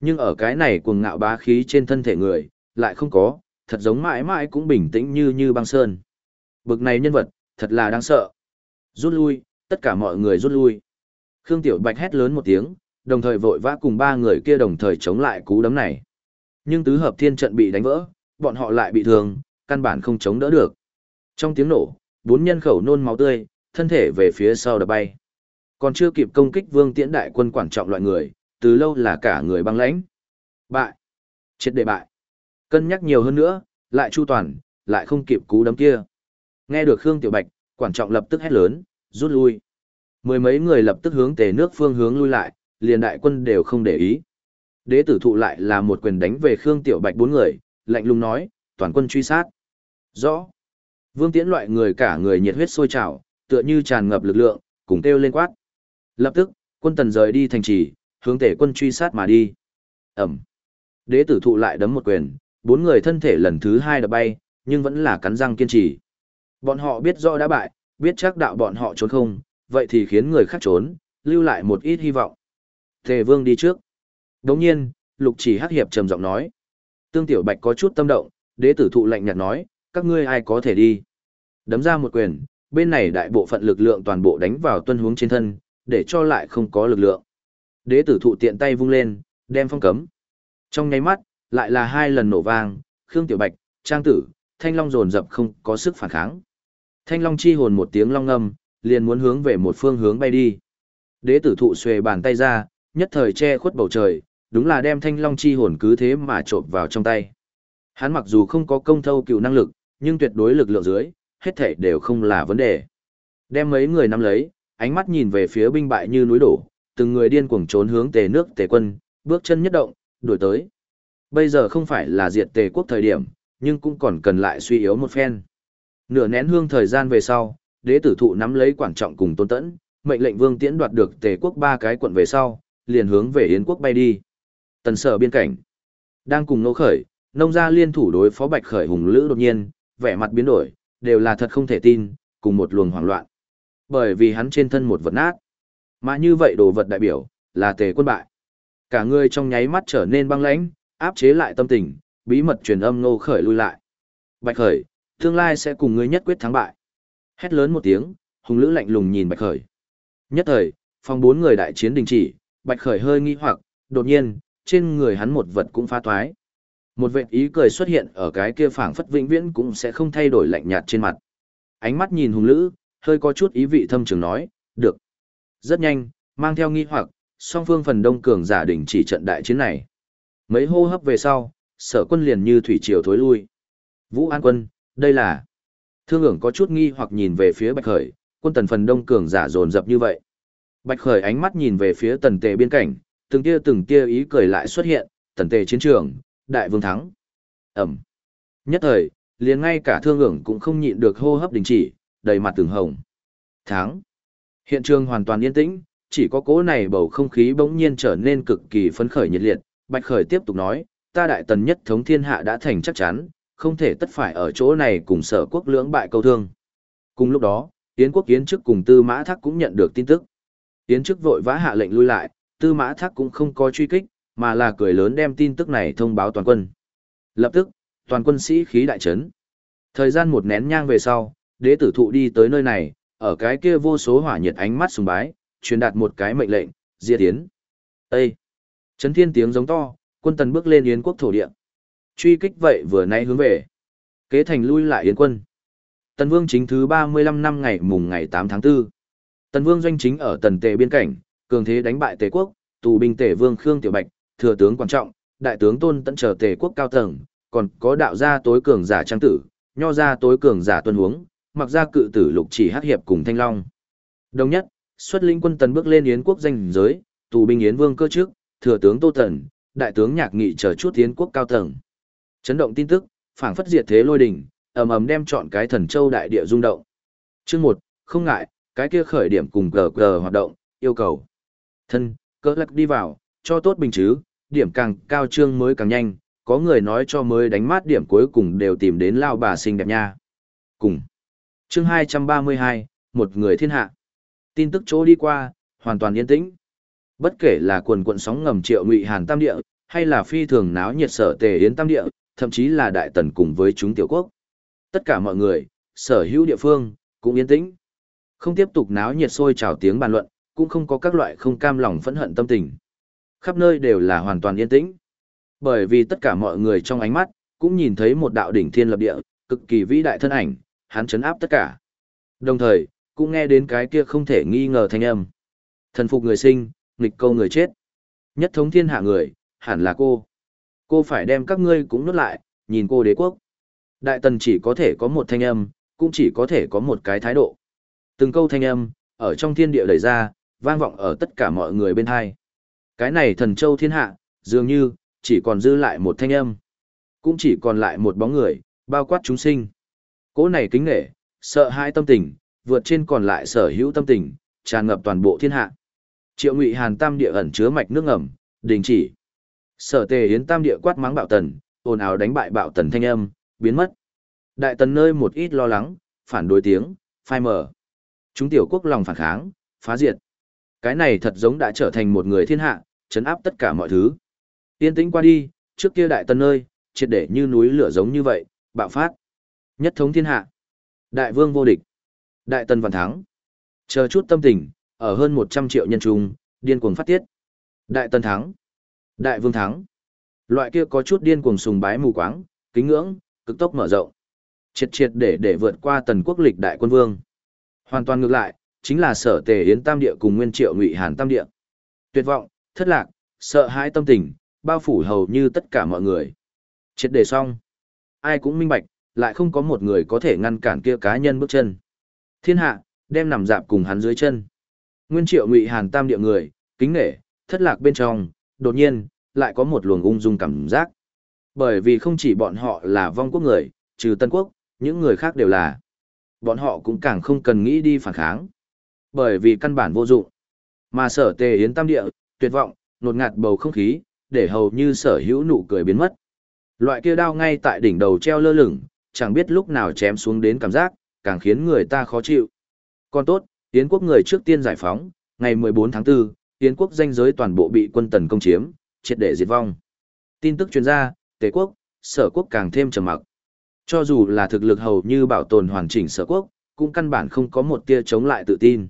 Nhưng ở cái này cuồng ngạo bá khí trên thân thể người, lại không có, thật giống mãi mãi cũng bình tĩnh như như băng sơn. Bực này nhân vật, thật là đáng sợ. Rút lui, tất cả mọi người rút lui. Khương Tiểu Bạch hét lớn một tiếng, đồng thời vội vã cùng ba người kia đồng thời chống lại cú đấm này. Nhưng tứ hợp thiên trận bị đánh vỡ, bọn họ lại bị thương, căn bản không chống đỡ được. Trong tiếng nổ, bốn nhân khẩu nôn máu tươi, thân thể về phía sau đập bay. Còn chưa kịp công kích vương tiễn đại quân quản trọng loại người, từ lâu là cả người băng lãnh. Bại. triệt để bại. Cân nhắc nhiều hơn nữa, lại chu toàn, lại không kịp cú đấm kia. Nghe được Khương Tiểu Bạch, quản trọng lập tức hét lớn, rút lui. Mười mấy người lập tức hướng tề nước phương hướng lui lại, liền đại quân đều không để ý. Đế tử thụ lại là một quyền đánh về Khương Tiểu Bạch bốn người, lạnh lùng nói, toàn quân truy sát. Rõ. Vương Tiễn loại người cả người nhiệt huyết sôi trào, tựa như tràn ngập lực lượng, cùng kêu lên quát. Lập tức, quân tần rời đi thành trì, hướng tể quân truy sát mà đi. Ẩm. Đế tử thụ lại đấm một quyền, bốn người thân thể lần thứ hai đập bay, nhưng vẫn là cắn răng kiên trì. Bọn họ biết rõ đã bại, biết chắc đạo bọn họ trốn không, vậy thì khiến người khác trốn, lưu lại một ít hy vọng. Tề vương đi trước. Đồng nhiên, lục chỉ hắc hiệp trầm giọng nói. Tương tiểu bạch có chút tâm động, đế tử thụ lạnh nhạt nói, các ngươi ai có thể đi. Đấm ra một quyền, bên này đại bộ phận lực lượng toàn bộ đánh vào tuân hướng trên thân, để cho lại không có lực lượng. Đế tử thụ tiện tay vung lên, đem phong cấm. Trong nháy mắt, lại là hai lần nổ vang, Khương Tiểu Bạch, Trang Tử, Thanh Long dồn dập không có sức phản kháng. Thanh Long chi hồn một tiếng long ngâm, liền muốn hướng về một phương hướng bay đi. Đế tử thụ xuề bàn tay ra, nhất thời che khuất bầu trời, đúng là đem Thanh Long chi hồn cứ thế mà trộm vào trong tay. Hắn mặc dù không có công thâu cựu năng lực, nhưng tuyệt đối lực lượng dưới, hết thảy đều không là vấn đề. Đem mấy người nắm lấy, ánh mắt nhìn về phía binh bại như núi đổ, từng người điên cuồng trốn hướng tề nước tề quân, bước chân nhất động, đuổi tới. Bây giờ không phải là diệt tề quốc thời điểm, nhưng cũng còn cần lại suy yếu một phen. Nửa nén hương thời gian về sau, đế tử thụ nắm lấy quản trọng cùng tôn tẫn, mệnh lệnh vương tiễn đoạt được tề quốc ba cái quận về sau, liền hướng về Yến quốc bay đi. Tần sở biên cảnh, đang cùng nô khởi, nông gia liên thủ đối phó bạch khởi hùng lữ đột nhiên, vẻ mặt biến đổi, đều là thật không thể tin, cùng một luồng hoảng loạn. Bởi vì hắn trên thân một vật nát. Mà như vậy đồ vật đại biểu, là tề quân bại. Cả người trong nháy mắt trở nên băng lãnh, áp chế lại tâm tình, bí mật truyền âm nô khởi lui lại. Bạch khởi, tương lai sẽ cùng ngươi nhất quyết thắng bại. Hét lớn một tiếng, hùng lữ lạnh lùng nhìn bạch khởi. Nhất thời, phòng bốn người đại chiến đình chỉ, bạch khởi hơi nghi hoặc, đột nhiên, trên người hắn một vật cũng phá toái Một vệt ý cười xuất hiện ở cái kia phảng phất vĩnh viễn cũng sẽ không thay đổi lạnh nhạt trên mặt. Ánh mắt nhìn hùng lữ, hơi có chút ý vị thâm trường nói, được. Rất nhanh, mang theo nghi hoặc, song phương phần đông cường giả đỉnh chỉ trận đại chiến này. Mấy hô hấp về sau, sở quân liền như thủy triều thối lui. Vũ An quân, đây là... Thương ưởng có chút nghi hoặc nhìn về phía Bạch Khởi, quân tần phần đông cường giả dồn dập như vậy. Bạch Khởi ánh mắt nhìn về phía tần tề biên cảnh, từng tia từng tia ý cười lại xuất hiện, tần tề chiến trường, đại vương thắng. Ẩm. Nhất thời, liền ngay cả thương ưởng cũng không nhịn được hô hấp đình chỉ, đầy mặt từng hồng. Thắng. Hiện trường hoàn toàn yên tĩnh, chỉ có cố này bầu không khí bỗng nhiên trở nên cực kỳ phấn khởi nhiệt liệt. Bạch Khởi tiếp tục nói, ta đại tần nhất thống thiên hạ đã thành chắc chắn, không thể tất phải ở chỗ này cùng sở quốc lưỡng bại câu thương. Cùng lúc đó, Yến quốc Yến chức cùng Tư Mã Thác cũng nhận được tin tức. Yến chức vội vã hạ lệnh lui lại, Tư Mã Thác cũng không có truy kích, mà là cười lớn đem tin tức này thông báo toàn quân. Lập tức, toàn quân sĩ khí đại trấn. Thời gian một nén nhang về sau, đế tử thụ đi tới nơi này, ở cái kia vô số hỏa nhiệt ánh mắt sùng bái, truyền đạt một cái mệnh lệnh, diệt tiến. Ê! Trấn thiên tiếng giống to, quân tần bước lên yến quốc thổ địa. Truy kích vậy vừa nay hướng về. Kế thành lui lại yến quân. Tần vương chính thứ 35 năm ngày mùng ngày 8 tháng 4. Tần vương doanh chính ở tần tề biên cảnh, cường thế đánh bại tề quốc, tù binh tề vương Khương Tiểu Bạch, thừa tướng quan trọng, đại tướng tôn tận trở tề quốc cao tầng, còn có đạo gia tối cường giả trang tử, nho gia tối cường giả tuân huống, mặc ra cự tử lục chỉ hắc hiệp cùng thanh long. Đồng nhất, xuất lĩnh quân tần bước lên yến quốc danh giới, tù binh yến vương cơ trước, thừa tướng tô tần, đại tướng nhạc nghị chờ chút yến quốc cao tầng. Chấn động tin tức, phảng phất diệt thế lôi đình ầm ầm đem chọn cái thần châu đại địa rung động. Chương một, không ngại, cái kia khởi điểm cùng cờ cờ hoạt động, yêu cầu. Thân, cỡ lắc đi vào, cho tốt bình chứ, điểm càng cao trương mới càng nhanh, có người nói cho mới đánh mát điểm cuối cùng đều tìm đến lao bà xinh đẹp nha. Cùng. Chương 232, một người thiên hạ. Tin tức chỗ đi qua, hoàn toàn yên tĩnh. Bất kể là quần quận sóng ngầm triệu ngụy hàn tam địa, hay là phi thường náo nhiệt sở tề yến tam địa, thậm chí là đại tần cùng với chúng tiểu quốc. Tất cả mọi người, sở hữu địa phương, cũng yên tĩnh. Không tiếp tục náo nhiệt sôi trào tiếng bàn luận, cũng không có các loại không cam lòng phẫn hận tâm tình. Khắp nơi đều là hoàn toàn yên tĩnh. Bởi vì tất cả mọi người trong ánh mắt, cũng nhìn thấy một đạo đỉnh thiên lập địa, cực kỳ vĩ đại thân ảnh, hắn chấn áp tất cả. Đồng thời, cũng nghe đến cái kia không thể nghi ngờ thanh âm. Thần phục người sinh, nghịch câu người chết. Nhất thống thiên hạ người, hẳn là cô. Cô phải đem các ngươi cũng nuốt lại, nhìn cô đế quốc. Đại tần chỉ có thể có một thanh âm, cũng chỉ có thể có một cái thái độ. Từng câu thanh âm, ở trong thiên địa đẩy ra, vang vọng ở tất cả mọi người bên hai. Cái này thần châu thiên hạ, dường như, chỉ còn dư lại một thanh âm. Cũng chỉ còn lại một bóng người, bao quát chúng sinh. Cố này kính nghệ, sợ hãi tâm tình, vượt trên còn lại sở hữu tâm tình, tràn ngập toàn bộ thiên hạ. Triệu Ngụy Hàn Tam địa ẩn chứa mạch nước ngầm, đình chỉ. Sở Tề Yến Tam địa quát mắng bạo tần, ồn ào đánh bại bạo tần thanh âm, biến mất. Đại tần nơi một ít lo lắng, phản đối tiếng, phai mở. Chúng tiểu quốc lòng phản kháng, phá diệt. Cái này thật giống đã trở thành một người thiên hạ, chấn áp tất cả mọi thứ. Yên tĩnh qua đi, trước kia đại tần nơi, triệt để như núi lửa giống như vậy, bạo phát. Nhất thống thiên hạ. Đại vương vô địch. Đại tần vạn thắng. Chờ chút tâm tình, ở hơn 100 triệu nhân trung, điên cuồng phát tiết. Đại tần thắng. Đại vương thắng. Loại kia có chút điên cuồng sùng bái mù quáng, kính ngưỡng, cực tốc mở rộng. Triệt triệt để để vượt qua tần quốc lịch đại quân vương. Hoàn toàn ngược lại, chính là sở tề yến tam địa cùng nguyên triệu ngụy hàn tam địa. Tuyệt vọng, thất lạc, sợ hãi tâm tình, bao phủ hầu như tất cả mọi người. Triệt để xong. Ai cũng minh bạch, lại không có một người có thể ngăn cản kia cá nhân bước chân. Thiên hạ, đem nằm dạp cùng hắn dưới chân. Nguyên triệu ngụy hàn tam địa người, kính nể, thất lạc bên trong, đột nhiên, lại có một luồng ung dung cảm giác. Bởi vì không chỉ bọn họ là vong quốc người, trừ Tân Quốc, những người khác đều là. Bọn họ cũng càng không cần nghĩ đi phản kháng. Bởi vì căn bản vô dụng. Mà sở tề yến tam địa, tuyệt vọng, nột ngạt bầu không khí, để hầu như sở hữu nụ cười biến mất. Loại kia đao ngay tại đỉnh đầu treo lơ lửng, chẳng biết lúc nào chém xuống đến cảm giác, càng khiến người ta khó chịu. Còn tốt, Yến quốc người trước tiên giải phóng, ngày 14 tháng 4, Yến quốc danh giới toàn bộ bị quân tần công chiếm, triệt để diệt vong. Tin tức truyền ra, Tề quốc, Sở quốc càng thêm trầm mặc. Cho dù là thực lực hầu như bảo tồn hoàn chỉnh Sở quốc, cũng căn bản không có một tia chống lại tự tin.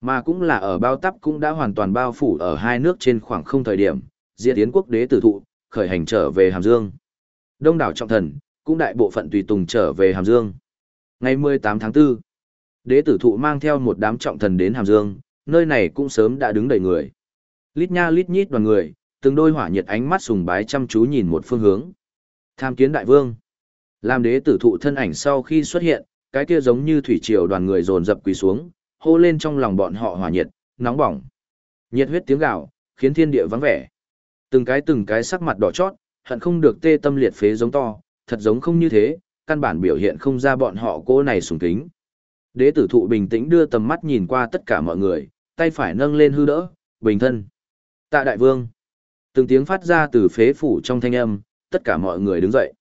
Mà cũng là ở bao tắp cũng đã hoàn toàn bao phủ ở hai nước trên khoảng không thời điểm, diệt Yến quốc đế tử thụ, khởi hành trở về Hàm Dương. Đông đảo trọng thần, cũng đại bộ phận tùy tùng trở về Hàm Dương. Ngày 18 tháng 4, đế tử thụ mang theo một đám trọng thần đến Hàm Dương, nơi này cũng sớm đã đứng đầy người. Lít nha lít nhít đoàn người, từng đôi hỏa nhiệt ánh mắt sùng bái chăm chú nhìn một phương hướng. Tham kiến đại vương. Làm đế tử thụ thân ảnh sau khi xuất hiện, cái kia giống như thủy triều đoàn người dồn dập quỳ xuống, hô lên trong lòng bọn họ hỏa nhiệt, nóng bỏng. Nhiệt huyết tiếng gào, khiến thiên địa vắng vẻ. Từng cái từng cái sắc mặt đỏ chót, hận không được tê tâm liệt phế giống to, thật giống không như thế, căn bản biểu hiện không ra bọn họ cô này sùng kính. Đế tử thụ bình tĩnh đưa tầm mắt nhìn qua tất cả mọi người, tay phải nâng lên hư đỡ, bình thân. Tạ đại vương. Từng tiếng phát ra từ phế phủ trong thanh âm, tất cả mọi người đứng dậy.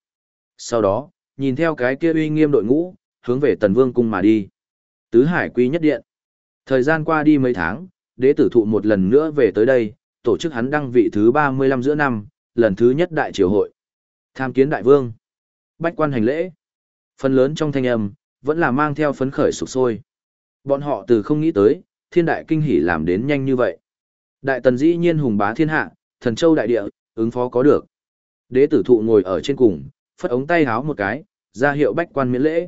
Sau đó, nhìn theo cái kia uy nghiêm đội ngũ, hướng về tần vương cung mà đi. Tứ hải quy nhất điện. Thời gian qua đi mấy tháng, đế tử thụ một lần nữa về tới đây, tổ chức hắn đăng vị thứ 35 giữa năm, lần thứ nhất đại triều hội. Tham kiến đại vương. Bách quan hành lễ. Phần lớn trong thanh âm, vẫn là mang theo phấn khởi sụp sôi. Bọn họ từ không nghĩ tới, thiên đại kinh hỉ làm đến nhanh như vậy. Đại tần dĩ nhiên hùng bá thiên hạ, thần châu đại địa, ứng phó có được. Đế tử thụ ngồi ở trên cùng, phất ống tay háo một cái, ra hiệu bách quan miễn lễ.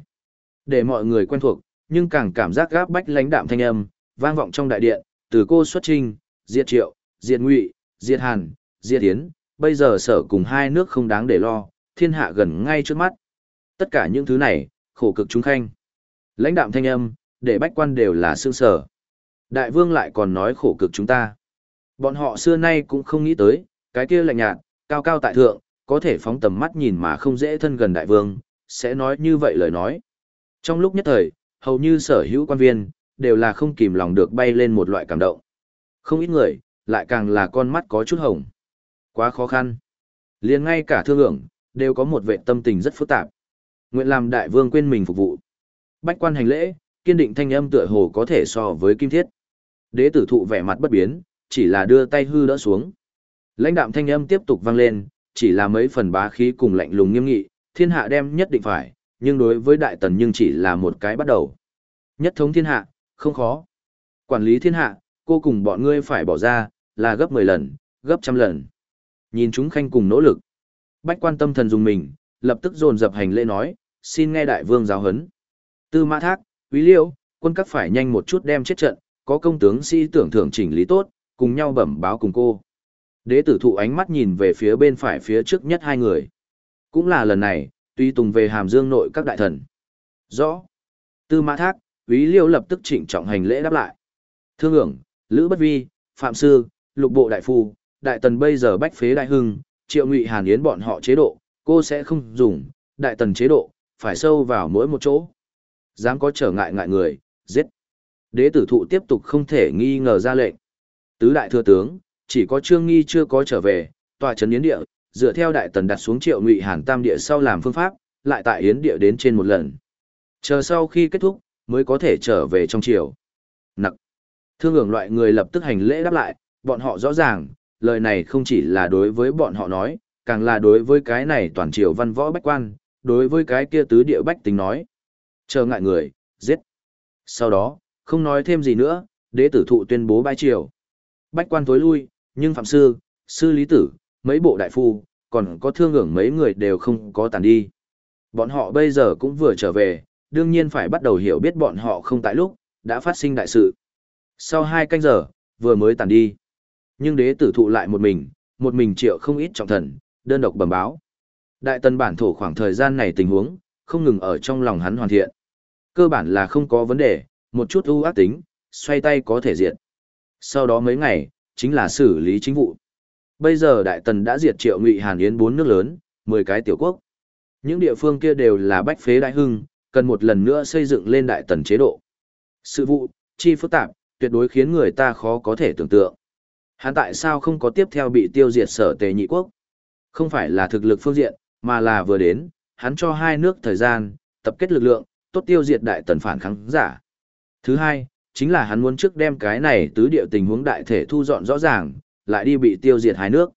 Để mọi người quen thuộc, nhưng càng cảm giác gáp bách lãnh đạm thanh âm, vang vọng trong đại điện, từ cô xuất trinh, diệt triệu, diệt ngụy, diệt hàn, diệt tiến, bây giờ sở cùng hai nước không đáng để lo, thiên hạ gần ngay trước mắt. Tất cả những thứ này, khổ cực chúng khanh. Lãnh đạm thanh âm, để bách quan đều là sương sở. Đại vương lại còn nói khổ cực chúng ta. Bọn họ xưa nay cũng không nghĩ tới, cái kia lạnh nhạt, cao cao tại thượng, có thể phóng tầm mắt nhìn mà không dễ thân gần đại vương, sẽ nói như vậy lời nói. Trong lúc nhất thời, hầu như sở hữu quan viên, đều là không kìm lòng được bay lên một loại cảm động. Không ít người, lại càng là con mắt có chút hồng. Quá khó khăn. liền ngay cả thương ưởng, đều có một vệ tâm tình rất phức tạp. Nguyện làm đại vương quên mình phục vụ. Bách quan hành lễ, kiên định thanh âm tựa hồ có thể so với kim thiết. Đế tử thụ vẻ mặt bất biến, chỉ là đưa tay hư đỡ xuống. Lãnh đạm thanh âm tiếp tục vang lên, chỉ là mấy phần bá khí cùng lạnh lùng nghiêm nghị, thiên hạ đem nhất định phải, nhưng đối với đại tần nhưng chỉ là một cái bắt đầu. Nhất thống thiên hạ, không khó. Quản lý thiên hạ, cô cùng bọn ngươi phải bỏ ra, là gấp 10 lần, gấp trăm lần. Nhìn chúng khanh cùng nỗ lực. Bách quan tâm thần dùng mình, lập tức dồn dập hành lễ nói, xin nghe đại vương giáo huấn. Tư mã thác, quý liêu, quân các phải nhanh một chút đem chết trận, có công tướng sĩ tưởng thưởng chỉnh lý tốt, cùng nhau bẩm báo cùng cô. Đế tử thụ ánh mắt nhìn về phía bên phải phía trước nhất hai người. Cũng là lần này, tuy tùng về hàm dương nội các đại thần. Rõ. Tư mã thác, quý liêu lập tức trịnh trọng hành lễ đáp lại. Thương ưởng, Lữ Bất Vi, Phạm Sư, Lục Bộ Đại Phu, Đại Tần bây giờ bách phế đại hưng, triệu ngụy hàn yến bọn họ chế độ, cô sẽ không dùng, Đại Tần chế độ, phải sâu vào mỗi một chỗ. Dám có trở ngại ngại người, giết. Đế tử thụ tiếp tục không thể nghi ngờ ra lệnh. Tứ đại thừa tướng, chỉ có Trương Nghi chưa có trở về, tòa trấn Yến địa, dựa theo Đại Tần đặt xuống triệu ngụy hàn tam địa sau làm phương pháp, lại tại Yến địa đến trên một lần. Chờ sau khi kết thúc, mới có thể trở về trong triều. Nặc. Thương hưởng loại người lập tức hành lễ đáp lại, bọn họ rõ ràng, lời này không chỉ là đối với bọn họ nói, càng là đối với cái này toàn triều văn võ bách quan, đối với cái kia tứ địa bách tính nói. Chờ ngại người, giết. Sau đó, không nói thêm gì nữa, đế tử thụ tuyên bố bãi triều. Bách quan tối lui, nhưng phạm sư, sư lý tử, mấy bộ đại phu, còn có thương ngưỡng mấy người đều không có tàn đi. Bọn họ bây giờ cũng vừa trở về, đương nhiên phải bắt đầu hiểu biết bọn họ không tại lúc, đã phát sinh đại sự. Sau hai canh giờ, vừa mới tàn đi. Nhưng đế tử thụ lại một mình, một mình triệu không ít trọng thần, đơn độc bẩm báo. Đại tần bản thổ khoảng thời gian này tình huống, không ngừng ở trong lòng hắn hoàn thiện. Cơ bản là không có vấn đề, một chút ưu ác tính, xoay tay có thể diệt. Sau đó mấy ngày, chính là xử lý chính vụ. Bây giờ đại tần đã diệt triệu ngụy hàn yến bốn nước lớn, 10 cái tiểu quốc. Những địa phương kia đều là bách phế đại hưng, cần một lần nữa xây dựng lên đại tần chế độ. Sự vụ, chi phức tạp, tuyệt đối khiến người ta khó có thể tưởng tượng. Hắn tại sao không có tiếp theo bị tiêu diệt sở tề nhị quốc? Không phải là thực lực phương diện, mà là vừa đến, hắn cho hai nước thời gian, tập kết lực lượng, tốt tiêu diệt đại tần phản kháng giả. Thứ hai, chính là hắn muốn trước đem cái này tứ địa tình huống đại thể thu dọn rõ ràng, lại đi bị tiêu diệt hai nước.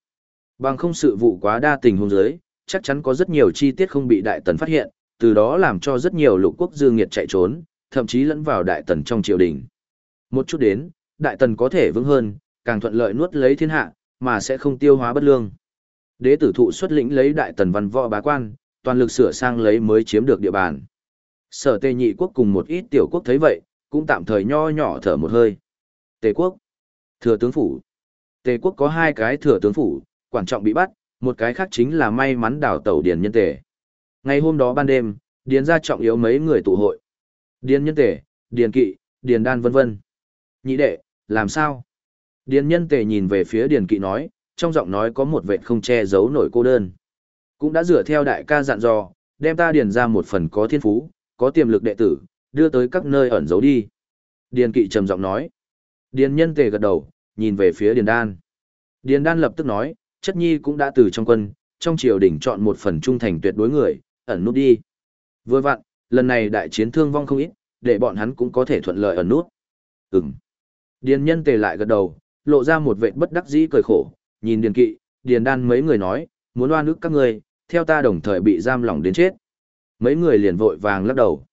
Bằng không sự vụ quá đa tình huống giới, chắc chắn có rất nhiều chi tiết không bị đại tần phát hiện, từ đó làm cho rất nhiều lục quốc dương nghiệt chạy trốn, thậm chí lẫn vào đại tần trong triều đình. Một chút đến, đại tần có thể vững hơn, càng thuận lợi nuốt lấy thiên hạ, mà sẽ không tiêu hóa bất lương. Đế tử thụ xuất lĩnh lấy đại tần văn võ bá quan, toàn lực sửa sang lấy mới chiếm được địa bàn. Sở tề nhị quốc cùng một ít tiểu quốc thấy vậy, cũng tạm thời nho nhỏ thở một hơi. Tề quốc, thừa tướng phủ. Tề quốc có hai cái thừa tướng phủ, quan trọng bị bắt, một cái khác chính là may mắn đảo tàu điền nhân tề. Ngày hôm đó ban đêm, điền gia trọng yếu mấy người tụ hội. Điền nhân tề, điền kỵ, điền đan vân vân. Nhị đệ, làm sao? Điền nhân tề nhìn về phía điền kỵ nói, trong giọng nói có một vệt không che giấu nổi cô đơn. Cũng đã dựa theo đại ca dặn dò, đem ta điền ra một phần có thiên phú, có tiềm lực đệ tử, đưa tới các nơi ẩn giấu đi. Điền kỵ trầm giọng nói. Điền nhân tề gật đầu, nhìn về phía điền đan. Điền đan lập tức nói, chất nhi cũng đã từ trong quân, trong triều đình chọn một phần trung thành tuyệt đối người, ẩn nút đi. Vừa vặn, lần này đại chiến thương vong không ít, để bọn hắn cũng có thể thuận lợi ẩn nút. Ừm. Điền nhân tề lại gật đầu, lộ ra một vệ bất đắc dĩ cười khổ, nhìn điền kỵ, điền đan mấy người nói, muốn oan ức các người, theo ta đồng thời bị giam lỏng đến chết. Mấy người liền vội vàng lắc đầu.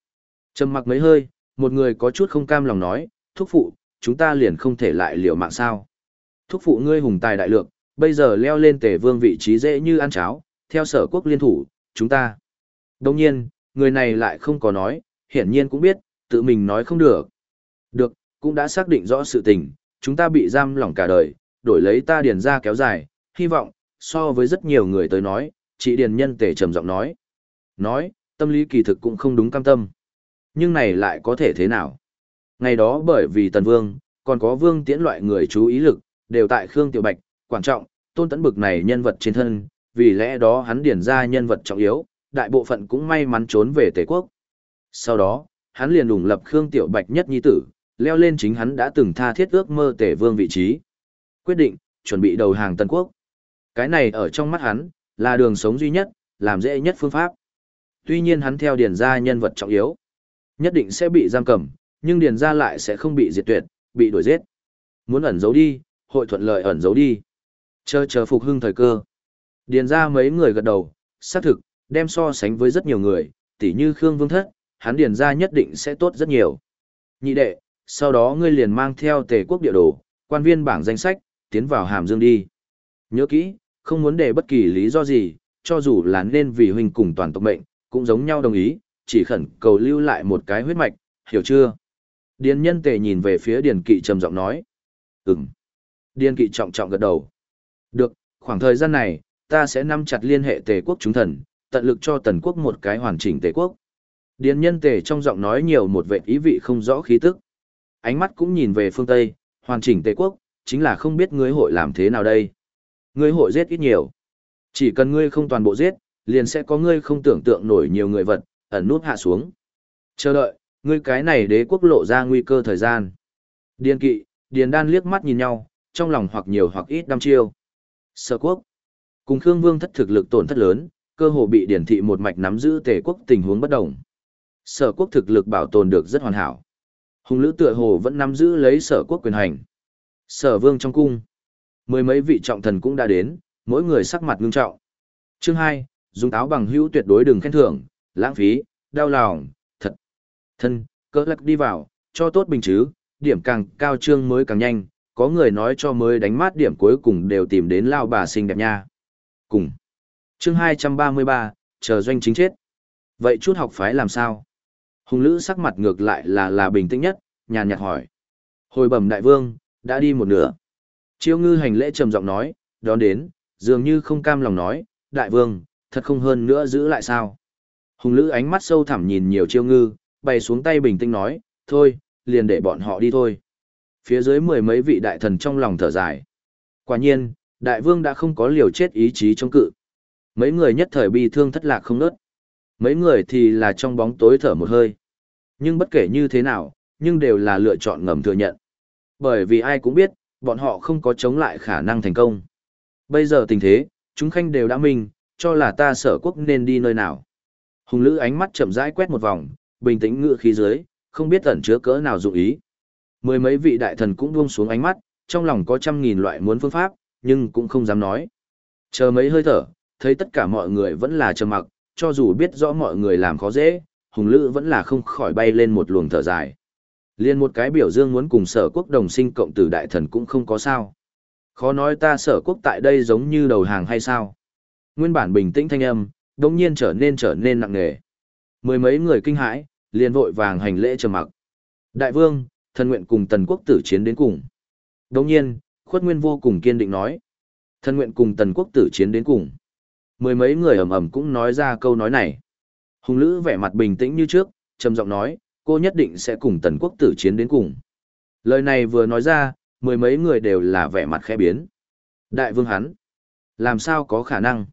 Trầm mặc mấy hơi, một người có chút không cam lòng nói, thúc phụ, chúng ta liền không thể lại liều mạng sao. Thúc phụ ngươi hùng tài đại lượng, bây giờ leo lên tề vương vị trí dễ như ăn cháo, theo sở quốc liên thủ, chúng ta. Đồng nhiên, người này lại không có nói, hiển nhiên cũng biết, tự mình nói không được. Được, cũng đã xác định rõ sự tình, chúng ta bị giam lỏng cả đời, đổi lấy ta điền ra kéo dài, hy vọng, so với rất nhiều người tới nói, chị điền nhân tề trầm giọng nói. Nói, tâm lý kỳ thực cũng không đúng cam tâm. Nhưng này lại có thể thế nào? Ngày đó bởi vì Tần Vương, còn có Vương Tiễn loại người chú ý lực, đều tại Khương Tiểu Bạch, quan trọng, tôn tấn bực này nhân vật trên thân, vì lẽ đó hắn điền ra nhân vật trọng yếu, đại bộ phận cũng may mắn trốn về Tề quốc. Sau đó, hắn liền đủng lập Khương Tiểu Bạch nhất nhi tử, leo lên chính hắn đã từng tha thiết ước mơ tể Vương vị trí. Quyết định, chuẩn bị đầu hàng Tân Quốc. Cái này ở trong mắt hắn, là đường sống duy nhất, làm dễ nhất phương pháp. Tuy nhiên hắn theo điền ra nhân vật trọng yếu, nhất định sẽ bị giam cầm, nhưng điền ra lại sẽ không bị diệt tuyệt, bị đuổi giết. Muốn ẩn giấu đi, hội thuận lợi ẩn giấu đi. Chờ chờ phục hưng thời cơ. Điền ra mấy người gật đầu, xác thực, đem so sánh với rất nhiều người, tỉ như Khương Vương Thất, hắn điền ra nhất định sẽ tốt rất nhiều. Nhị đệ, sau đó ngươi liền mang theo tề quốc địa đồ, quan viên bảng danh sách, tiến vào hàm dương đi. Nhớ kỹ, không muốn để bất kỳ lý do gì, cho dù là nên vì huynh cùng toàn tộc mệnh, cũng giống nhau đồng ý, chỉ khẩn cầu lưu lại một cái huyết mạch, hiểu chưa? Điền nhân tề nhìn về phía điền kỵ trầm giọng nói. Ừm. Điền kỵ trọng trọng gật đầu. Được, khoảng thời gian này, ta sẽ nắm chặt liên hệ tề quốc chúng thần, tận lực cho tần quốc một cái hoàn chỉnh tề quốc. Điền nhân tề trong giọng nói nhiều một vệ ý vị không rõ khí tức. Ánh mắt cũng nhìn về phương Tây, hoàn chỉnh tề quốc, chính là không biết ngươi hội làm thế nào đây. Ngươi hội giết ít nhiều. Chỉ cần ngươi không toàn bộ giết, liền sẽ có ngươi không tưởng tượng nổi nhiều người vật, ẩn nút hạ xuống. Chờ đợi, ngươi cái này đế quốc lộ ra nguy cơ thời gian. Điền kỵ, điền đan liếc mắt nhìn nhau, trong lòng hoặc nhiều hoặc ít đăm chiêu. Sở quốc. Cùng Khương Vương thất thực lực tổn thất lớn, cơ hồ bị điển thị một mạch nắm giữ tề quốc tình huống bất đồng. Sở quốc thực lực bảo tồn được rất hoàn hảo. Hùng lữ tựa hồ vẫn nắm giữ lấy sở quốc quyền hành. Sở vương trong cung. Mười mấy vị trọng thần cũng đã đến, mỗi người sắc mặt ngưng trọng. Chương hai, dùng táo bằng hữu tuyệt đối đừng khen thưởng, lãng phí, đau lòng, thật. Thân, cỡ lắc đi vào, cho tốt bình chứ, điểm càng cao chương mới càng nhanh, có người nói cho mới đánh mát điểm cuối cùng đều tìm đến lao bà xinh đẹp nha. Cùng. Chương 233, chờ doanh chính chết. Vậy chút học phái làm sao? Hùng Lữ sắc mặt ngược lại là là bình tĩnh nhất, nhàn nhạt hỏi. Hồi bẩm đại vương, đã đi một nửa. Chiêu ngư hành lễ trầm giọng nói, đón đến, dường như không cam lòng nói, đại vương, thật không hơn nữa giữ lại sao. Hùng Lữ ánh mắt sâu thẳm nhìn nhiều chiêu ngư, bày xuống tay bình tĩnh nói, thôi, liền để bọn họ đi thôi. Phía dưới mười mấy vị đại thần trong lòng thở dài. Quả nhiên, đại vương đã không có liều chết ý chí chống cự. Mấy người nhất thời bi thương thất lạc không nớt. Mấy người thì là trong bóng tối thở một hơi. Nhưng bất kể như thế nào, nhưng đều là lựa chọn ngầm thừa nhận. Bởi vì ai cũng biết, bọn họ không có chống lại khả năng thành công. Bây giờ tình thế, chúng khanh đều đã minh, cho là ta sở quốc nên đi nơi nào. Hùng lữ ánh mắt chậm rãi quét một vòng, bình tĩnh ngựa khí dưới, không biết ẩn chứa cỡ nào dụng ý. Mười mấy vị đại thần cũng buông xuống ánh mắt, trong lòng có trăm nghìn loại muốn phương pháp, nhưng cũng không dám nói. Chờ mấy hơi thở, thấy tất cả mọi người vẫn là trầm mặc, cho dù biết rõ mọi người làm khó dễ, Hùng Lữ vẫn là không khỏi bay lên một luồng thở dài. Liên một cái biểu dương muốn cùng sở quốc đồng sinh cộng tử đại thần cũng không có sao. Khó nói ta sở quốc tại đây giống như đầu hàng hay sao. Nguyên bản bình tĩnh thanh âm, đồng nhiên trở nên trở nên nặng nề. Mười mấy người kinh hãi, liền vội vàng hành lễ trầm mặc. Đại vương, thần nguyện cùng tần quốc tử chiến đến cùng. Đồng nhiên, khuất nguyên vô cùng kiên định nói. Thần nguyện cùng tần quốc tử chiến đến cùng. Mười mấy người ầm ầm cũng nói ra câu nói này. Hùng Lữ vẻ mặt bình tĩnh như trước, trầm giọng nói, cô nhất định sẽ cùng tần quốc tử chiến đến cùng. Lời này vừa nói ra, mười mấy người đều là vẻ mặt khẽ biến. Đại vương hắn, làm sao có khả năng?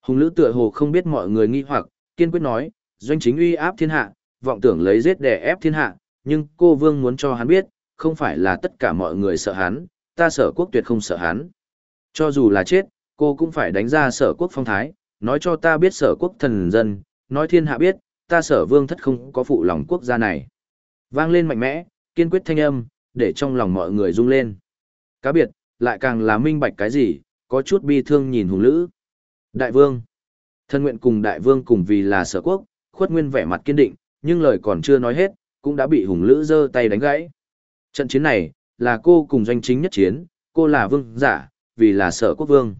Hùng Lữ tựa hồ không biết mọi người nghi hoặc, kiên quyết nói, doanh chính uy áp thiên hạ, vọng tưởng lấy giết đè ép thiên hạ, nhưng cô vương muốn cho hắn biết, không phải là tất cả mọi người sợ hắn, ta sợ quốc tuyệt không sợ hắn. Cho dù là chết, cô cũng phải đánh ra sở quốc phong thái, nói cho ta biết sở quốc thần dân, nói thiên hạ biết, ta sở vương thất không có phụ lòng quốc gia này. Vang lên mạnh mẽ, kiên quyết thanh âm, để trong lòng mọi người rung lên. Cá biệt, lại càng là minh bạch cái gì, có chút bi thương nhìn hùng lữ. Đại vương, thân nguyện cùng đại vương cùng vì là sở quốc, khuất nguyên vẻ mặt kiên định, nhưng lời còn chưa nói hết, cũng đã bị hùng lữ giơ tay đánh gãy. Trận chiến này, là cô cùng doanh chính nhất chiến, cô là vương giả, vì là sở quốc vương.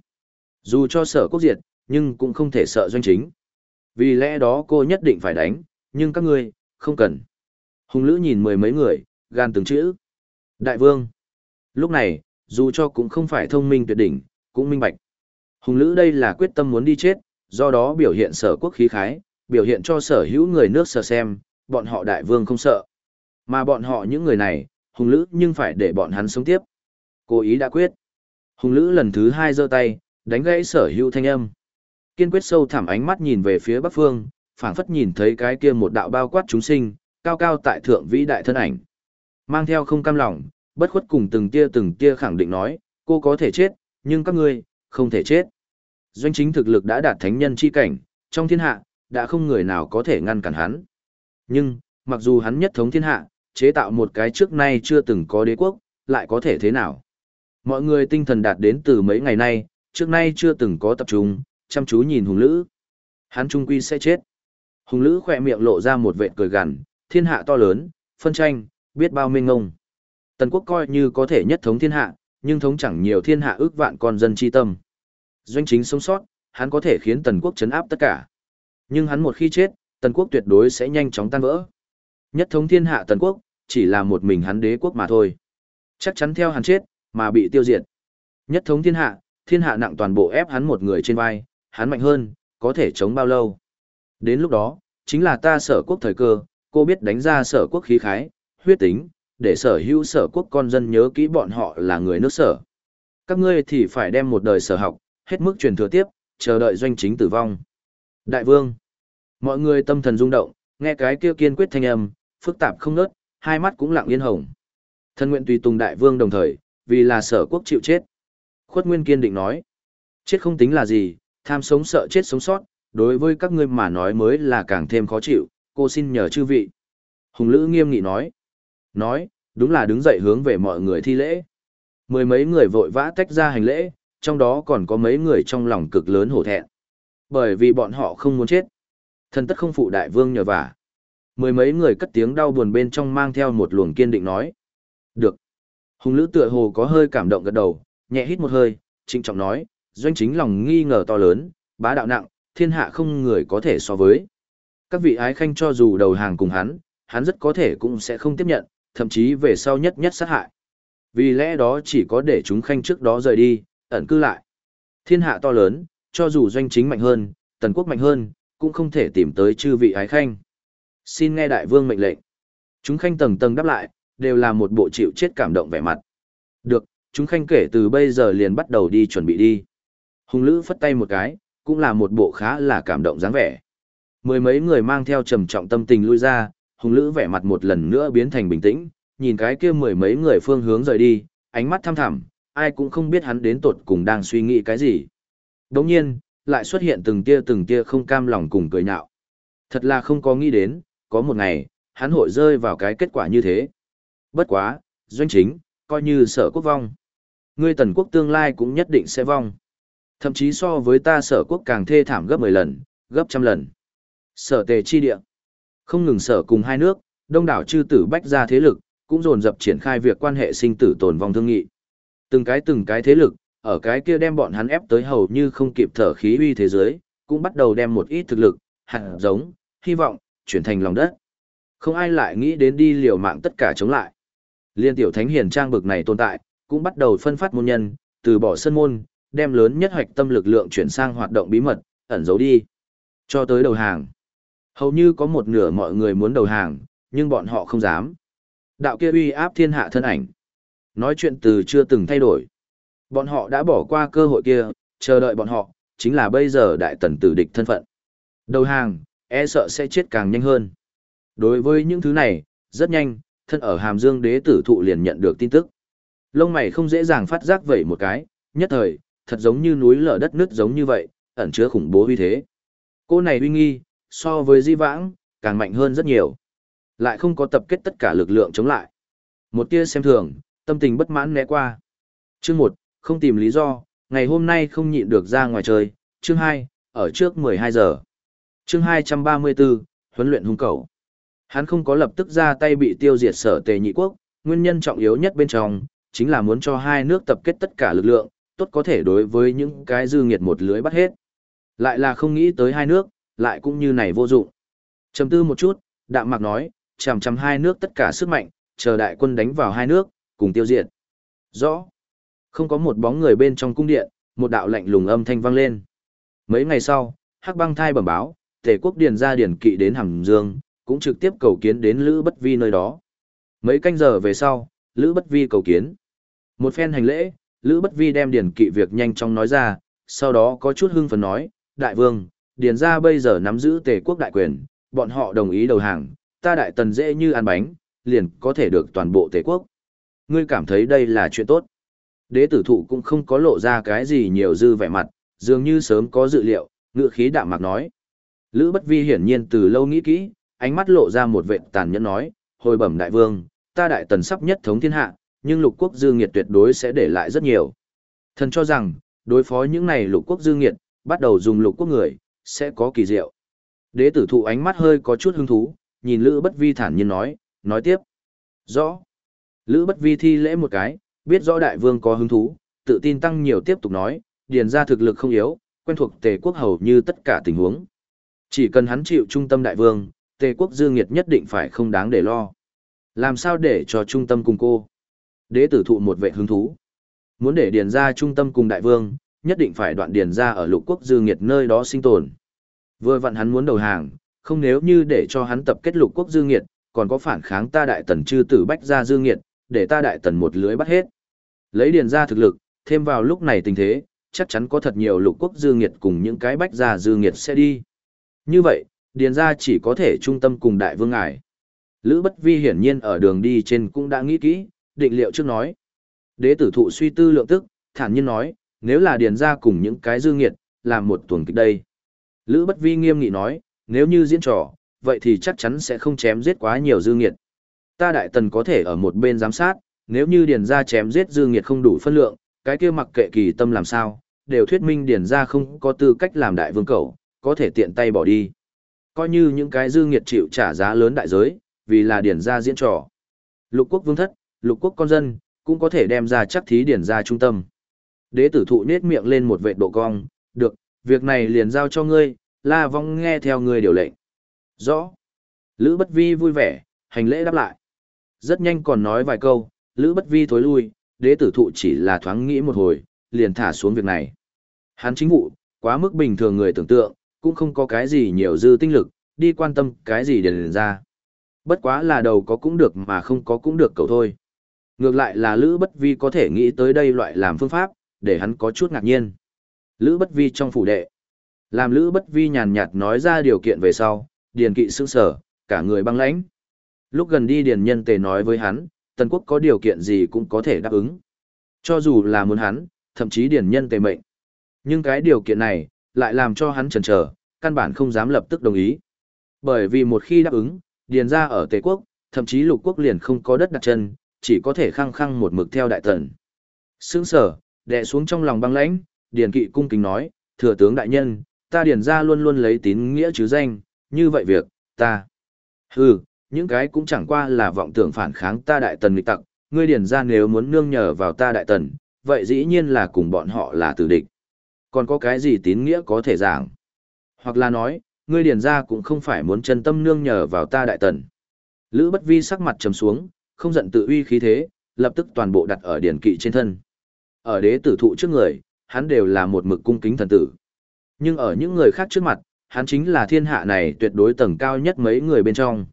Dù cho sở quốc diệt, nhưng cũng không thể sợ doanh chính. Vì lẽ đó cô nhất định phải đánh, nhưng các ngươi, không cần. Hùng lữ nhìn mười mấy người, gan từng chữ. Đại vương. Lúc này, dù cho cũng không phải thông minh tuyệt đỉnh, cũng minh bạch. Hùng lữ đây là quyết tâm muốn đi chết, do đó biểu hiện sở quốc khí khái, biểu hiện cho sở hữu người nước sở xem, bọn họ đại vương không sợ. Mà bọn họ những người này, hùng lữ nhưng phải để bọn hắn sống tiếp. Cố ý đã quyết. Hùng lữ lần thứ hai giơ tay, đánh gãy sở hữu thanh âm. Kiên quyết sâu thẳm ánh mắt nhìn về phía bắc phương, phảng phất nhìn thấy cái kia một đạo bao quát chúng sinh, cao cao tại thượng vĩ đại thân ảnh. Mang theo không cam lòng, bất khuất cùng từng tia từng tia khẳng định nói, cô có thể chết, nhưng các ngươi, không thể chết. Doanh chính thực lực đã đạt thánh nhân chi cảnh, trong thiên hạ, đã không người nào có thể ngăn cản hắn. Nhưng, mặc dù hắn nhất thống thiên hạ, chế tạo một cái trước nay chưa từng có đế quốc, lại có thể thế nào? Mọi người tinh thần đạt đến từ mấy ngày nay, trước nay chưa từng có tập trung, chăm chú nhìn Hùng Lữ. Hắn trung quy sẽ chết. Hùng Lữ khỏe miệng lộ ra một vệt cười gằn, thiên hạ to lớn, phân tranh, biết bao mênh ngông. Tần quốc coi như có thể nhất thống thiên hạ, nhưng thống chẳng nhiều thiên hạ ước vạn con dân chi tâm. Doanh chính sống sót, hắn có thể khiến tần quốc chấn áp tất cả. Nhưng hắn một khi chết, tần quốc tuyệt đối sẽ nhanh chóng tan vỡ. Nhất thống thiên hạ tần quốc, chỉ là một mình hắn đế quốc mà thôi. Chắc chắn theo hắn chết, mà bị tiêu diệt. Nhất thống thiên hạ, thiên hạ nặng toàn bộ ép hắn một người trên vai, hắn mạnh hơn, có thể chống bao lâu. Đến lúc đó, chính là ta sở quốc thời cơ, cô biết đánh ra sở quốc khí khái, huyết tính, để sở hữu sở quốc con dân nhớ kỹ bọn họ là người nước sở. Các ngươi thì phải đem một đời sở học, hết mức truyền thừa tiếp, chờ đợi doanh chính tử vong. Đại vương, mọi người tâm thần rung động, nghe cái kia kiên quyết thanh âm, phức tạp không nớt, hai mắt cũng lặng yên hồng. Thân nguyện tùy tùng đại vương đồng thời, vì là sở quốc chịu chết. Khuất Nguyên kiên định nói, chết không tính là gì, tham sống sợ chết sống sót, đối với các ngươi mà nói mới là càng thêm khó chịu, cô xin nhờ chư vị. Hùng Lữ nghiêm nghị nói, nói, đúng là đứng dậy hướng về mọi người thi lễ. Mười mấy người vội vã tách ra hành lễ, trong đó còn có mấy người trong lòng cực lớn hổ thẹn. Bởi vì bọn họ không muốn chết. Thần tất không phụ đại vương nhờ vả. Mười mấy người cất tiếng đau buồn bên trong mang theo một luồng kiên định nói. Được. Hùng lữ tựa hồ có hơi cảm động gật đầu, nhẹ hít một hơi, trịnh trọng nói, doanh chính lòng nghi ngờ to lớn, bá đạo nặng, thiên hạ không người có thể so với. Các vị ái khanh cho dù đầu hàng cùng hắn, hắn rất có thể cũng sẽ không tiếp nhận, thậm chí về sau nhất nhất sát hại. Vì lẽ đó chỉ có để chúng khanh trước đó rời đi, ẩn cư lại. Thiên hạ to lớn, cho dù doanh chính mạnh hơn, tần quốc mạnh hơn, cũng không thể tìm tới chư vị ái khanh. Xin nghe đại vương mệnh lệnh. Chúng khanh tầng tầng đáp lại, đều là một bộ chịu chết cảm động vẻ mặt. Được, chúng khanh kể từ bây giờ liền bắt đầu đi chuẩn bị đi. Hùng Lữ phất tay một cái, cũng là một bộ khá là cảm động dáng vẻ. Mười mấy người mang theo trầm trọng tâm tình lui ra, Hùng Lữ vẻ mặt một lần nữa biến thành bình tĩnh, nhìn cái kia mười mấy người phương hướng rời đi, ánh mắt thăm thẳm, ai cũng không biết hắn đến tột cùng đang suy nghĩ cái gì. Đồng nhiên, lại xuất hiện từng tia từng tia không cam lòng cùng cười nhạo. Thật là không có nghĩ đến, có một ngày, hắn hội rơi vào cái kết quả như thế. Bất quá, doanh chính, coi như sở quốc vong. Ngươi tần quốc tương lai cũng nhất định sẽ vong. Thậm chí so với ta sở quốc càng thê thảm gấp 10 lần, gấp trăm lần. Sở tề chi địa. Không ngừng sở cùng hai nước, đông đảo chư tử bách ra thế lực, cũng dồn dập triển khai việc quan hệ sinh tử tồn vong thương nghị. Từng cái từng cái thế lực, ở cái kia đem bọn hắn ép tới hầu như không kịp thở khí uy thế giới, cũng bắt đầu đem một ít thực lực, hạt giống, hy vọng, chuyển thành lòng đất. Không ai lại nghĩ đến đi liều mạng tất cả chống lại. Liên tiểu thánh hiền trang bực này tồn tại, cũng bắt đầu phân phát môn nhân, từ bỏ sân môn, đem lớn nhất hoạch tâm lực lượng chuyển sang hoạt động bí mật, ẩn giấu đi. Cho tới đầu hàng. Hầu như có một nửa mọi người muốn đầu hàng, nhưng bọn họ không dám. Đạo kia uy áp thiên hạ thân ảnh. Nói chuyện từ chưa từng thay đổi. Bọn họ đã bỏ qua cơ hội kia, chờ đợi bọn họ, chính là bây giờ đại tần tử địch thân phận. Đầu hàng, e sợ sẽ chết càng nhanh hơn. Đối với những thứ này, rất nhanh, thân ở Hàm Dương đế tử thụ liền nhận được tin tức. Lông mày không dễ dàng phát giác vậy một cái, nhất thời, thật giống như núi lở đất nứt giống như vậy, ẩn chứa khủng bố uy thế. Cô này uy nghi, so với di vãng, càng mạnh hơn rất nhiều. Lại không có tập kết tất cả lực lượng chống lại. Một tia xem thường, tâm tình bất mãn né qua. Chương 1, không tìm lý do, ngày hôm nay không nhịn được ra ngoài chơi. Chương 2, ở trước 12 giờ. Chương 234, huấn luyện hung cầu. Hắn không có lập tức ra tay bị tiêu diệt sở tề nhị quốc, nguyên nhân trọng yếu nhất bên trong, chính là muốn cho hai nước tập kết tất cả lực lượng, tốt có thể đối với những cái dư nghiệt một lưới bắt hết. Lại là không nghĩ tới hai nước, lại cũng như này vô dụng. Trầm tư một chút, đạm mạc nói, chằm chằm hai nước tất cả sức mạnh, chờ đại quân đánh vào hai nước, cùng tiêu diệt. Rõ. Không có một bóng người bên trong cung điện, một đạo lạnh lùng âm thanh vang lên. Mấy ngày sau, Hắc Băng Thai bẩm báo, Tề quốc điền ra điển kỵ đến Hàm Dương, cũng trực tiếp cầu kiến đến Lữ Bất Vi nơi đó. Mấy canh giờ về sau, Lữ Bất Vi cầu kiến. Một phen hành lễ, Lữ Bất Vi đem điển kỵ việc nhanh chóng nói ra, sau đó có chút hưng phấn nói, Đại vương, điền ra bây giờ nắm giữ Tề quốc đại quyền, bọn họ đồng ý đầu hàng, ta đại tần dễ như ăn bánh, liền có thể được toàn bộ Tề quốc. Ngươi cảm thấy đây là chuyện tốt. Đế tử thụ cũng không có lộ ra cái gì nhiều dư vẻ mặt, dường như sớm có dự liệu, ngựa khí đạm mạc nói. Lữ bất vi hiển nhiên từ lâu nghĩ kỹ, ánh mắt lộ ra một vệ tàn nhẫn nói, hồi bẩm đại vương, ta đại tần sắp nhất thống thiên hạ, nhưng lục quốc dư nghiệt tuyệt đối sẽ để lại rất nhiều. Thần cho rằng, đối phó những này lục quốc dư nghiệt, bắt đầu dùng lục quốc người, sẽ có kỳ diệu. Đế tử thụ ánh mắt hơi có chút hứng thú, nhìn Lữ Bất Vi thản nhiên nói, nói tiếp. Rõ. Lữ Bất Vi thi lễ một cái, biết rõ đại vương có hứng thú, tự tin tăng nhiều tiếp tục nói, điền ra thực lực không yếu, quen thuộc tề quốc hầu như tất cả tình huống. Chỉ cần hắn chịu trung tâm đại vương, tề quốc dư nghiệt nhất định phải không đáng để lo. Làm sao để cho trung tâm cùng cô? Đế tử thụ một vệ hứng thú. Muốn để điền ra trung tâm cùng đại vương, nhất định phải đoạn điền ra ở lục quốc dư nghiệt nơi đó sinh tồn. Vừa vặn hắn muốn đầu hàng, không nếu như để cho hắn tập kết lục quốc dư nghiệt, còn có phản kháng ta đại tần chư tử bách ra dư nghiệt, để ta đại tần một lưới bắt hết. Lấy điền ra thực lực, thêm vào lúc này tình thế, chắc chắn có thật nhiều lục quốc dư nghiệt cùng những cái bách ra dư nghiệt sẽ đi. Như vậy, điền ra chỉ có thể trung tâm cùng đại vương ngài. Lữ Bất Vi hiển nhiên ở đường đi trên cũng đã nghĩ kỹ, định liệu trước nói. Đế tử thụ suy tư lượng tức, thản nhiên nói, nếu là điền ra cùng những cái dư nghiệt, làm một tuần kịch đây. Lữ Bất Vi nghiêm nghị nói, nếu như diễn trò, vậy thì chắc chắn sẽ không chém giết quá nhiều dư nghiệt. Ta đại tần có thể ở một bên giám sát, nếu như điền ra chém giết dư nghiệt không đủ phân lượng, cái kia mặc kệ kỳ tâm làm sao, đều thuyết minh điền ra không có tư cách làm đại vương cầu, có thể tiện tay bỏ đi. Coi như những cái dư nghiệt chịu trả giá lớn đại giới, vì là điền ra diễn trò. Lục quốc vương thất, lục quốc con dân, cũng có thể đem ra chắc thí điển ra trung tâm. Đế tử thụ nết miệng lên một vệ độ cong, được, việc này liền giao cho ngươi, la vong nghe theo ngươi điều lệnh. Rõ. Lữ bất vi vui vẻ, hành lễ đáp lại. Rất nhanh còn nói vài câu, Lữ bất vi thối lui, đế tử thụ chỉ là thoáng nghĩ một hồi, liền thả xuống việc này. Hắn chính vụ, quá mức bình thường người tưởng tượng, cũng không có cái gì nhiều dư tinh lực, đi quan tâm cái gì để liền ra. Bất quá là đầu có cũng được mà không có cũng được cậu thôi. Ngược lại là Lữ Bất Vi có thể nghĩ tới đây loại làm phương pháp, để hắn có chút ngạc nhiên. Lữ Bất Vi trong phủ đệ. Làm Lữ Bất Vi nhàn nhạt nói ra điều kiện về sau, Điền Kỵ sững sở, cả người băng lãnh. Lúc gần đi Điền Nhân Tề nói với hắn, Tần Quốc có điều kiện gì cũng có thể đáp ứng. Cho dù là muốn hắn, thậm chí Điền Nhân Tề mệnh. Nhưng cái điều kiện này, lại làm cho hắn chần chờ, căn bản không dám lập tức đồng ý. Bởi vì một khi đáp ứng, Điền ra ở Tề Quốc, thậm chí lục quốc liền không có đất đặt chân, chỉ có thể khăng khăng một mực theo đại tần. Sướng sở, đè xuống trong lòng băng lãnh, Điền Kỵ cung kính nói, thừa tướng đại nhân, ta Điền ra luôn luôn lấy tín nghĩa chứ danh, như vậy việc, ta. Hừ, những cái cũng chẳng qua là vọng tưởng phản kháng ta đại tần nghịch tặc, ngươi Điền ra nếu muốn nương nhờ vào ta đại tần, vậy dĩ nhiên là cùng bọn họ là tử địch. Còn có cái gì tín nghĩa có thể giảng? Hoặc là nói, ngươi Điền ra cũng không phải muốn chân tâm nương nhờ vào ta đại tần. Lữ bất vi sắc mặt trầm xuống, không giận tự uy khí thế, lập tức toàn bộ đặt ở điển kỵ trên thân. Ở đế tử thụ trước người, hắn đều là một mực cung kính thần tử. Nhưng ở những người khác trước mặt, hắn chính là thiên hạ này tuyệt đối tầng cao nhất mấy người bên trong.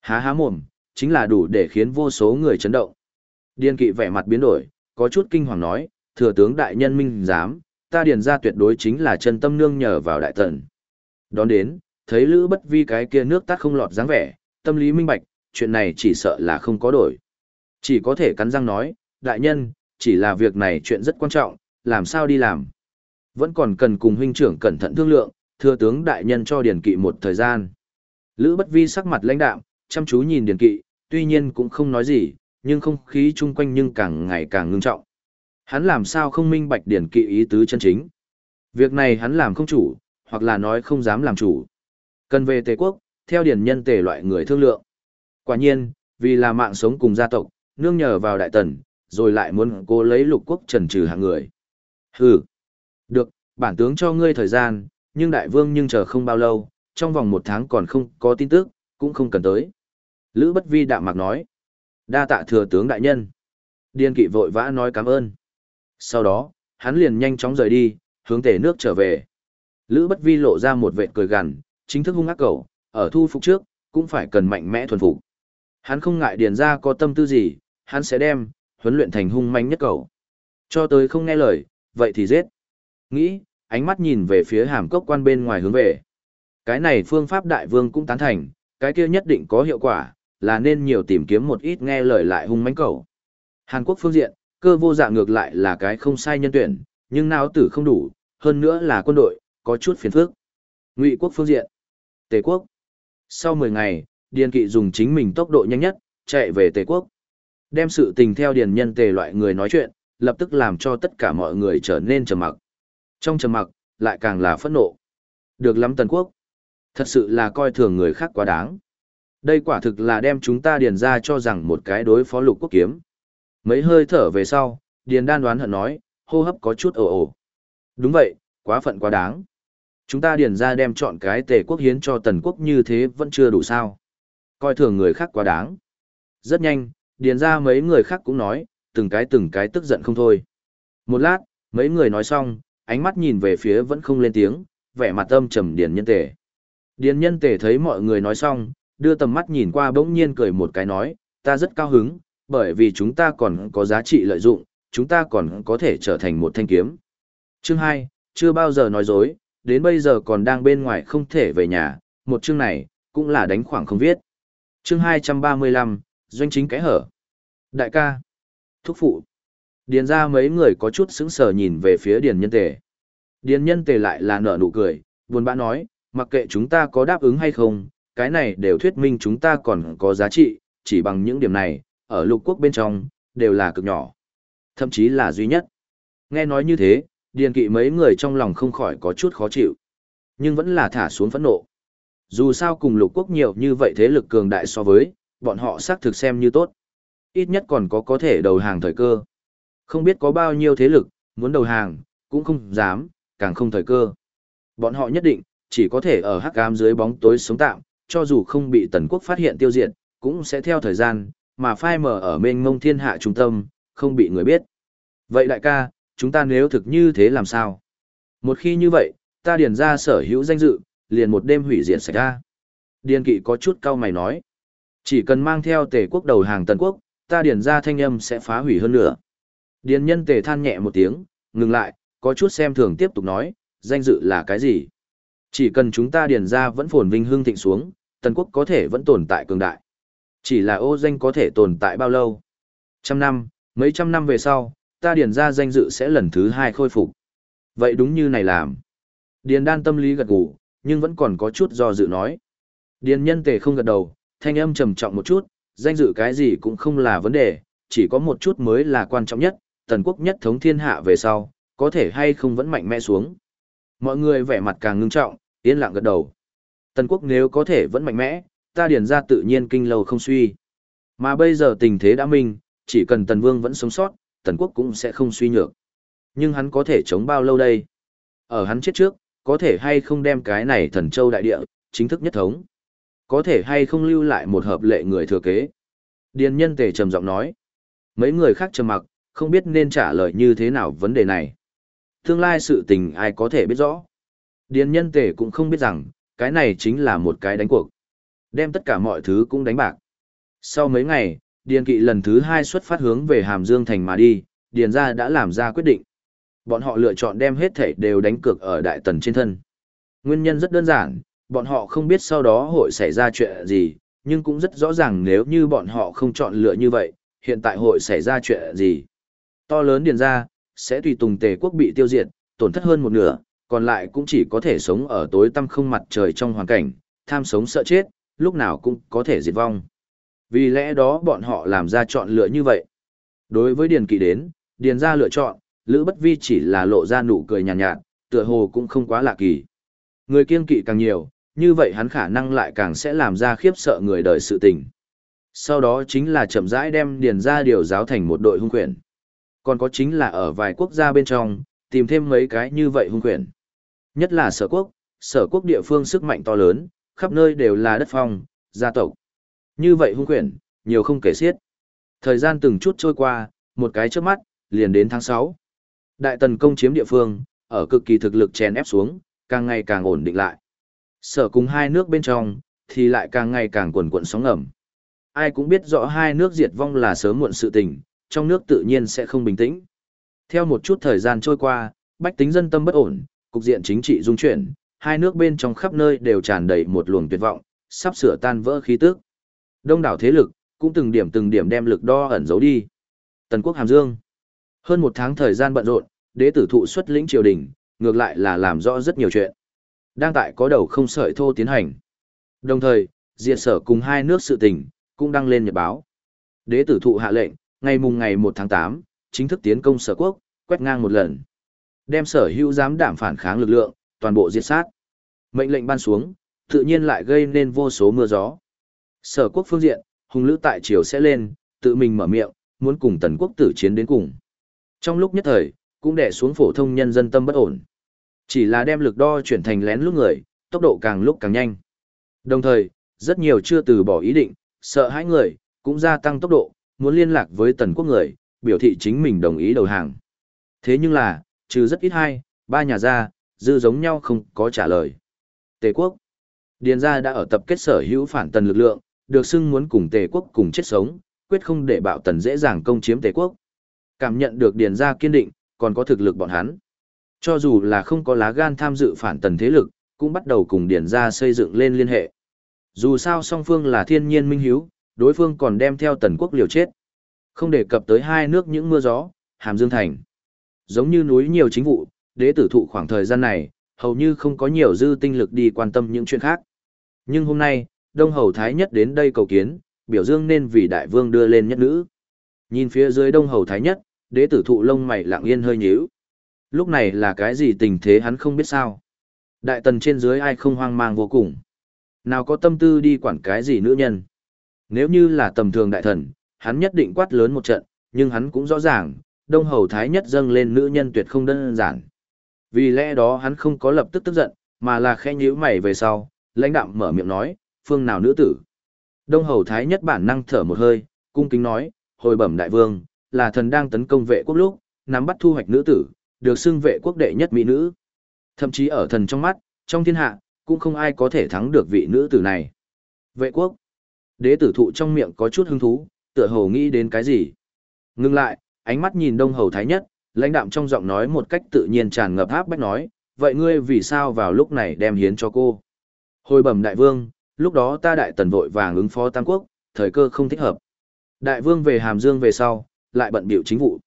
Há há mồm, chính là đủ để khiến vô số người chấn động. Điền kỵ vẻ mặt biến đổi, có chút kinh hoàng nói, thừa tướng đại nhân minh dám, ta điền ra tuyệt đối chính là chân tâm nương nhờ vào đại tần. Đón đến, thấy lữ bất vi cái kia nước tắt không lọt dáng vẻ, tâm lý minh bạch, chuyện này chỉ sợ là không có đổi. Chỉ có thể cắn răng nói, đại nhân, chỉ là việc này chuyện rất quan trọng, làm sao đi làm. Vẫn còn cần cùng huynh trưởng cẩn thận thương lượng, thưa tướng đại nhân cho Điền Kỵ một thời gian. Lữ Bất Vi sắc mặt lãnh đạm, chăm chú nhìn Điền Kỵ, tuy nhiên cũng không nói gì, nhưng không khí chung quanh nhưng càng ngày càng ngưng trọng. Hắn làm sao không minh bạch Điền Kỵ ý tứ chân chính. Việc này hắn làm không chủ, hoặc là nói không dám làm chủ. Cần về Tề quốc, theo Điền nhân tề loại người thương lượng. Quả nhiên, vì là mạng sống cùng gia tộc, nương nhờ vào đại tần, rồi lại muốn cố lấy lục quốc trần trừ hạng người. Hừ. Được, bản tướng cho ngươi thời gian, nhưng đại vương nhưng chờ không bao lâu, trong vòng một tháng còn không có tin tức, cũng không cần tới. Lữ bất vi đạm mạc nói. Đa tạ thừa tướng đại nhân. Điên kỵ vội vã nói cảm ơn. Sau đó, hắn liền nhanh chóng rời đi, hướng tể nước trở về. Lữ bất vi lộ ra một vệ cười gằn, chính thức hung ác cầu, ở thu phục trước, cũng phải cần mạnh mẽ thuần phục. Hắn không ngại điền ra có tâm tư gì, hắn sẽ đem, huấn luyện thành hung manh nhất cầu. Cho tới không nghe lời, vậy thì giết. Nghĩ, ánh mắt nhìn về phía hàm cốc quan bên ngoài hướng về. Cái này phương pháp đại vương cũng tán thành, cái kia nhất định có hiệu quả, là nên nhiều tìm kiếm một ít nghe lời lại hung manh cầu. Hàn Quốc phương diện, cơ vô dạ ngược lại là cái không sai nhân tuyển, nhưng não tử không đủ, hơn nữa là quân đội, có chút phiền phức. Ngụy quốc phương diện, Tề quốc. Sau 10 ngày, Điền Kỵ dùng chính mình tốc độ nhanh nhất, chạy về Tề quốc. Đem sự tình theo Điền nhân Tề loại người nói chuyện, lập tức làm cho tất cả mọi người trở nên trầm mặc. Trong trầm mặc, lại càng là phẫn nộ. Được lắm Tần Quốc. Thật sự là coi thường người khác quá đáng. Đây quả thực là đem chúng ta điền ra cho rằng một cái đối phó lục quốc kiếm. Mấy hơi thở về sau, điền đan đoán hận nói, hô hấp có chút ồ ồ. Đúng vậy, quá phận quá đáng. Chúng ta điền ra đem chọn cái tề quốc hiến cho tần quốc như thế vẫn chưa đủ sao. Coi thường người khác quá đáng. Rất nhanh, điền ra mấy người khác cũng nói, từng cái từng cái tức giận không thôi. Một lát, mấy người nói xong, ánh mắt nhìn về phía vẫn không lên tiếng, vẻ mặt âm trầm điền nhân tề. Điền nhân tề thấy mọi người nói xong, đưa tầm mắt nhìn qua bỗng nhiên cười một cái nói, ta rất cao hứng, bởi vì chúng ta còn có giá trị lợi dụng, chúng ta còn có thể trở thành một thanh kiếm. Chương 2, chưa bao giờ nói dối, đến bây giờ còn đang bên ngoài không thể về nhà, một chương này, cũng là đánh khoảng không viết. Chương 235, doanh chính cái hở. Đại ca, thúc phụ. Điền ra mấy người có chút sững sờ nhìn về phía điền nhân tề. Điền nhân tề lại là nở nụ cười, buồn bã nói, mặc kệ chúng ta có đáp ứng hay không, cái này đều thuyết minh chúng ta còn có giá trị, chỉ bằng những điểm này, ở lục quốc bên trong, đều là cực nhỏ. Thậm chí là duy nhất. Nghe nói như thế, điền kỵ mấy người trong lòng không khỏi có chút khó chịu. Nhưng vẫn là thả xuống phẫn nộ. Dù sao cùng lục quốc nhiều như vậy thế lực cường đại so với, bọn họ xác thực xem như tốt. Ít nhất còn có có thể đầu hàng thời cơ. Không biết có bao nhiêu thế lực, muốn đầu hàng, cũng không dám, càng không thời cơ. Bọn họ nhất định, chỉ có thể ở hắc ám dưới bóng tối sống tạm, cho dù không bị tần quốc phát hiện tiêu diệt, cũng sẽ theo thời gian, mà phai mở ở mênh mông thiên hạ trung tâm, không bị người biết. Vậy đại ca, chúng ta nếu thực như thế làm sao? Một khi như vậy, ta điền ra sở hữu danh dự, liền một đêm hủy diệt xảy ra. Điền kỵ có chút cau mày nói. Chỉ cần mang theo tề quốc đầu hàng tần quốc, ta điền ra thanh âm sẽ phá hủy hơn nữa. Điền nhân tề than nhẹ một tiếng, ngừng lại, có chút xem thường tiếp tục nói, danh dự là cái gì? Chỉ cần chúng ta điền ra vẫn phồn vinh hương thịnh xuống, tần quốc có thể vẫn tồn tại cường đại. Chỉ là ô danh có thể tồn tại bao lâu? Trăm năm, mấy trăm năm về sau, ta điền ra danh dự sẽ lần thứ hai khôi phục. Vậy đúng như này làm. Điền đan tâm lý gật gù, nhưng vẫn còn có chút do dự nói. Điền nhân tề không gật đầu, thanh âm trầm trọng một chút, danh dự cái gì cũng không là vấn đề, chỉ có một chút mới là quan trọng nhất, tần quốc nhất thống thiên hạ về sau, có thể hay không vẫn mạnh mẽ xuống. Mọi người vẻ mặt càng ngưng trọng, yên lặng gật đầu. Tần quốc nếu có thể vẫn mạnh mẽ, ta điền ra tự nhiên kinh lâu không suy. Mà bây giờ tình thế đã minh, chỉ cần tần vương vẫn sống sót, tần quốc cũng sẽ không suy nhược. Nhưng hắn có thể chống bao lâu đây? Ở hắn chết trước, có thể hay không đem cái này thần châu đại địa, chính thức nhất thống? Có thể hay không lưu lại một hợp lệ người thừa kế? Điền nhân tề trầm giọng nói. Mấy người khác trầm mặc, không biết nên trả lời như thế nào vấn đề này. Tương lai sự tình ai có thể biết rõ. Điền nhân tề cũng không biết rằng, cái này chính là một cái đánh cuộc. Đem tất cả mọi thứ cũng đánh bạc. Sau mấy ngày, Điền Kỵ lần thứ hai xuất phát hướng về Hàm Dương Thành mà đi, Điền gia đã làm ra quyết định. Bọn họ lựa chọn đem hết thảy đều đánh cược ở Đại Tần trên thân. Nguyên nhân rất đơn giản, bọn họ không biết sau đó hội xảy ra chuyện gì, nhưng cũng rất rõ ràng nếu như bọn họ không chọn lựa như vậy, hiện tại hội xảy ra chuyện gì. To lớn Điền gia, sẽ tùy tùng tề quốc bị tiêu diệt, tổn thất hơn một nửa, còn lại cũng chỉ có thể sống ở tối tăm không mặt trời trong hoàn cảnh, tham sống sợ chết, lúc nào cũng có thể diệt vong. Vì lẽ đó bọn họ làm ra chọn lựa như vậy. Đối với Điền Kỵ đến, Điền ra lựa chọn, Lữ Bất Vi chỉ là lộ ra nụ cười nhàn nhạt, nhạt, tựa hồ cũng không quá lạ kỳ. Người kiên kỵ càng nhiều, như vậy hắn khả năng lại càng sẽ làm ra khiếp sợ người đời sự tình. Sau đó chính là chậm rãi đem Điền ra điều giáo thành một đội hung quyển. Còn có chính là ở vài quốc gia bên trong, tìm thêm mấy cái như vậy hung quyển. Nhất là sở quốc, sở quốc địa phương sức mạnh to lớn, khắp nơi đều là đất phong, gia tộc. Như vậy hung quyển, nhiều không kể xiết. Thời gian từng chút trôi qua, một cái trước mắt, liền đến tháng 6. Đại tần công chiếm địa phương, ở cực kỳ thực lực chèn ép xuống, càng ngày càng ổn định lại. Sở cùng hai nước bên trong, thì lại càng ngày càng quần quận sóng ngầm. Ai cũng biết rõ hai nước diệt vong là sớm muộn sự tình, trong nước tự nhiên sẽ không bình tĩnh. Theo một chút thời gian trôi qua, bách tính dân tâm bất ổn, cục diện chính trị dung chuyển, hai nước bên trong khắp nơi đều tràn đầy một luồng tuyệt vọng, sắp sửa tan vỡ khí tức. Đông đảo thế lực, cũng từng điểm từng điểm đem lực đo ẩn giấu đi. Tần quốc Hàm Dương. Hơn một tháng thời gian bận rộn, đế tử thụ xuất lĩnh triều đình, ngược lại là làm rõ rất nhiều chuyện. Đang tại có đầu không sợi thô tiến hành. Đồng thời, diệt sở cùng hai nước sự tình, cũng đăng lên nhật báo. Đế tử thụ hạ lệnh, ngày mùng ngày 1 tháng 8, chính thức tiến công sở quốc, quét ngang một lần. Đem sở hữu dám đảm phản kháng lực lượng, toàn bộ diệt sát. Mệnh lệnh ban xuống, tự nhiên lại gây nên vô số mưa gió. Sở quốc phương diện, hùng lữ tại triều sẽ lên, tự mình mở miệng, muốn cùng tần quốc tử chiến đến cùng. Trong lúc nhất thời, cũng đè xuống phổ thông nhân dân tâm bất ổn. Chỉ là đem lực đo chuyển thành lén lúc người, tốc độ càng lúc càng nhanh. Đồng thời, rất nhiều chưa từ bỏ ý định, sợ hãi người, cũng gia tăng tốc độ, muốn liên lạc với tần quốc người, biểu thị chính mình đồng ý đầu hàng. Thế nhưng là, trừ rất ít hai, ba nhà ra, dư giống nhau không có trả lời. Tề quốc. Điền gia đã ở tập kết sở hữu phản tần lực lượng, được xưng muốn cùng tề quốc cùng chết sống, quyết không để bạo tần dễ dàng công chiếm tề quốc. Cảm nhận được điền gia kiên định, còn có thực lực bọn hắn. Cho dù là không có lá gan tham dự phản tần thế lực, cũng bắt đầu cùng điển gia xây dựng lên liên hệ. Dù sao song phương là thiên nhiên minh hiếu, đối phương còn đem theo tần quốc liều chết. Không đề cập tới hai nước những mưa gió, hàm dương thành. Giống như núi nhiều chính vụ, đế tử thụ khoảng thời gian này, hầu như không có nhiều dư tinh lực đi quan tâm những chuyện khác. Nhưng hôm nay, Đông Hầu Thái Nhất đến đây cầu kiến, biểu dương nên vì đại vương đưa lên nhất nữ. Nhìn phía dưới Đông Hầu Thái Nhất, đế tử thụ lông mày lặng yên hơi nhíu. Lúc này là cái gì tình thế hắn không biết sao. Đại tần trên dưới ai không hoang mang vô cùng. Nào có tâm tư đi quản cái gì nữ nhân. Nếu như là tầm thường đại thần, hắn nhất định quát lớn một trận, nhưng hắn cũng rõ ràng, Đông Hầu Thái Nhất dâng lên nữ nhân tuyệt không đơn giản. Vì lẽ đó hắn không có lập tức tức giận, mà là khẽ nhíu mày về sau, lãnh đạm mở miệng nói, phương nào nữ tử. Đông Hầu Thái Nhất bản năng thở một hơi, cung kính nói, hồi bẩm đại vương, là thần đang tấn công vệ quốc lúc, nắm bắt thu hoạch nữ tử, được xưng vệ quốc đệ nhất mỹ nữ. Thậm chí ở thần trong mắt, trong thiên hạ, cũng không ai có thể thắng được vị nữ tử này. Vệ quốc. Đế tử thụ trong miệng có chút hứng thú, tựa hồ nghĩ đến cái gì. Ngưng lại, ánh mắt nhìn đông hầu thái nhất, lãnh đạm trong giọng nói một cách tự nhiên tràn ngập áp bách nói, vậy ngươi vì sao vào lúc này đem hiến cho cô? Hồi bẩm đại vương, lúc đó ta đại tần vội vàng ứng phó tam quốc, thời cơ không thích hợp. Đại vương về hàm dương về sau, lại bận biểu chính vụ.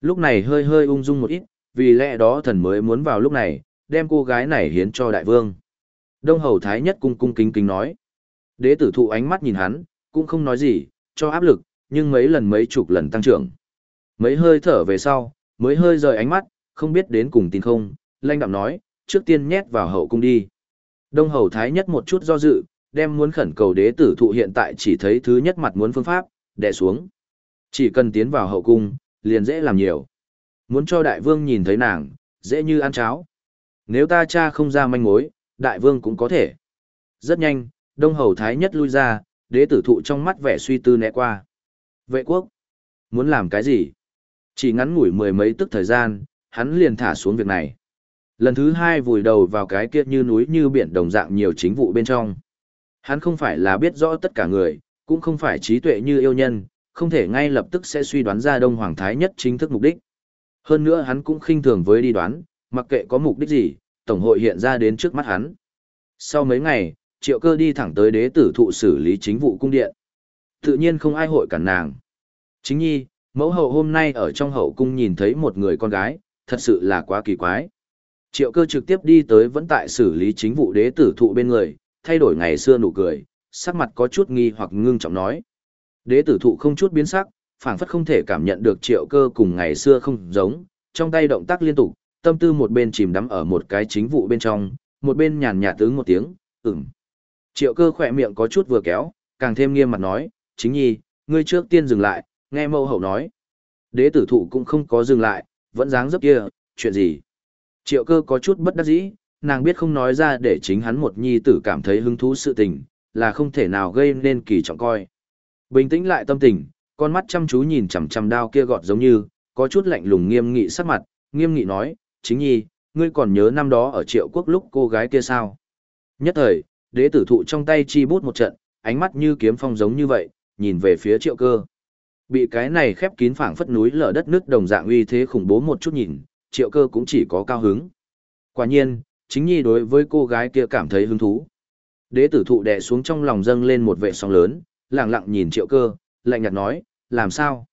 Lúc này hơi hơi ung dung một ít, vì lẽ đó thần mới muốn vào lúc này, đem cô gái này hiến cho đại vương. Đông hầu thái nhất cung cung kính kính nói. Đế tử thụ ánh mắt nhìn hắn, cũng không nói gì, cho áp lực, nhưng mấy lần mấy chục lần tăng trưởng. Mấy hơi thở về sau, mới hơi rời ánh mắt, không biết đến cùng tin không, lanh đạm nói, trước tiên nhét vào hậu cung đi. Đông hầu thái nhất một chút do dự, đem muốn khẩn cầu đế tử thụ hiện tại chỉ thấy thứ nhất mặt muốn phương pháp, đè xuống. Chỉ cần tiến vào hậu cung, liền dễ làm nhiều. Muốn cho đại vương nhìn thấy nàng, dễ như ăn cháo. Nếu ta cha không ra manh mối, đại vương cũng có thể. Rất nhanh, đông hầu thái nhất lui ra, đế tử thụ trong mắt vẻ suy tư né qua. Vệ quốc, muốn làm cái gì? Chỉ ngắn ngủi mười mấy tức thời gian, hắn liền thả xuống việc này. Lần thứ hai vùi đầu vào cái kia như núi như biển đồng dạng nhiều chính vụ bên trong. Hắn không phải là biết rõ tất cả người, cũng không phải trí tuệ như yêu nhân, không thể ngay lập tức sẽ suy đoán ra Đông Hoàng Thái nhất chính thức mục đích. Hơn nữa hắn cũng khinh thường với đi đoán, mặc kệ có mục đích gì, Tổng hội hiện ra đến trước mắt hắn. Sau mấy ngày, triệu cơ đi thẳng tới đế tử thụ xử lý chính vụ cung điện. Tự nhiên không ai hội cản nàng. Chính nhi, mẫu hậu hôm nay ở trong hậu cung nhìn thấy một người con gái, thật sự là quá kỳ quái. Triệu cơ trực tiếp đi tới vẫn tại xử lý chính vụ đế tử thụ bên người, thay đổi ngày xưa nụ cười, sắc mặt có chút nghi hoặc ngưng trọng nói. Đế tử thụ không chút biến sắc, phảng phất không thể cảm nhận được triệu cơ cùng ngày xưa không giống, trong tay động tác liên tục, tâm tư một bên chìm đắm ở một cái chính vụ bên trong, một bên nhàn nhạt tướng một tiếng, ừm. Triệu cơ khỏe miệng có chút vừa kéo, càng thêm nghiêm mặt nói, chính nhi, ngươi trước tiên dừng lại, nghe mâu hậu nói. Đế tử thụ cũng không có dừng lại, vẫn dáng dấp kia, chuyện gì. Triệu cơ có chút bất đắc dĩ, nàng biết không nói ra để chính hắn một nhi tử cảm thấy hứng thú sự tình, là không thể nào gây nên kỳ trọng coi. Bình tĩnh lại tâm tình, con mắt chăm chú nhìn chằm chằm đao kia gọt giống như, có chút lạnh lùng nghiêm nghị sắc mặt, nghiêm nghị nói, chính nhi, ngươi còn nhớ năm đó ở triệu quốc lúc cô gái kia sao? Nhất thời, đế tử thụ trong tay chi bút một trận, ánh mắt như kiếm phong giống như vậy, nhìn về phía triệu cơ. Bị cái này khép kín phảng phất núi lở đất nước đồng dạng uy thế khủng bố một chút nhìn, triệu cơ cũng chỉ có cao hứng. Quả nhiên, chính nhi đối với cô gái kia cảm thấy hứng thú. Đế tử thụ đè xuống trong lòng dâng lên một vệ sóng lớn, lẳng lặng nhìn triệu cơ, lạnh nhạt nói, làm sao?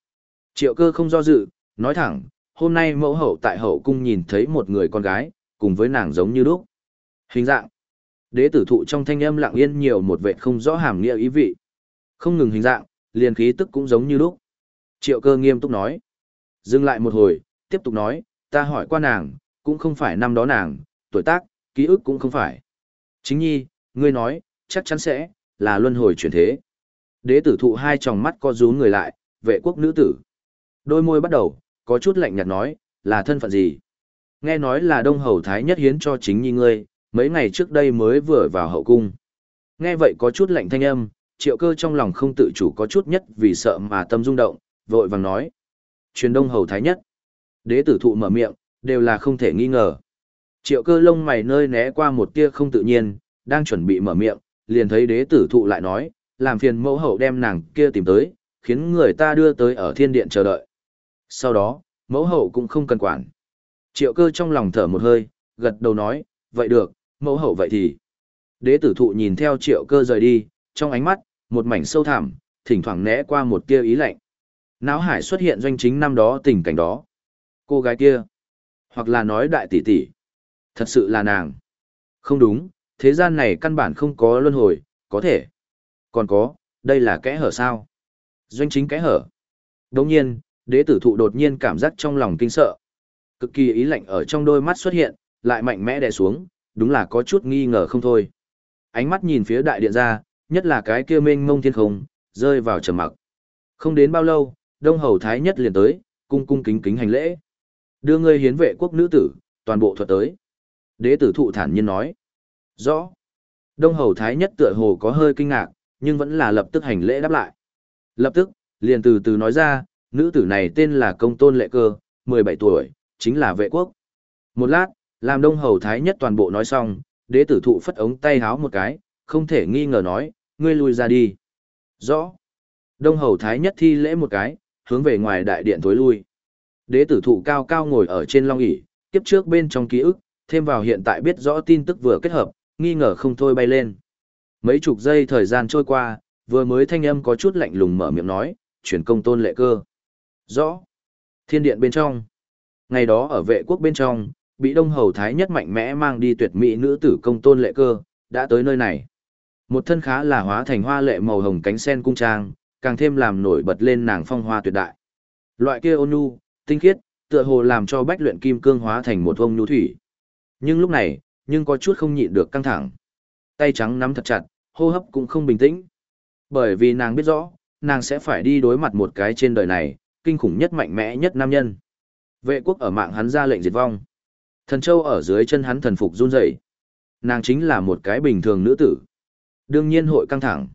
Triệu cơ không do dự, nói thẳng, hôm nay mẫu hậu tại hậu cung nhìn thấy một người con gái, cùng với nàng giống như lúc. Hình dạng. Đế tử thụ trong thanh âm lặng yên nhiều một vệ không rõ hàm nghĩa ý vị. Không ngừng hình dạng, liền khí tức cũng giống như lúc. Triệu cơ nghiêm túc nói. Dừng lại một hồi, tiếp tục nói, ta hỏi qua nàng, cũng không phải năm đó nàng, tuổi tác, ký ức cũng không phải. Chính nhi, ngươi nói, chắc chắn sẽ, là luân hồi chuyển thế. Đế tử thụ hai tròng mắt co rú người lại, vệ quốc nữ tử. Đôi môi bắt đầu, có chút lạnh nhạt nói, là thân phận gì? Nghe nói là đông hầu thái nhất hiến cho chính nhi ngươi, mấy ngày trước đây mới vừa vào hậu cung. Nghe vậy có chút lạnh thanh âm, triệu cơ trong lòng không tự chủ có chút nhất vì sợ mà tâm rung động, vội vàng nói. Truyền đông hầu thái nhất. Đế tử thụ mở miệng, đều là không thể nghi ngờ. Triệu cơ lông mày nơi né qua một tia không tự nhiên, đang chuẩn bị mở miệng, liền thấy đế tử thụ lại nói, làm phiền mẫu hậu đem nàng kia tìm tới, khiến người ta đưa tới ở thiên điện chờ đợi. Sau đó, mẫu hậu cũng không cần quản. Triệu cơ trong lòng thở một hơi, gật đầu nói, vậy được, mẫu hậu vậy thì. Đế tử thụ nhìn theo triệu cơ rời đi, trong ánh mắt, một mảnh sâu thẳm, thỉnh thoảng né qua một tia ý lạnh. Náo hải xuất hiện doanh chính năm đó tình cảnh đó. Cô gái kia, hoặc là nói đại tỷ tỷ, thật sự là nàng. Không đúng, thế gian này căn bản không có luân hồi, có thể. Còn có, đây là kẽ hở sao? Doanh chính kẽ hở. Đồng nhiên, đế tử thụ đột nhiên cảm giác trong lòng kinh sợ. Cực kỳ ý lạnh ở trong đôi mắt xuất hiện, lại mạnh mẽ đè xuống, đúng là có chút nghi ngờ không thôi. Ánh mắt nhìn phía đại điện ra, nhất là cái kia mênh mông thiên không, rơi vào trầm mặc. Không đến bao lâu, Đông Hầu Thái nhất liền tới, cung cung kính kính hành lễ. Đưa ngươi hiến vệ quốc nữ tử, toàn bộ thuật tới. Đế tử thụ thản nhiên nói. Rõ. Đông Hầu Thái nhất tựa hồ có hơi kinh ngạc, nhưng vẫn là lập tức hành lễ đáp lại. Lập tức, liền từ từ nói ra, nữ tử này tên là công tôn lệ cơ, 17 tuổi, chính là vệ quốc. Một lát, làm Đông Hầu Thái nhất toàn bộ nói xong, đế tử thụ phất ống tay háo một cái, không thể nghi ngờ nói, ngươi lui ra đi. Rõ. Đông Hầu Thái nhất thi lễ một cái, hướng về ngoài đại điện tối lui. Đế tử thụ cao cao ngồi ở trên long ỷ kiếp trước bên trong ký ức, thêm vào hiện tại biết rõ tin tức vừa kết hợp, nghi ngờ không thôi bay lên. Mấy chục giây thời gian trôi qua, vừa mới thanh âm có chút lạnh lùng mở miệng nói, chuyển công tôn lệ cơ. Rõ. Thiên điện bên trong. Ngày đó ở vệ quốc bên trong, bị Đông Hầu Thái nhất mạnh mẽ mang đi tuyệt mỹ nữ tử công tôn lệ cơ, đã tới nơi này. Một thân khá là hóa thành hoa lệ màu hồng cánh sen cung trang, càng thêm làm nổi bật lên nàng phong hoa tuyệt đại. Loại kia ôn nhu, tinh khiết, tựa hồ làm cho bách luyện kim cương hóa thành một vông nhu thủy. Nhưng lúc này, nhưng có chút không nhịn được căng thẳng. Tay trắng nắm thật chặt, hô hấp cũng không bình tĩnh. Bởi vì nàng biết rõ, nàng sẽ phải đi đối mặt một cái trên đời này, kinh khủng nhất mạnh mẽ nhất nam nhân. Vệ quốc ở mạng hắn ra lệnh diệt vong. Thần châu ở dưới chân hắn thần phục run rẩy. Nàng chính là một cái bình thường nữ tử. Đương nhiên hội căng thẳng.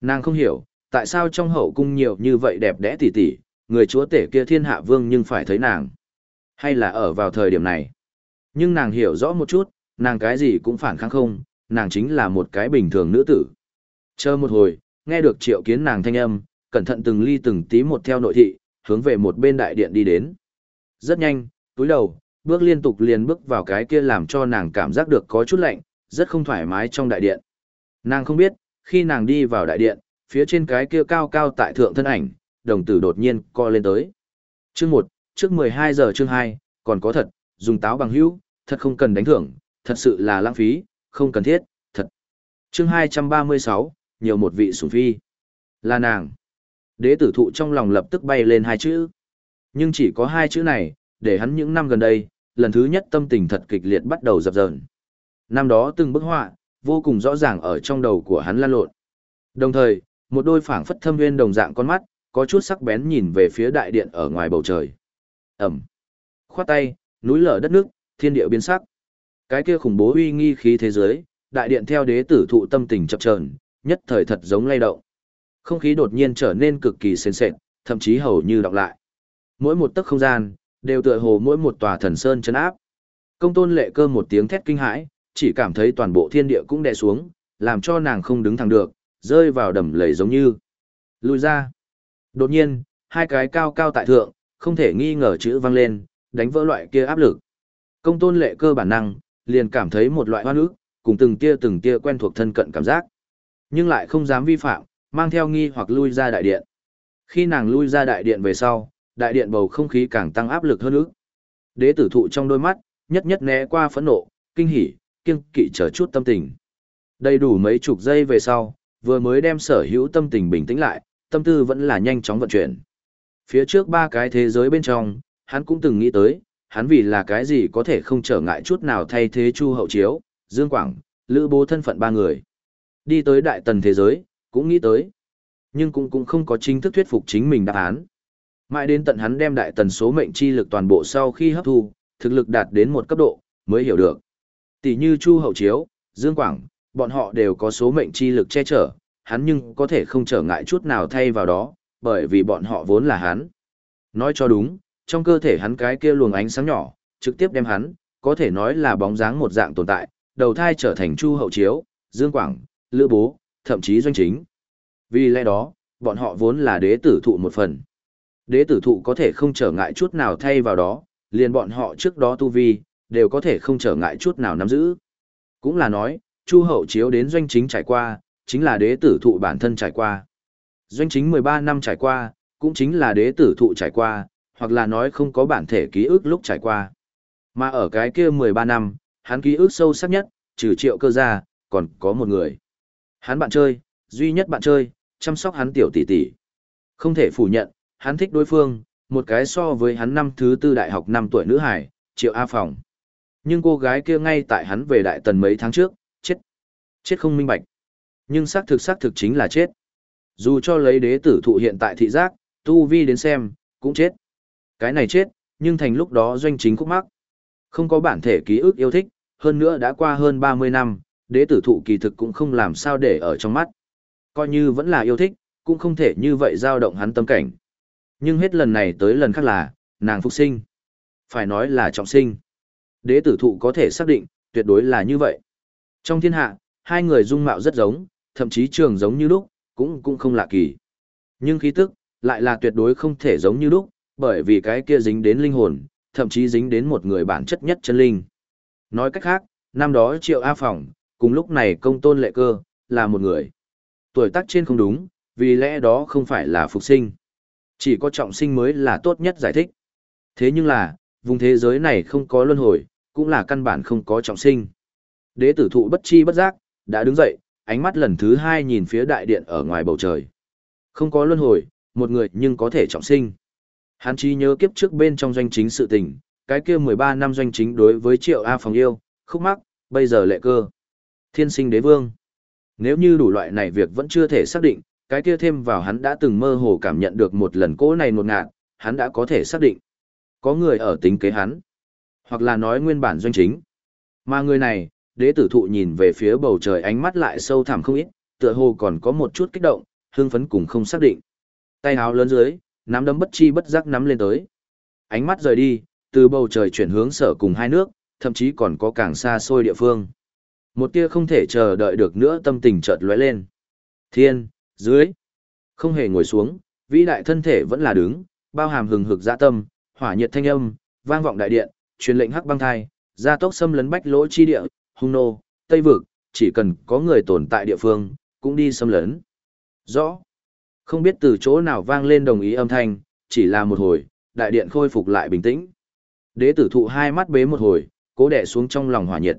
Nàng không hiểu, tại sao trong hậu cung nhiều như vậy đẹp đẽ tỉ tỉ, người chúa tể kia thiên hạ vương nhưng phải thấy nàng. Hay là ở vào thời điểm này. Nhưng nàng hiểu rõ một chút, nàng cái gì cũng phản kháng không, nàng chính là một cái bình thường nữ tử. Chờ một hồi, nghe được triệu kiến nàng thanh âm, cẩn thận từng ly từng tí một theo nội thị, hướng về một bên đại điện đi đến. Rất nhanh, túi đầu, bước liên tục liền bước vào cái kia làm cho nàng cảm giác được có chút lạnh, rất không thoải mái trong đại điện. Nàng không biết, khi nàng đi vào đại điện, phía trên cái kia cao cao tại thượng thân ảnh, đồng tử đột nhiên co lên tới. Chương 1, trước 12 giờ chương 2, còn có thật, dùng táo bằng hữu, thật không cần đánh thưởng, thật sự là lãng phí, không cần thiết, thật. Chương 236, nhiều một vị sủng phi. Là nàng. Đế tử thụ trong lòng lập tức bay lên hai chữ. Nhưng chỉ có hai chữ này, để hắn những năm gần đây, lần thứ nhất tâm tình thật kịch liệt bắt đầu dập dờn. Năm đó từng bức họa, vô cùng rõ ràng ở trong đầu của hắn lan lộn. Đồng thời, một đôi phảng phất thâm nguyên đồng dạng con mắt, có chút sắc bén nhìn về phía đại điện ở ngoài bầu trời. Ẩm. Khoát tay, núi lở đất nước, thiên địa biến sắc. Cái kia khủng bố uy nghi khí thế giới, đại điện theo đế tử thụ tâm tình chập chờn, nhất thời thật giống lay động. Không khí đột nhiên trở nên cực kỳ sền sệt, thậm chí hầu như đọc lại. Mỗi một tấc không gian, đều tựa hồ mỗi một tòa thần sơn chấn áp. Công tôn lệ cơ một tiếng thét kinh hãi, chỉ cảm thấy toàn bộ thiên địa cũng đè xuống, làm cho nàng không đứng thẳng được, rơi vào đầm lầy giống như. Lùi ra. Đột nhiên, hai cái cao cao tại thượng, không thể nghi ngờ chữ vang lên, đánh vỡ loại kia áp lực. Công tôn lệ cơ bản năng, liền cảm thấy một loại hoan ức, cùng từng tia từng tia quen thuộc thân cận cảm giác. Nhưng lại không dám vi phạm, mang theo nghi hoặc lui ra đại điện. Khi nàng lui ra đại điện về sau, đại điện bầu không khí càng tăng áp lực hơn ức. Đế tử thụ trong đôi mắt, nhất nhất né qua phẫn nộ, kinh hỉ, kiêng kỵ chờ chút tâm tình. Đầy đủ mấy chục giây về sau, vừa mới đem sở hữu tâm tình bình tĩnh lại, tâm tư vẫn là nhanh chóng vận chuyển. Phía trước ba cái thế giới bên trong, hắn cũng từng nghĩ tới, hắn vì là cái gì có thể không trở ngại chút nào thay thế Chu Hậu Chiếu, Dương Quảng, Lữ Bố thân phận ba người. Đi tới đại tần thế giới, cũng nghĩ tới. Nhưng cũng cũng không có chính thức thuyết phục chính mình đáp án. Mãi đến tận hắn đem đại tần số mệnh chi lực toàn bộ sau khi hấp thu, thực lực đạt đến một cấp độ, mới hiểu được. Tỷ như Chu Hậu Chiếu, Dương Quảng, bọn họ đều có số mệnh chi lực che chở, hắn nhưng có thể không trở ngại chút nào thay vào đó, bởi vì bọn họ vốn là hắn. Nói cho đúng, trong cơ thể hắn cái kia luồng ánh sáng nhỏ, trực tiếp đem hắn, có thể nói là bóng dáng một dạng tồn tại, đầu thai trở thành Chu Hậu Chiếu, Dương Quảng, Lữ Bố, thậm chí doanh chính. Vì lẽ đó, bọn họ vốn là đế tử thụ một phần. Đế tử thụ có thể không trở ngại chút nào thay vào đó, liền bọn họ trước đó tu vi, đều có thể không trở ngại chút nào nắm giữ. Cũng là nói, Chu Hậu Chiếu đến doanh chính trải qua, chính là đế tử thụ bản thân trải qua. Doanh chính 13 năm trải qua, cũng chính là đế tử thụ trải qua, hoặc là nói không có bản thể ký ức lúc trải qua. Mà ở cái kia 13 năm, hắn ký ức sâu sắc nhất, trừ triệu cơ ra, còn có một người. Hắn bạn chơi, duy nhất bạn chơi, chăm sóc hắn tiểu tỷ tỷ. Không thể phủ nhận, hắn thích đối phương, một cái so với hắn năm thứ tư đại học năm tuổi nữ hải, triệu A Phòng. Nhưng cô gái kia ngay tại hắn về đại tần mấy tháng trước, chết. Chết không minh bạch. Nhưng xác thực xác thực chính là chết. Dù cho lấy đế tử thụ hiện tại thị giác, tu vi đến xem, cũng chết. Cái này chết, nhưng thành lúc đó doanh chính khúc mắc. Không có bản thể ký ức yêu thích, hơn nữa đã qua hơn 30 năm, đế tử thụ kỳ thực cũng không làm sao để ở trong mắt. Coi như vẫn là yêu thích, cũng không thể như vậy dao động hắn tâm cảnh. Nhưng hết lần này tới lần khác là, nàng phục sinh. Phải nói là trọng sinh. Đế tử thụ có thể xác định, tuyệt đối là như vậy. Trong thiên hạ, hai người dung mạo rất giống, thậm chí trường giống như lúc, cũng cũng không lạ kỳ. Nhưng khí tức, lại là tuyệt đối không thể giống như lúc, bởi vì cái kia dính đến linh hồn, thậm chí dính đến một người bản chất nhất chân linh. Nói cách khác, năm đó Triệu A Phỏng, cùng lúc này công tôn lệ cơ, là một người. Tuổi tác trên không đúng, vì lẽ đó không phải là phục sinh. Chỉ có trọng sinh mới là tốt nhất giải thích. Thế nhưng là, vùng thế giới này không có luân hồi, cũng là căn bản không có trọng sinh. Đế tử thụ bất chi bất giác, đã đứng dậy, ánh mắt lần thứ hai nhìn phía đại điện ở ngoài bầu trời. Không có luân hồi, một người nhưng có thể trọng sinh. Hắn chỉ nhớ kiếp trước bên trong doanh chính sự tình, cái kia 13 năm doanh chính đối với triệu A phòng yêu, khúc mắc, bây giờ lệ cơ. Thiên sinh đế vương. Nếu như đủ loại này việc vẫn chưa thể xác định, cái kia thêm vào hắn đã từng mơ hồ cảm nhận được một lần cỗ này một ngạn, hắn đã có thể xác định. Có người ở tính kế hắn, hoặc là nói nguyên bản doanh chính. Mà người này, đế tử thụ nhìn về phía bầu trời ánh mắt lại sâu thẳm không ít, tựa hồ còn có một chút kích động, hương phấn cùng không xác định. Tay áo lớn dưới, nắm đấm bất chi bất giác nắm lên tới. Ánh mắt rời đi, từ bầu trời chuyển hướng sở cùng hai nước, thậm chí còn có càng xa xôi địa phương. Một tia không thể chờ đợi được nữa tâm tình chợt lóe lên. Thiên, dưới, không hề ngồi xuống, vĩ đại thân thể vẫn là đứng, bao hàm hừng hực dạ tâm, hỏa nhiệt thanh âm, vang vọng đại điện, truyền lệnh hắc băng thai, gia tốc xâm lấn bách lỗ chi địa, hung nô, tây vực, chỉ cần có người tồn tại địa phương, cũng đi xâm lấn. Rõ. Không biết từ chỗ nào vang lên đồng ý âm thanh, chỉ là một hồi, đại điện khôi phục lại bình tĩnh. Đế tử thụ hai mắt bế một hồi, cố đẻ xuống trong lòng hỏa nhiệt.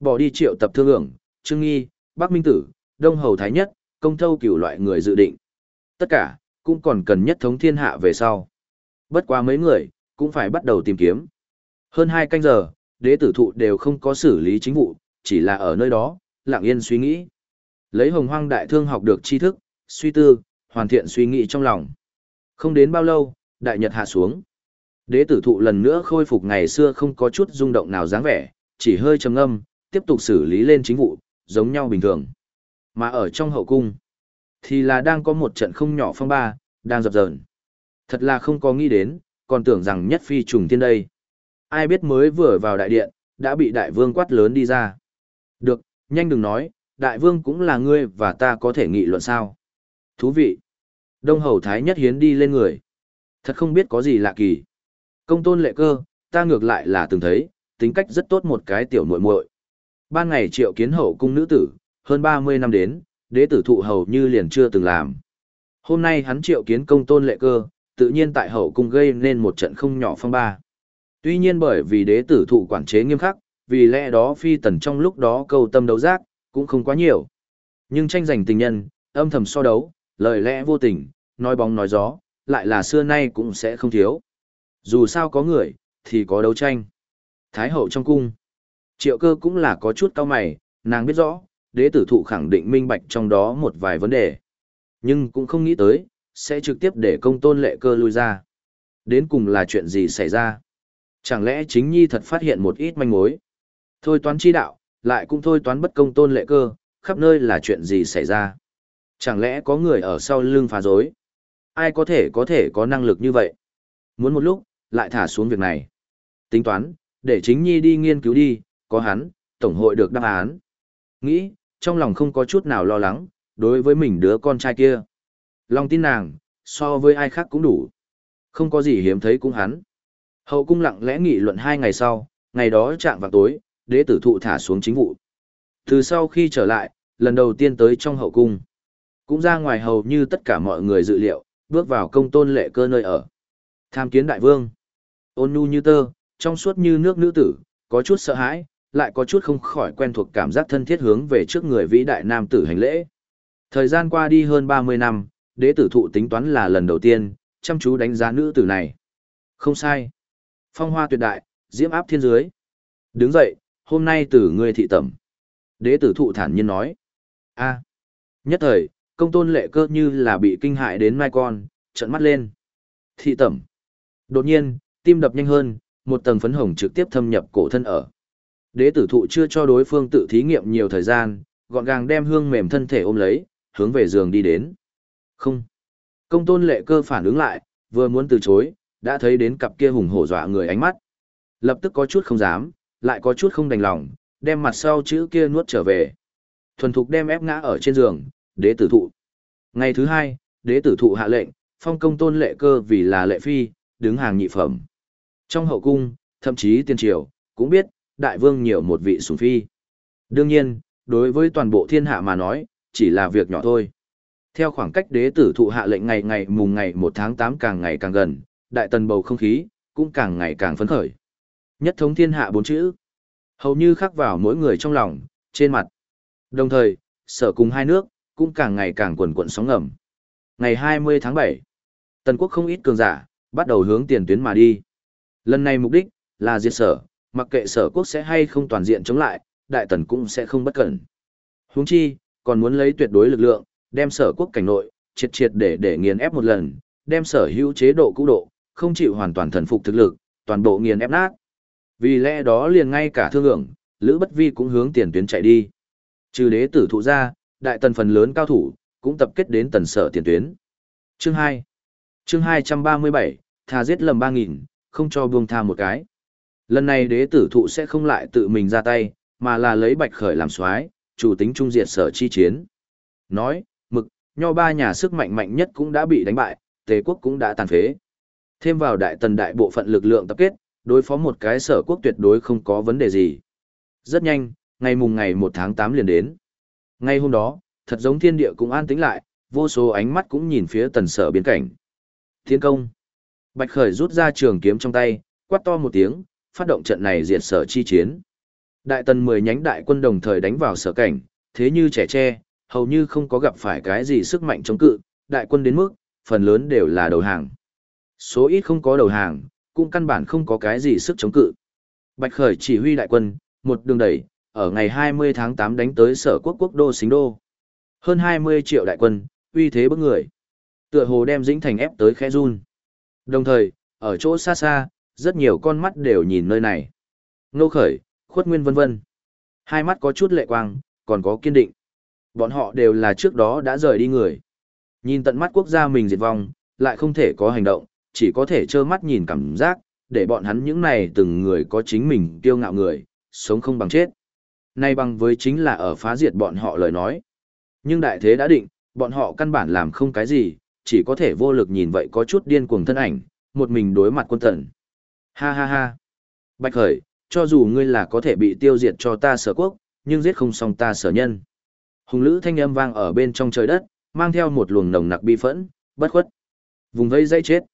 Bỏ đi triệu tập thương lượng, trương nghi, bắc minh tử, đông hầu thái nhất, công thâu cửu loại người dự định. Tất cả, cũng còn cần nhất thống thiên hạ về sau. Bất quá mấy người, cũng phải bắt đầu tìm kiếm. Hơn hai canh giờ, đế tử thụ đều không có xử lý chính vụ, chỉ là ở nơi đó, lặng yên suy nghĩ. Lấy hồng hoang đại thương học được tri thức, suy tư, hoàn thiện suy nghĩ trong lòng. Không đến bao lâu, đại nhật hạ xuống. Đế tử thụ lần nữa khôi phục ngày xưa không có chút rung động nào dáng vẻ, chỉ hơi trầm ngâm, tiếp tục xử lý lên chính vụ, giống nhau bình thường. Mà ở trong hậu cung, thì là đang có một trận không nhỏ phong ba, đang dập dờn. Thật là không có nghĩ đến, còn tưởng rằng nhất phi trùng tiên đây. Ai biết mới vừa vào đại điện, đã bị đại vương quát lớn đi ra. Được, nhanh đừng nói, đại vương cũng là ngươi và ta có thể nghị luận sao. Thú vị. Đông hầu thái nhất hiến đi lên người. Thật không biết có gì lạ kỳ. Công tôn lệ cơ, ta ngược lại là từng thấy, tính cách rất tốt một cái tiểu muội muội. Ban ngày triệu kiến hậu cung nữ tử, hơn 30 năm đến, đế tử thụ hầu như liền chưa từng làm. Hôm nay hắn triệu kiến công tôn lệ cơ, tự nhiên tại hậu cung gây nên một trận không nhỏ phong ba. Tuy nhiên bởi vì đế tử thụ quản chế nghiêm khắc, vì lẽ đó phi tần trong lúc đó câu tâm đấu giác, cũng không quá nhiều. Nhưng tranh giành tình nhân, âm thầm so đấu, lời lẽ vô tình, nói bóng nói gió, lại là xưa nay cũng sẽ không thiếu. Dù sao có người, thì có đấu tranh. Thái hậu trong cung. Triệu cơ cũng là có chút cao mày, nàng biết rõ, đế tử thụ khẳng định minh bạch trong đó một vài vấn đề. Nhưng cũng không nghĩ tới, sẽ trực tiếp để công tôn lệ cơ lui ra. Đến cùng là chuyện gì xảy ra? Chẳng lẽ chính nhi thật phát hiện một ít manh mối? Thôi toán chi đạo, lại cũng thôi toán bất công tôn lệ cơ, khắp nơi là chuyện gì xảy ra? Chẳng lẽ có người ở sau lưng phá rối? Ai có thể có thể có năng lực như vậy? Muốn một lúc, lại thả xuống việc này. Tính toán, để chính nhi đi nghiên cứu đi, có hắn, tổng hội được đáp án. Nghĩ, trong lòng không có chút nào lo lắng, đối với mình đứa con trai kia. Lòng tin nàng, so với ai khác cũng đủ. Không có gì hiếm thấy cũng hắn. Hậu cung lặng lẽ nghị luận hai ngày sau, ngày đó chạm vào tối, đế tử thụ thả xuống chính vụ. Từ sau khi trở lại, lần đầu tiên tới trong hậu cung. Cũng ra ngoài hầu như tất cả mọi người dự liệu, bước vào công tôn lệ cơ nơi ở. Tham kiến đại vương. Ôn nhu như tơ, trong suốt như nước nữ tử, có chút sợ hãi, lại có chút không khỏi quen thuộc cảm giác thân thiết hướng về trước người vĩ đại nam tử hành lễ. Thời gian qua đi hơn 30 năm, đế tử thụ tính toán là lần đầu tiên, chăm chú đánh giá nữ tử này. Không sai. Phong hoa tuyệt đại, diễm áp thiên dưới. Đứng dậy, hôm nay tử người thị tẩm. Đế tử thụ thản nhiên nói. a Nhất thời, công tôn lệ cơ như là bị kinh hại đến mai con, trận mắt lên. Thị tẩm. Đột nhiên, tim đập nhanh hơn, một tầng phấn hồng trực tiếp thâm nhập cổ thân ở. Đế tử thụ chưa cho đối phương tự thí nghiệm nhiều thời gian, gọn gàng đem hương mềm thân thể ôm lấy, hướng về giường đi đến. Không. Công tôn lệ cơ phản ứng lại, vừa muốn từ chối, đã thấy đến cặp kia hùng hổ dọa người ánh mắt. Lập tức có chút không dám, lại có chút không đành lòng, đem mặt sau chữ kia nuốt trở về. Thuần thục đem ép ngã ở trên giường, đế tử thụ. Ngày thứ hai, đế tử thụ hạ lệnh, phong công tôn lệ cơ vì là lệ phi, đứng hàng nhị phẩm. Trong hậu cung, thậm chí tiên triều, cũng biết, đại vương nhiều một vị sủng phi. Đương nhiên, đối với toàn bộ thiên hạ mà nói, chỉ là việc nhỏ thôi. Theo khoảng cách đế tử thụ hạ lệnh ngày ngày mùng ngày 1 tháng 8 càng ngày càng gần, đại tần bầu không khí, cũng càng ngày càng phấn khởi. Nhất thống thiên hạ bốn chữ, hầu như khắc vào mỗi người trong lòng, trên mặt. Đồng thời, sở cùng hai nước, cũng càng ngày càng quần quận sóng ngầm. Ngày 20 tháng 7, tần quốc không ít cường giả, bắt đầu hướng tiền tuyến mà đi. Lần này mục đích, là diệt sở, mặc kệ sở quốc sẽ hay không toàn diện chống lại, đại tần cũng sẽ không bất cẩn. Huống chi, còn muốn lấy tuyệt đối lực lượng, đem sở quốc cảnh nội, triệt triệt để để nghiền ép một lần, đem sở hữu chế độ cũ độ, không chịu hoàn toàn thần phục thực lực, toàn bộ nghiền ép nát. Vì lẽ đó liền ngay cả thương lượng, Lữ Bất Vi cũng hướng tiền tuyến chạy đi. Trừ đế tử thụ ra, đại tần phần lớn cao thủ, cũng tập kết đến tần sở tiền tuyến. Chương 2 Chương 237, tha giết lầm 3.000, không cho buông tha một cái. Lần này đế tử thụ sẽ không lại tự mình ra tay, mà là lấy bạch khởi làm soái chủ tính trung diệt sở chi chiến. Nói, mực, nho ba nhà sức mạnh mạnh nhất cũng đã bị đánh bại, tề quốc cũng đã tàn phế. Thêm vào đại tần đại bộ phận lực lượng tập kết, đối phó một cái sở quốc tuyệt đối không có vấn đề gì. Rất nhanh, ngày mùng ngày 1 tháng 8 liền đến. Ngay hôm đó, thật giống thiên địa cũng an tĩnh lại, vô số ánh mắt cũng nhìn phía tần sở biên cảnh. Thiên công. Bạch Khởi rút ra trường kiếm trong tay, quát to một tiếng, phát động trận này diệt sở chi chiến. Đại tần 10 nhánh đại quân đồng thời đánh vào sở cảnh, thế như trẻ tre, hầu như không có gặp phải cái gì sức mạnh chống cự, đại quân đến mức, phần lớn đều là đầu hàng. Số ít không có đầu hàng, cũng căn bản không có cái gì sức chống cự. Bạch Khởi chỉ huy đại quân, một đường đẩy, ở ngày 20 tháng 8 đánh tới sở quốc quốc đô xính đô. Hơn 20 triệu đại quân, uy thế bức người. Tựa hồ đem dĩnh thành ép tới khe run. Đồng thời, ở chỗ xa xa, rất nhiều con mắt đều nhìn nơi này. Nô khởi, khuất nguyên vân vân. Hai mắt có chút lệ quang, còn có kiên định. Bọn họ đều là trước đó đã rời đi người. Nhìn tận mắt quốc gia mình diệt vong, lại không thể có hành động, chỉ có thể trơ mắt nhìn cảm giác, để bọn hắn những này từng người có chính mình kiêu ngạo người, sống không bằng chết. Nay bằng với chính là ở phá diệt bọn họ lời nói. Nhưng đại thế đã định, bọn họ căn bản làm không cái gì, chỉ có thể vô lực nhìn vậy có chút điên cuồng thân ảnh, một mình đối mặt quân tần. Ha ha ha. Bạch Khởi, cho dù ngươi là có thể bị tiêu diệt cho ta sở quốc, nhưng giết không xong ta sở nhân. Hùng lữ thanh âm vang ở bên trong trời đất, mang theo một luồng nồng nặc bi phẫn, bất khuất. Vùng vây dây chết.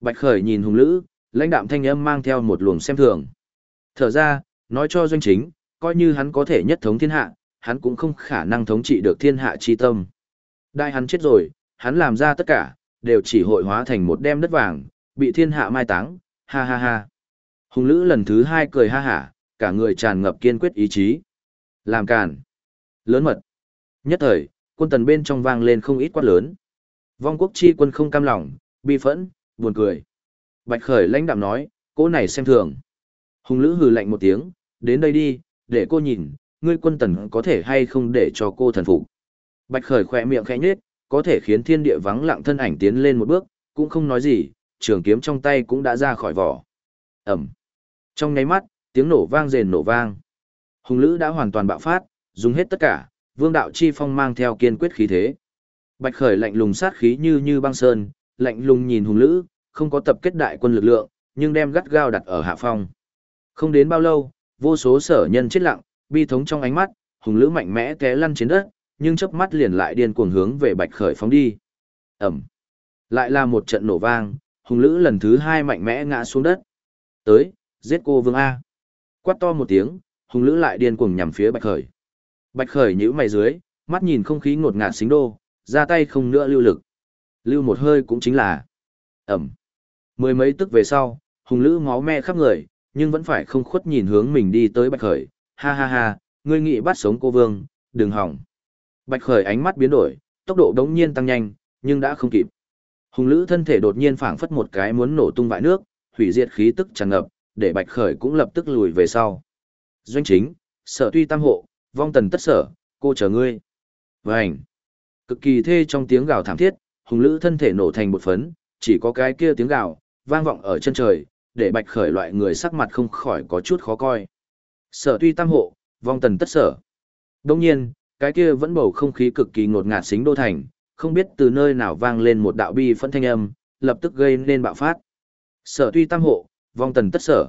Bạch Khởi nhìn hùng lữ, lãnh đạm thanh âm mang theo một luồng xem thường. Thở ra, nói cho doanh chính, coi như hắn có thể nhất thống thiên hạ, hắn cũng không khả năng thống trị được thiên hạ chi tâm. Đại hắn chết rồi, hắn làm ra tất cả, đều chỉ hội hóa thành một đem đất vàng, bị thiên hạ mai táng, ha ha ha. Hùng Lữ lần thứ hai cười ha hả, cả người tràn ngập kiên quyết ý chí. Làm càn. Lớn mật. Nhất thời, quân tần bên trong vang lên không ít quát lớn. Vong quốc chi quân không cam lòng, bi phẫn, buồn cười. Bạch Khởi lãnh đạm nói, cô này xem thường. Hùng Lữ hừ lạnh một tiếng, đến đây đi, để cô nhìn, ngươi quân tần có thể hay không để cho cô thần phục. Bạch Khởi khỏe miệng khẽ nhếch, có thể khiến thiên địa vắng lặng thân ảnh tiến lên một bước, cũng không nói gì, trường kiếm trong tay cũng đã ra khỏi vỏ. ầm, Trong nháy mắt, tiếng nổ vang rền nổ vang. Hùng Lữ đã hoàn toàn bạo phát, dùng hết tất cả, vương đạo chi phong mang theo kiên quyết khí thế. Bạch Khởi lạnh lùng sát khí như như băng sơn, lạnh lùng nhìn Hùng Lữ, không có tập kết đại quân lực lượng, nhưng đem gắt gao đặt ở hạ phong. Không đến bao lâu, vô số sở nhân chết lặng, bi thống trong ánh mắt, Hùng Lữ mạnh mẽ té lăn trên đất, nhưng chớp mắt liền lại điên cuồng hướng về Bạch Khởi phóng đi. Ẩm. Lại là một trận nổ vang, Hùng Lữ lần thứ hai mạnh mẽ ngã xuống đất. Tới, giết cô Vương A. Quát to một tiếng, Hùng Lữ lại điên cuồng nhằm phía Bạch Khởi. Bạch Khởi nhíu mày dưới, mắt nhìn không khí ngột ngạt xính đô, ra tay không nữa lưu lực. Lưu một hơi cũng chính là ẩm. Mười mấy tức về sau, Hùng Lữ máu me khắp người, nhưng vẫn phải không khuất nhìn hướng mình đi tới Bạch Khởi. Ha ha ha, ngươi nghĩ bắt sống cô Vương, đừng hỏng. Bạch Khởi ánh mắt biến đổi, tốc độ đống nhiên tăng nhanh, nhưng đã không kịp. Hùng Lữ thân thể đột nhiên phảng phất một cái muốn nổ tung vại nước, hủy diệt khí tức tràn ngập, để Bạch Khởi cũng lập tức lùi về sau. Doanh chính, sở tuy tam hộ, vong tần tất sở, cô chờ ngươi. Vành. Cực kỳ thê trong tiếng gào thảm thiết, hùng lữ thân thể nổ thành một phấn, chỉ có cái kia tiếng gào, vang vọng ở chân trời, để bạch khởi loại người sắc mặt không khỏi có chút khó coi. Sở tuy tam hộ, vong tần tất sở. Đông nhiên, cái kia vẫn bầu không khí cực kỳ ngột ngạt xính đô thành, không biết từ nơi nào vang lên một đạo bi phẫn thanh âm, lập tức gây nên bạo phát. Sở tuy tam hộ, vong tần tất sở.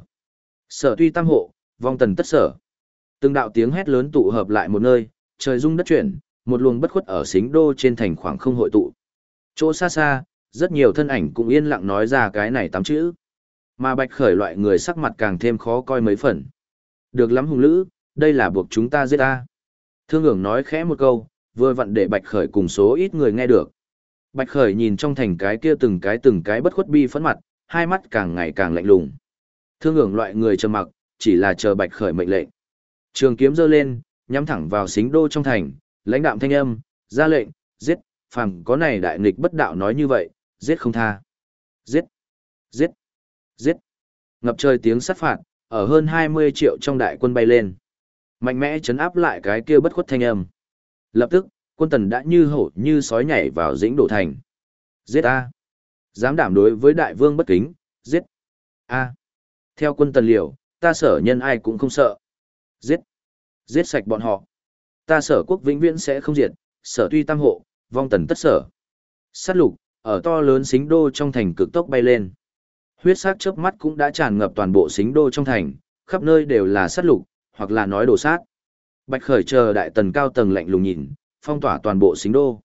Sở tuy tam hộ, vong tần tất sở. Từng đạo tiếng hét lớn tụ hợp lại một nơi, trời rung đất chuyển, một luồng bất khuất ở xính đô trên thành khoảng không hội tụ. Chỗ xa xa, rất nhiều thân ảnh cũng yên lặng nói ra cái này tám chữ. Mà bạch khởi loại người sắc mặt càng thêm khó coi mấy phần. Được lắm hùng lữ, đây là buộc chúng ta giết ta. Thương ưởng nói khẽ một câu, vừa vặn để bạch khởi cùng số ít người nghe được. Bạch khởi nhìn trong thành cái kia từng cái từng cái bất khuất bi phẫn mặt, hai mắt càng ngày càng lạnh lùng. Thương ưởng loại người trầm mặc, chỉ là chờ bạch khởi mệnh lệnh. Trường kiếm giơ lên, nhắm thẳng vào xính đô trong thành, lãnh đạm thanh âm, ra lệnh, giết, phàm có này đại nghịch bất đạo nói như vậy, giết không tha. Giết, giết, giết. Ngập trời tiếng sát phạt, ở hơn 20 triệu trong đại quân bay lên. Mạnh mẽ chấn áp lại cái kia bất khuất thanh âm. Lập tức, quân tần đã như hổ như sói nhảy vào dĩnh đổ thành. Giết A. Dám đảm đối với đại vương bất kính, giết. A. Theo quân tần liều, ta sở nhân ai cũng không sợ. Giết. Giết sạch bọn họ. Ta sở quốc vĩnh viễn sẽ không diệt, sở tuy tam hộ, vong tần tất sở. Sát lục, ở to lớn xính đô trong thành cực tốc bay lên. Huyết sắc chớp mắt cũng đã tràn ngập toàn bộ xính đô trong thành, khắp nơi đều là sát lục, hoặc là nói đồ sát. Bạch khởi chờ đại tần cao tầng lạnh lùng nhìn, phong tỏa toàn bộ xính đô.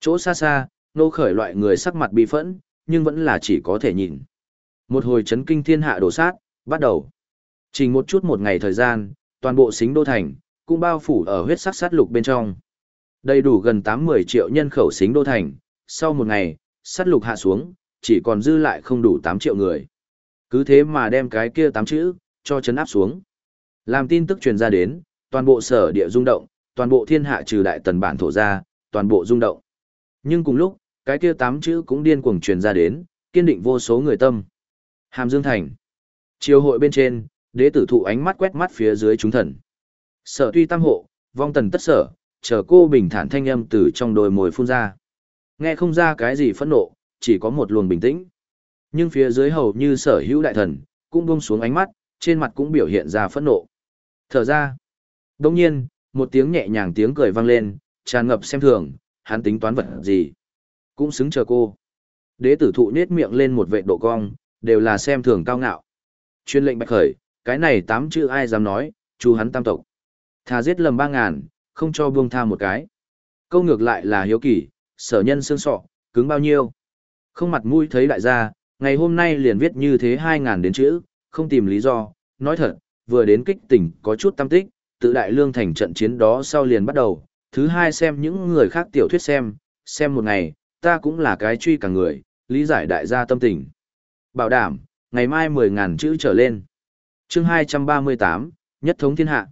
Chỗ xa xa, nô khởi loại người sắc mặt bị phẫn, nhưng vẫn là chỉ có thể nhìn. Một hồi chấn kinh thiên hạ đồ sát, bắt đầu. Chỉ một chút một ngày thời gian, toàn bộ xính đô thành, cũng bao phủ ở huyết sắc sát lục bên trong. Đầy đủ gần 80 triệu nhân khẩu xính đô thành, sau một ngày, sát lục hạ xuống, chỉ còn dư lại không đủ 8 triệu người. Cứ thế mà đem cái kia 8 chữ, cho chấn áp xuống. Làm tin tức truyền ra đến, toàn bộ sở địa rung động, toàn bộ thiên hạ trừ đại tần bản thổ ra, toàn bộ rung động. Nhưng cùng lúc, cái kia 8 chữ cũng điên cuồng truyền ra đến, kiên định vô số người tâm. Hàm Dương Thành. Chiều hội bên trên, đế tử thụ ánh mắt quét mắt phía dưới chúng thần. Sở tuy tam hộ, vong tần tất sở, chờ cô bình thản thanh âm từ trong đôi môi phun ra. Nghe không ra cái gì phẫn nộ, chỉ có một luồng bình tĩnh. Nhưng phía dưới hầu như sở hữu đại thần, cũng buông xuống ánh mắt, trên mặt cũng biểu hiện ra phẫn nộ. Thở ra. Đồng nhiên, một tiếng nhẹ nhàng tiếng cười vang lên, tràn ngập xem thường, hắn tính toán vật gì. Cũng xứng chờ cô. Đế tử thụ nết miệng lên một vệ độ cong, đều là xem thường cao ngạo. Chuyên lệnh bạch khởi, cái này tám chữ ai dám nói, chú hắn tam tộc. Thà giết lầm ba ngàn, không cho buông tha một cái. Câu ngược lại là hiếu kỳ, sở nhân xương sọ, cứng bao nhiêu. Không mặt mũi thấy đại gia, ngày hôm nay liền viết như thế hai ngàn đến chữ, không tìm lý do, nói thật, vừa đến kích tỉnh có chút tâm tích, tự đại lương thành trận chiến đó sau liền bắt đầu, thứ hai xem những người khác tiểu thuyết xem, xem một ngày, ta cũng là cái truy cả người, lý giải đại gia tâm tình. Bảo đảm, ngày mai mười ngàn chữ trở lên. chương 238, nhất thống thiên hạ.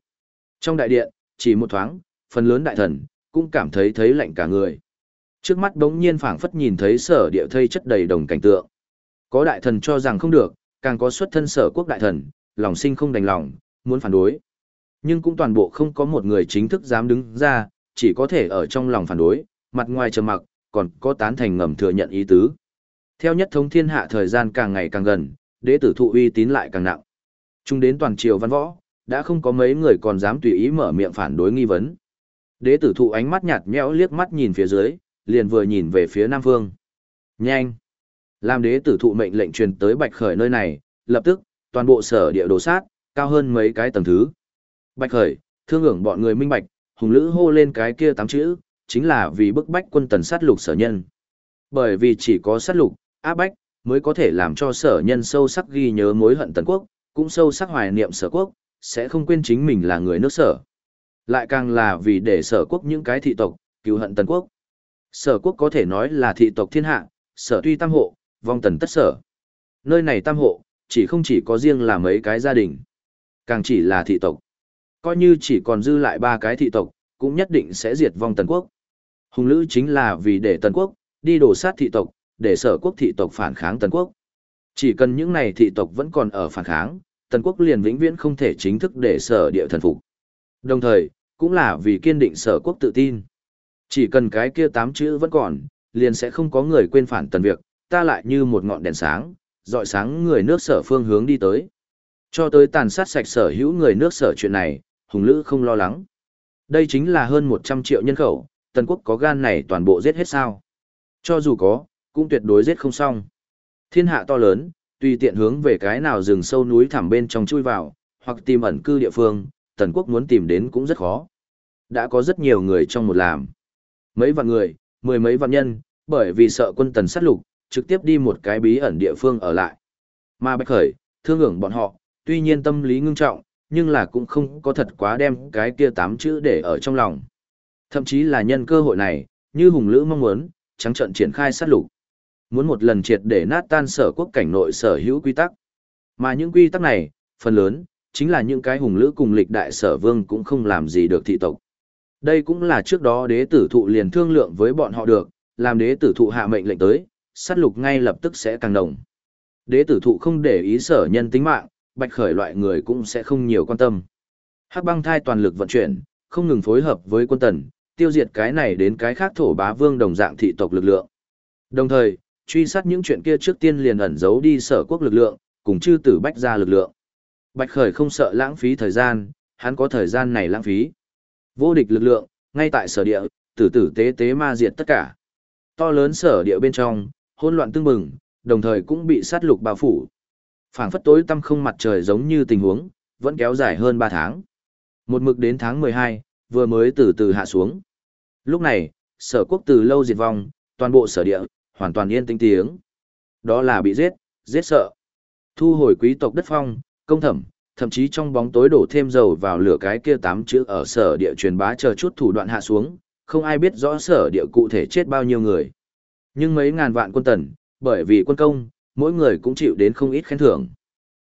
Trong đại điện, chỉ một thoáng, phần lớn đại thần, cũng cảm thấy thấy lạnh cả người. Trước mắt đống nhiên phảng phất nhìn thấy sở địa thây chất đầy đồng cảnh tượng. Có đại thần cho rằng không được, càng có xuất thân sở quốc đại thần, lòng sinh không đành lòng, muốn phản đối. Nhưng cũng toàn bộ không có một người chính thức dám đứng ra, chỉ có thể ở trong lòng phản đối, mặt ngoài trầm mặc, còn có tán thành ngầm thừa nhận ý tứ. Theo nhất thống thiên hạ thời gian càng ngày càng gần, đế tử thụ uy tín lại càng nặng. Chúng đến toàn triều văn võ, đã không có mấy người còn dám tùy ý mở miệng phản đối nghi vấn. Đế tử thụ ánh mắt nhạt nhẽo liếc mắt nhìn phía dưới, liền vừa nhìn về phía Nam Phương. Nhanh! Làm đế tử thụ mệnh lệnh truyền tới Bạch Khởi nơi này, lập tức, toàn bộ sở địa đồ sát, cao hơn mấy cái tầng thứ. Bạch Khởi, thương hưởng bọn người minh bạch, hùng lữ hô lên cái kia tám chữ, chính là vì bức bách quân tần sát lục sở nhân. Bởi vì chỉ có sát lục, áp bách, mới có thể làm cho sở nhân sâu sắc ghi nhớ mối hận tần quốc, cũng sâu sắc hoài niệm sở quốc, sẽ không quên chính mình là người nước sở. Lại càng là vì để sở quốc những cái thị tộc, cứu hận tần quốc. Sở quốc có thể nói là thị tộc thiên hạ, sở tuy tam hộ, vong tần tất sở. Nơi này tam hộ, chỉ không chỉ có riêng là mấy cái gia đình, càng chỉ là thị tộc. Coi như chỉ còn dư lại ba cái thị tộc, cũng nhất định sẽ diệt vong tần quốc. Hùng lữ chính là vì để tần quốc, đi đổ sát thị tộc, để sở quốc thị tộc phản kháng tần quốc. Chỉ cần những này thị tộc vẫn còn ở phản kháng, tần quốc liền vĩnh viễn không thể chính thức để sở địa thần phục. Đồng thời, cũng là vì kiên định sở quốc tự tin. Chỉ cần cái kia tám chữ vẫn còn, liền sẽ không có người quên phản tần việc, ta lại như một ngọn đèn sáng, dọi sáng người nước sở phương hướng đi tới. Cho tới tàn sát sạch sở hữu người nước sở chuyện này, Hùng Lữ không lo lắng. Đây chính là hơn 100 triệu nhân khẩu, Tần quốc có gan này toàn bộ giết hết sao. Cho dù có, cũng tuyệt đối giết không xong. Thiên hạ to lớn, tùy tiện hướng về cái nào rừng sâu núi thẳm bên trong chui vào, hoặc tìm ẩn cư địa phương, Tần quốc muốn tìm đến cũng rất khó. Đã có rất nhiều người trong một làm. Mấy vạn người, mười mấy vạn nhân, bởi vì sợ quân Tần sát lục, trực tiếp đi một cái bí ẩn địa phương ở lại. Mà Bạch Khởi, thương hưởng bọn họ, tuy nhiên tâm lý ngưng trọng, nhưng là cũng không có thật quá đem cái kia tám chữ để ở trong lòng. Thậm chí là nhân cơ hội này, như Hùng Lữ mong muốn, trắng trận triển khai sát lục. Muốn một lần triệt để nát tan sở quốc cảnh nội sở hữu quy tắc. Mà những quy tắc này, phần lớn, chính là những cái Hùng Lữ cùng lịch đại sở vương cũng không làm gì được thị tộc. Đây cũng là trước đó đế tử thụ liền thương lượng với bọn họ được, làm đế tử thụ hạ mệnh lệnh tới, sát lục ngay lập tức sẽ càng đồng. Đế tử thụ không để ý sở nhân tính mạng, bạch khởi loại người cũng sẽ không nhiều quan tâm. Hắc băng thai toàn lực vận chuyển, không ngừng phối hợp với quân tần, tiêu diệt cái này đến cái khác thổ bá vương đồng dạng thị tộc lực lượng. Đồng thời, truy sát những chuyện kia trước tiên liền ẩn giấu đi sở quốc lực lượng, cùng chư tử bách ra lực lượng. Bạch khởi không sợ lãng phí thời gian, hắn có thời gian này lãng phí. Vô địch lực lượng, ngay tại sở địa, tử tử tế tế ma diệt tất cả. To lớn sở địa bên trong, hỗn loạn tương bừng, đồng thời cũng bị sát lục bao phủ. Phảng phất tối tăm không mặt trời giống như tình huống, vẫn kéo dài hơn 3 tháng. Một mực đến tháng 12, vừa mới từ từ hạ xuống. Lúc này, sở quốc từ lâu diệt vong, toàn bộ sở địa, hoàn toàn yên tĩnh tiếng. Đó là bị giết, giết sợ. Thu hồi quý tộc đất phong, công thẩm, thậm chí trong bóng tối đổ thêm dầu vào lửa cái kia tám chữ ở sở địa truyền bá chờ chút thủ đoạn hạ xuống, không ai biết rõ sở địa cụ thể chết bao nhiêu người. Nhưng mấy ngàn vạn quân tần, bởi vì quân công, mỗi người cũng chịu đến không ít khen thưởng.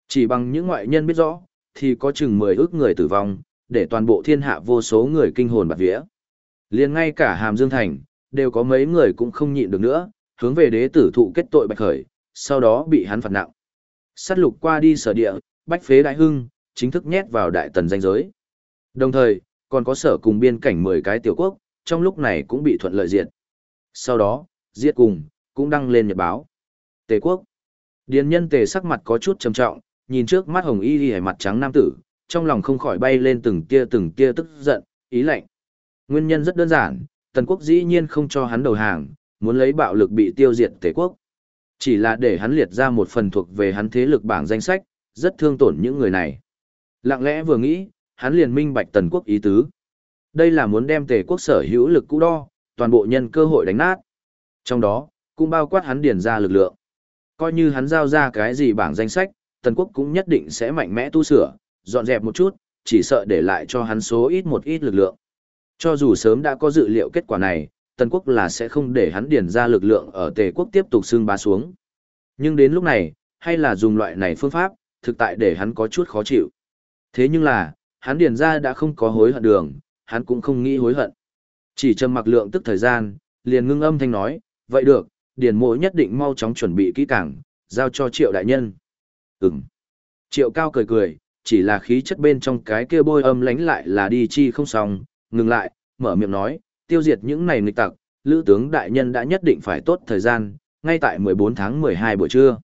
Chỉ bằng những ngoại nhân biết rõ, thì có chừng 10 ước người tử vong, để toàn bộ thiên hạ vô số người kinh hồn bạt vía. Liền ngay cả Hàm Dương Thành, đều có mấy người cũng không nhịn được nữa, hướng về đế tử thụ kết tội bạch khởi, sau đó bị hắn phạt nặng. Sát lục qua đi sở địa, bách phế đại hưng, chính thức nhét vào đại tần danh giới. Đồng thời, còn có sở cùng biên cảnh 10 cái tiểu quốc, trong lúc này cũng bị thuận lợi diệt. Sau đó, diệt cùng, cũng đăng lên nhật báo. Tề quốc. Điền nhân tề sắc mặt có chút trầm trọng, nhìn trước mắt hồng y y mặt trắng nam tử, trong lòng không khỏi bay lên từng tia từng tia tức giận, ý lạnh. Nguyên nhân rất đơn giản, tần quốc dĩ nhiên không cho hắn đầu hàng, muốn lấy bạo lực bị tiêu diệt tề quốc. Chỉ là để hắn liệt ra một phần thuộc về hắn thế lực bảng danh sách, rất thương tổn những người này. Lặng lẽ vừa nghĩ, hắn liền minh bạch tần quốc ý tứ. Đây là muốn đem tề quốc sở hữu lực cũ đo, toàn bộ nhân cơ hội đánh nát. Trong đó, cũng bao quát hắn điền ra lực lượng. Coi như hắn giao ra cái gì bảng danh sách, tần quốc cũng nhất định sẽ mạnh mẽ tu sửa, dọn dẹp một chút, chỉ sợ để lại cho hắn số ít một ít lực lượng. Cho dù sớm đã có dự liệu kết quả này, tần quốc là sẽ không để hắn điền ra lực lượng ở tề quốc tiếp tục xương bá xuống. Nhưng đến lúc này, hay là dùng loại này phương pháp, thực tại để hắn có chút khó chịu. Thế nhưng là, hắn điền ra đã không có hối hận đường, hắn cũng không nghĩ hối hận. Chỉ trầm mặc lượng tức thời gian, liền ngưng âm thanh nói, vậy được, điền mộ nhất định mau chóng chuẩn bị kỹ càng, giao cho triệu đại nhân. Ừm. Triệu cao cười cười, chỉ là khí chất bên trong cái kia bôi âm lánh lại là đi chi không xong, ngừng lại, mở miệng nói, tiêu diệt những này nghịch tặc, lữ tướng đại nhân đã nhất định phải tốt thời gian, ngay tại 14 tháng 12 buổi trưa.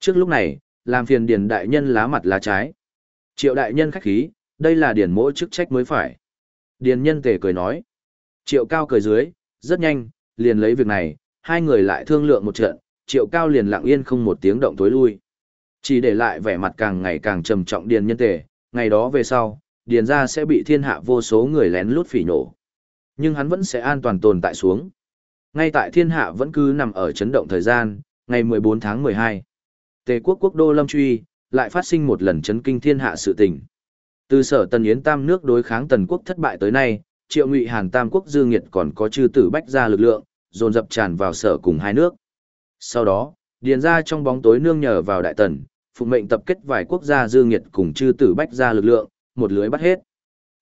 Trước lúc này, làm phiền điền đại nhân lá mặt lá trái. Triệu đại nhân khách khí, đây là điền mỗi chức trách mới phải. Điền nhân tề cười nói. Triệu cao cười dưới, rất nhanh, liền lấy việc này, hai người lại thương lượng một trận, triệu cao liền lặng yên không một tiếng động tối lui. Chỉ để lại vẻ mặt càng ngày càng trầm trọng điền nhân tề, ngày đó về sau, điền ra sẽ bị thiên hạ vô số người lén lút phỉ nổ. Nhưng hắn vẫn sẽ an toàn tồn tại xuống. Ngay tại thiên hạ vẫn cứ nằm ở chấn động thời gian, ngày 14 tháng 12. Tề quốc quốc đô Lâm Truy, lại phát sinh một lần chấn kinh thiên hạ sự tình. Từ sở Tần Yến Tam nước đối kháng Tần quốc thất bại tới nay, Triệu Ngụy Hàn Tam quốc dư nghiệt còn có chư tử bách ra lực lượng, dồn dập tràn vào sở cùng hai nước. Sau đó, điền ra trong bóng tối nương nhờ vào đại tần, phụ mệnh tập kết vài quốc gia dư nghiệt cùng chư tử bách ra lực lượng, một lưới bắt hết.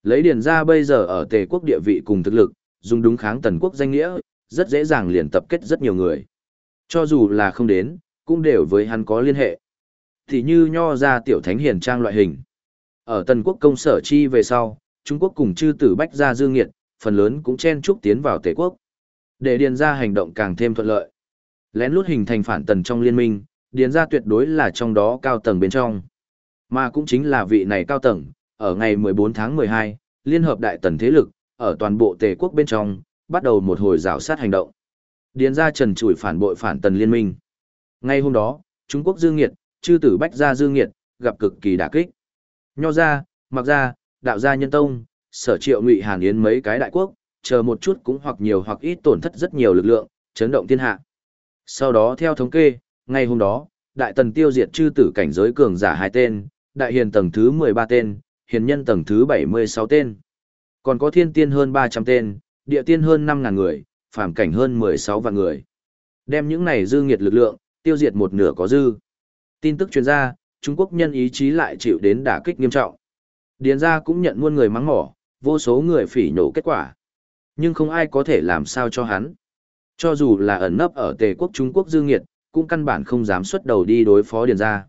Lấy điền ra bây giờ ở tề quốc địa vị cùng thực lực, dùng đúng kháng tần quốc danh nghĩa, rất dễ dàng liền tập kết rất nhiều người. Cho dù là không đến, cũng đều với hắn có liên hệ. Thì như nho ra tiểu thánh hiền trang loại hình. Ở tần quốc công sở chi về sau, Trung Quốc cùng chư tử bách gia dương nghiệt, phần lớn cũng chen chúc tiến vào tề quốc. Để điền ra hành động càng thêm thuận lợi. Lén lút hình thành phản tần trong liên minh, điền ra tuyệt đối là trong đó cao tầng bên trong. Mà cũng chính là vị này cao tầng, ở ngày 14 tháng 12, Liên hợp đại tần thế lực, ở toàn bộ tề quốc bên trong, bắt đầu một hồi rào sát hành động. Điền ra trần chủi phản bội phản tần liên minh. Ngay hôm đó, Trung Quốc dương nghiệt, chư tử bách gia dương nghiệt, gặp cực kỳ đả kích. Nho gia, mặc gia, đạo gia nhân tông, sở triệu ngụy hàn yến mấy cái đại quốc, chờ một chút cũng hoặc nhiều hoặc ít tổn thất rất nhiều lực lượng, chấn động thiên hạ. Sau đó theo thống kê, ngay hôm đó, đại tần tiêu diệt chư tử cảnh giới cường giả hai tên, đại hiền tầng thứ 13 tên, hiền nhân tầng thứ 76 tên. Còn có thiên tiên hơn 300 tên, địa tiên hơn 5.000 người, phàm cảnh hơn 16 vạn người. Đem những này dư nghiệt lực lượng, tiêu diệt một nửa có dư. Tin tức truyền ra, Trung Quốc nhân ý chí lại chịu đến đả kích nghiêm trọng. Điền gia cũng nhận muôn người mắng mỏ, vô số người phỉ nhổ kết quả. Nhưng không ai có thể làm sao cho hắn. Cho dù là ẩn nấp ở tề quốc Trung Quốc dư nghiệt, cũng căn bản không dám xuất đầu đi đối phó Điền gia.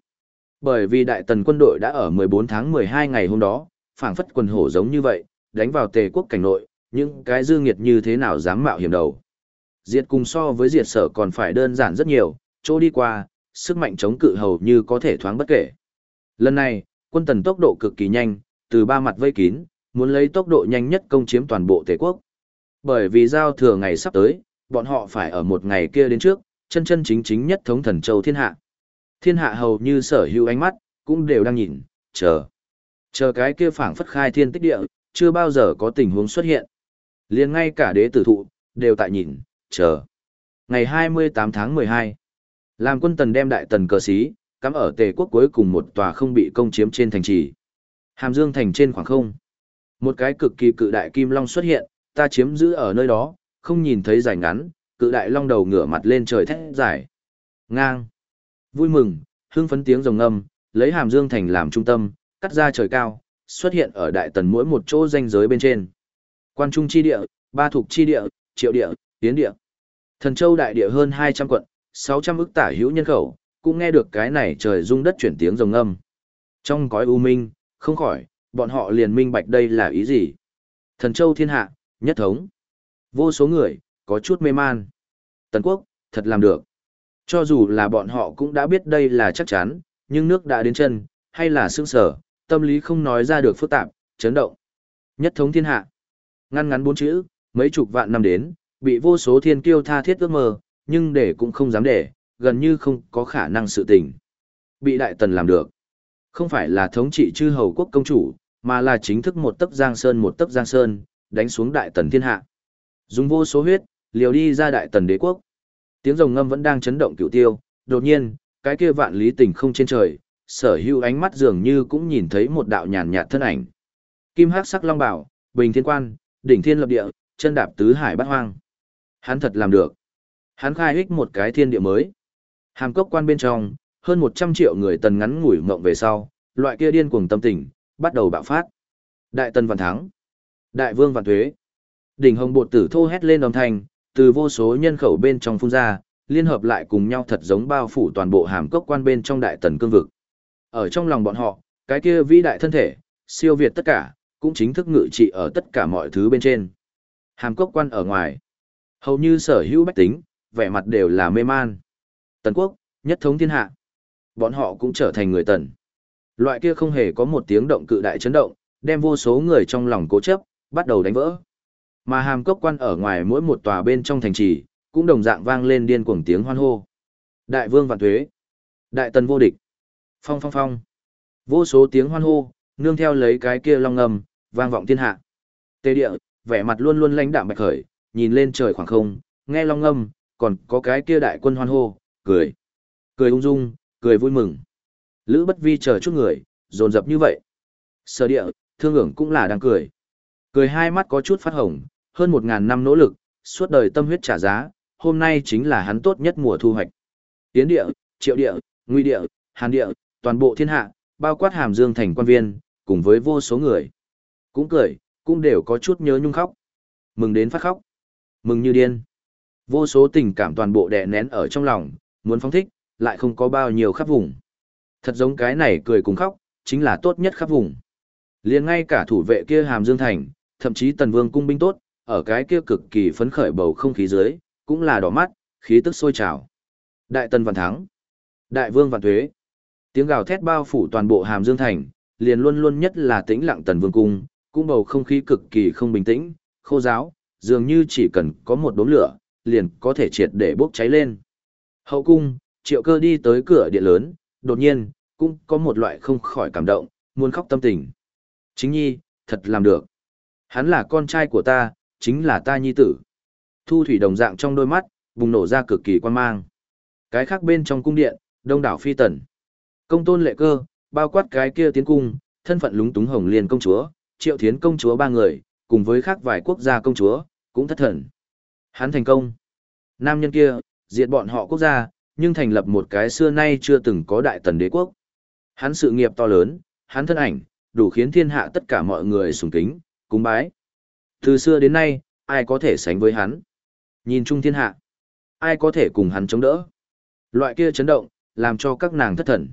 Bởi vì đại tần quân đội đã ở 14 tháng 12 ngày hôm đó, phảng phất quần hổ giống như vậy, đánh vào tề quốc cảnh nội, những cái dư nghiệt như thế nào dám mạo hiểm đầu. Diệt cùng so với diệt sở còn phải đơn giản rất nhiều, chỗ đi qua, sức mạnh chống cự hầu như có thể thoáng bất kể. Lần này, quân tần tốc độ cực kỳ nhanh, từ ba mặt vây kín, muốn lấy tốc độ nhanh nhất công chiếm toàn bộ Tề quốc. Bởi vì giao thừa ngày sắp tới, bọn họ phải ở một ngày kia đến trước, chân chân chính chính nhất thống thần châu thiên hạ. Thiên hạ hầu như sở hữu ánh mắt, cũng đều đang nhìn, chờ. Chờ cái kia phảng phất khai thiên tích địa, chưa bao giờ có tình huống xuất hiện. liền ngay cả đế tử thụ, đều tại nhìn, chờ. Ngày 28 tháng 12, làm quân tần đem đại tần cờ xí, cắm ở tề quốc cuối cùng một tòa không bị công chiếm trên thành trì. Hàm Dương thành trên khoảng không. Một cái cực kỳ cự đại kim long xuất hiện, ta chiếm giữ ở nơi đó, không nhìn thấy dài ngắn, cự đại long đầu ngửa mặt lên trời thét dài. Ngang. Vui mừng, hương phấn tiếng rồng ngâm lấy Hàm Dương thành làm trung tâm, cắt ra trời cao, xuất hiện ở đại tần mỗi một chỗ danh giới bên trên. Quan trung chi địa, ba thuộc chi địa, triệu địa, tiến địa. Thần châu đại địa hơn 200 quận, 600 ức tả hữu nhân khẩu, cũng nghe được cái này trời rung đất chuyển tiếng rồng âm. Trong cõi u minh, không khỏi, bọn họ liền minh bạch đây là ý gì. Thần châu thiên hạ, nhất thống. Vô số người, có chút mê man. Tần quốc, thật làm được. Cho dù là bọn họ cũng đã biết đây là chắc chắn, nhưng nước đã đến chân, hay là sương sở, tâm lý không nói ra được phức tạp, chấn động. Nhất thống thiên hạ. Ngăn ngắn bốn chữ, mấy chục vạn năm đến, bị vô số thiên kiêu tha thiết ước mơ, nhưng để cũng không dám để, gần như không có khả năng sự tình. Bị đại tần làm được. Không phải là thống trị chư hầu quốc công chủ, mà là chính thức một tấc giang sơn một tấc giang sơn, đánh xuống đại tần thiên hạ. Dùng vô số huyết, liều đi ra đại tần đế quốc. Tiếng rồng ngâm vẫn đang chấn động cửu tiêu, đột nhiên, cái kia vạn lý tình không trên trời, sở hữu ánh mắt dường như cũng nhìn thấy một đạo nhàn nhạt thân ảnh. Kim hắc sắc long bảo, bình thiên quan, đỉnh thiên lập địa, chân đạp tứ hải bát hoang. Hắn thật làm được. Hắn khai hích một cái thiên địa mới. Hàm cốc quan bên trong, Hơn 100 triệu người tần ngắn ngủi mộng về sau, loại kia điên cuồng tâm tình, bắt đầu bạo phát. Đại tần vạn thắng. Đại vương vạn thuế. Đỉnh hồng bột tử thô hét lên đồng thanh, từ vô số nhân khẩu bên trong phun ra, liên hợp lại cùng nhau thật giống bao phủ toàn bộ hàm cốc quan bên trong đại tần cương vực. Ở trong lòng bọn họ, cái kia vĩ đại thân thể, siêu việt tất cả, cũng chính thức ngự trị ở tất cả mọi thứ bên trên. Hàm cốc quan ở ngoài, hầu như sở hữu bách tính, vẻ mặt đều là mê man. Tần quốc, nhất thống thiên hạ. Bọn họ cũng trở thành người tần. Loại kia không hề có một tiếng động cự đại chấn động, đem vô số người trong lòng cố chấp, bắt đầu đánh vỡ. Mà hàm cốc quan ở ngoài mỗi một tòa bên trong thành trì, cũng đồng dạng vang lên điên cuồng tiếng hoan hô. Đại vương vạn thuế. Đại tần vô địch. Phong phong phong. Vô số tiếng hoan hô, nương theo lấy cái kia long ngầm, vang vọng thiên hạ. Tê địa, vẻ mặt luôn luôn lãnh đạm bạch khởi, nhìn lên trời khoảng không, nghe long ngâm, còn có cái kia đại quân hoan hô, cười. Cười ung dung, cười vui mừng. Lữ bất vi chờ chút người, dồn dập như vậy. Sở địa, thương ưởng cũng là đang cười. Cười hai mắt có chút phát hồng, hơn một ngàn năm nỗ lực, suốt đời tâm huyết trả giá, hôm nay chính là hắn tốt nhất mùa thu hoạch. Tiến địa, triệu địa, nguy địa, hàn địa, toàn bộ thiên hạ, bao quát hàm dương thành quan viên, cùng với vô số người. Cũng cười, cũng đều có chút nhớ nhung khóc. Mừng đến phát khóc. Mừng như điên. Vô số tình cảm toàn bộ đè nén ở trong lòng, muốn phóng thích, lại không có bao nhiêu khắp vùng. Thật giống cái này cười cùng khóc, chính là tốt nhất khắp vùng. liền ngay cả thủ vệ kia hàm dương thành, thậm chí tần vương cung binh tốt, ở cái kia cực kỳ phấn khởi bầu không khí dưới, cũng là đỏ mắt, khí tức sôi trào. Đại tần vạn thắng. Đại vương vạn thuế. Tiếng gào thét bao phủ toàn bộ hàm dương thành, liền luôn luôn nhất là tĩnh lặng tần vương cung, cũng bầu không khí cực kỳ không bình tĩnh, khô giáo, dường như chỉ cần có một đốm lửa, liền có thể triệt để bốc cháy lên. Hậu cung, triệu cơ đi tới cửa điện lớn, đột nhiên, cũng có một loại không khỏi cảm động, muốn khóc tâm tình. Chính nhi, thật làm được. Hắn là con trai của ta, chính là ta nhi tử. Thu thủy đồng dạng trong đôi mắt, bùng nổ ra cực kỳ quan mang. Cái khác bên trong cung điện, đông đảo phi tần. Công tôn lệ cơ, bao quát cái kia tiến cung, thân phận lúng túng hồng liền công chúa, triệu thiến công chúa ba người, cùng với khác vài quốc gia công chúa, cũng thất thần. Hắn thành công. Nam nhân kia, diệt bọn họ quốc gia, nhưng thành lập một cái xưa nay chưa từng có đại tần đế quốc. Hắn sự nghiệp to lớn, hắn thân ảnh, đủ khiến thiên hạ tất cả mọi người sùng kính, cúng bái. Từ xưa đến nay, ai có thể sánh với hắn? Nhìn chung thiên hạ, ai có thể cùng hắn chống đỡ? Loại kia chấn động, làm cho các nàng thất thần.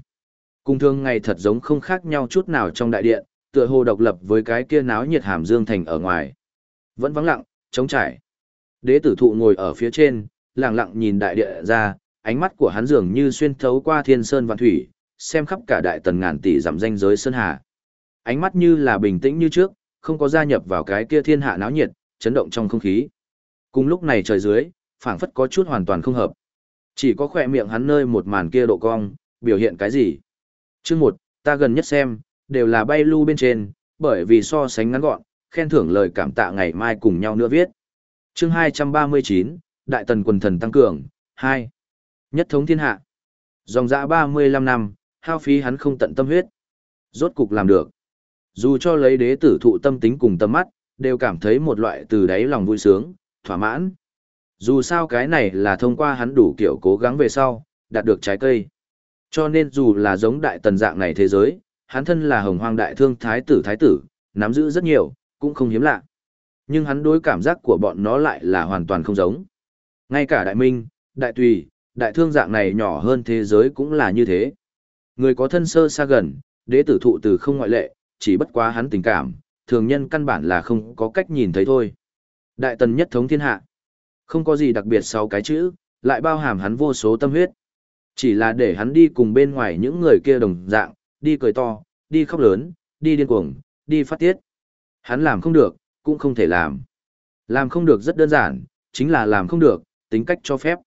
cung thương ngày thật giống không khác nhau chút nào trong đại điện, tựa hồ độc lập với cái kia náo nhiệt hàm dương thành ở ngoài. Vẫn vắng lặng, trống trải. Đế tử thụ ngồi ở phía trên, lặng lặng nhìn đại địa ra, ánh mắt của hắn dường như xuyên thấu qua thiên sơn vạn thủy, xem khắp cả đại tần ngàn tỷ dặm danh giới sơn hà. Ánh mắt như là bình tĩnh như trước, không có gia nhập vào cái kia thiên hạ náo nhiệt, chấn động trong không khí. Cùng lúc này trời dưới, phảng phất có chút hoàn toàn không hợp. Chỉ có khỏe miệng hắn nơi một màn kia độ cong, biểu hiện cái gì? Chương một, ta gần nhất xem, đều là bay lưu bên trên, bởi vì so sánh ngắn gọn, khen thưởng lời cảm tạ ngày mai cùng nhau nữa viết. Chương 239, Đại tần quần thần tăng cường, 2. Nhất thống thiên hạ. Dòng dã 35 năm, hao phí hắn không tận tâm huyết. Rốt cục làm được. Dù cho lấy đế tử thụ tâm tính cùng tâm mắt, đều cảm thấy một loại từ đáy lòng vui sướng, thỏa mãn. Dù sao cái này là thông qua hắn đủ kiểu cố gắng về sau, đạt được trái cây. Cho nên dù là giống đại tần dạng này thế giới, hắn thân là hồng hoang đại thương thái tử thái tử, nắm giữ rất nhiều, cũng không hiếm lạ. Nhưng hắn đối cảm giác của bọn nó lại là hoàn toàn không giống. Ngay cả đại minh, đại tùy, đại thương dạng này nhỏ hơn thế giới cũng là như thế. Người có thân sơ xa gần, đế tử thụ từ không ngoại lệ, chỉ bất quá hắn tình cảm, thường nhân căn bản là không có cách nhìn thấy thôi. Đại tần nhất thống thiên hạ. Không có gì đặc biệt sau cái chữ, lại bao hàm hắn vô số tâm huyết. Chỉ là để hắn đi cùng bên ngoài những người kia đồng dạng, đi cười to, đi khóc lớn, đi điên cuồng, đi phát tiết. Hắn làm không được, cũng không thể làm. Làm không được rất đơn giản, chính là làm không được, tính cách cho phép.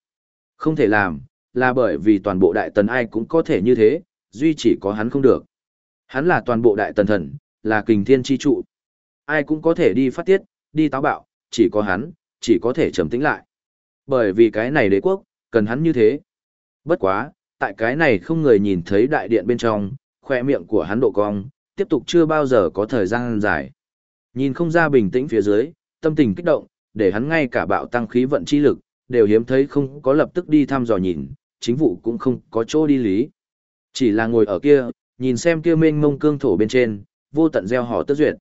Không thể làm, là bởi vì toàn bộ đại tần ai cũng có thể như thế, duy chỉ có hắn không được. Hắn là toàn bộ đại tần thần, là kình thiên chi trụ. Ai cũng có thể đi phát tiết, đi táo bạo, chỉ có hắn, chỉ có thể trầm tĩnh lại. Bởi vì cái này đế quốc, cần hắn như thế. Bất quá, tại cái này không người nhìn thấy đại điện bên trong, khoe miệng của hắn độ cong, tiếp tục chưa bao giờ có thời gian dài. Nhìn không ra bình tĩnh phía dưới, tâm tình kích động, để hắn ngay cả bạo tăng khí vận chi lực, đều hiếm thấy không có lập tức đi thăm dò nhìn, chính vụ cũng không có chỗ đi lý. Chỉ là ngồi ở kia, nhìn xem kia mênh mông cương thổ bên trên, vô tận gieo họ tức duyệt.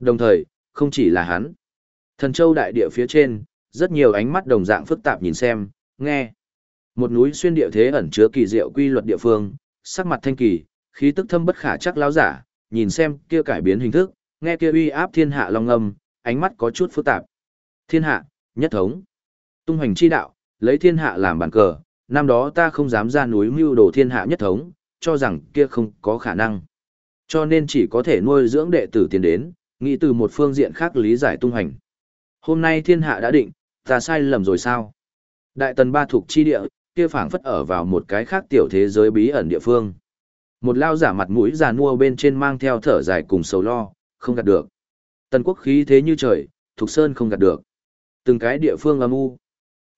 Đồng thời, không chỉ là hắn. Thần châu đại địa phía trên, rất nhiều ánh mắt đồng dạng phức tạp nhìn xem, nghe. Một núi xuyên địa thế ẩn chứa kỳ diệu quy luật địa phương, sắc mặt thanh kỳ, khí tức thâm bất khả chắc lão giả, nhìn xem kia cải biến hình thức, nghe kia uy áp thiên hạ long âm, ánh mắt có chút phức tạp. Thiên hạ, nhất thống. Tung hoành chi đạo, lấy thiên hạ làm bàn cờ, năm đó ta không dám ra núi mưu đồ thiên hạ nhất thống, cho rằng kia không có khả năng. Cho nên chỉ có thể nuôi dưỡng đệ tử tiến đến, nghĩ từ một phương diện khác lý giải tung hành. Hôm nay thiên hạ đã định, ta sai lầm rồi sao? Đại tần ba thuộc chi địa, kia phảng phất ở vào một cái khác tiểu thế giới bí ẩn địa phương. Một lao giả mặt mũi già nua bên trên mang theo thở dài cùng sầu lo, không gạt được. Tần quốc khí thế như trời, thuộc sơn không gạt được. Từng cái địa phương âm u.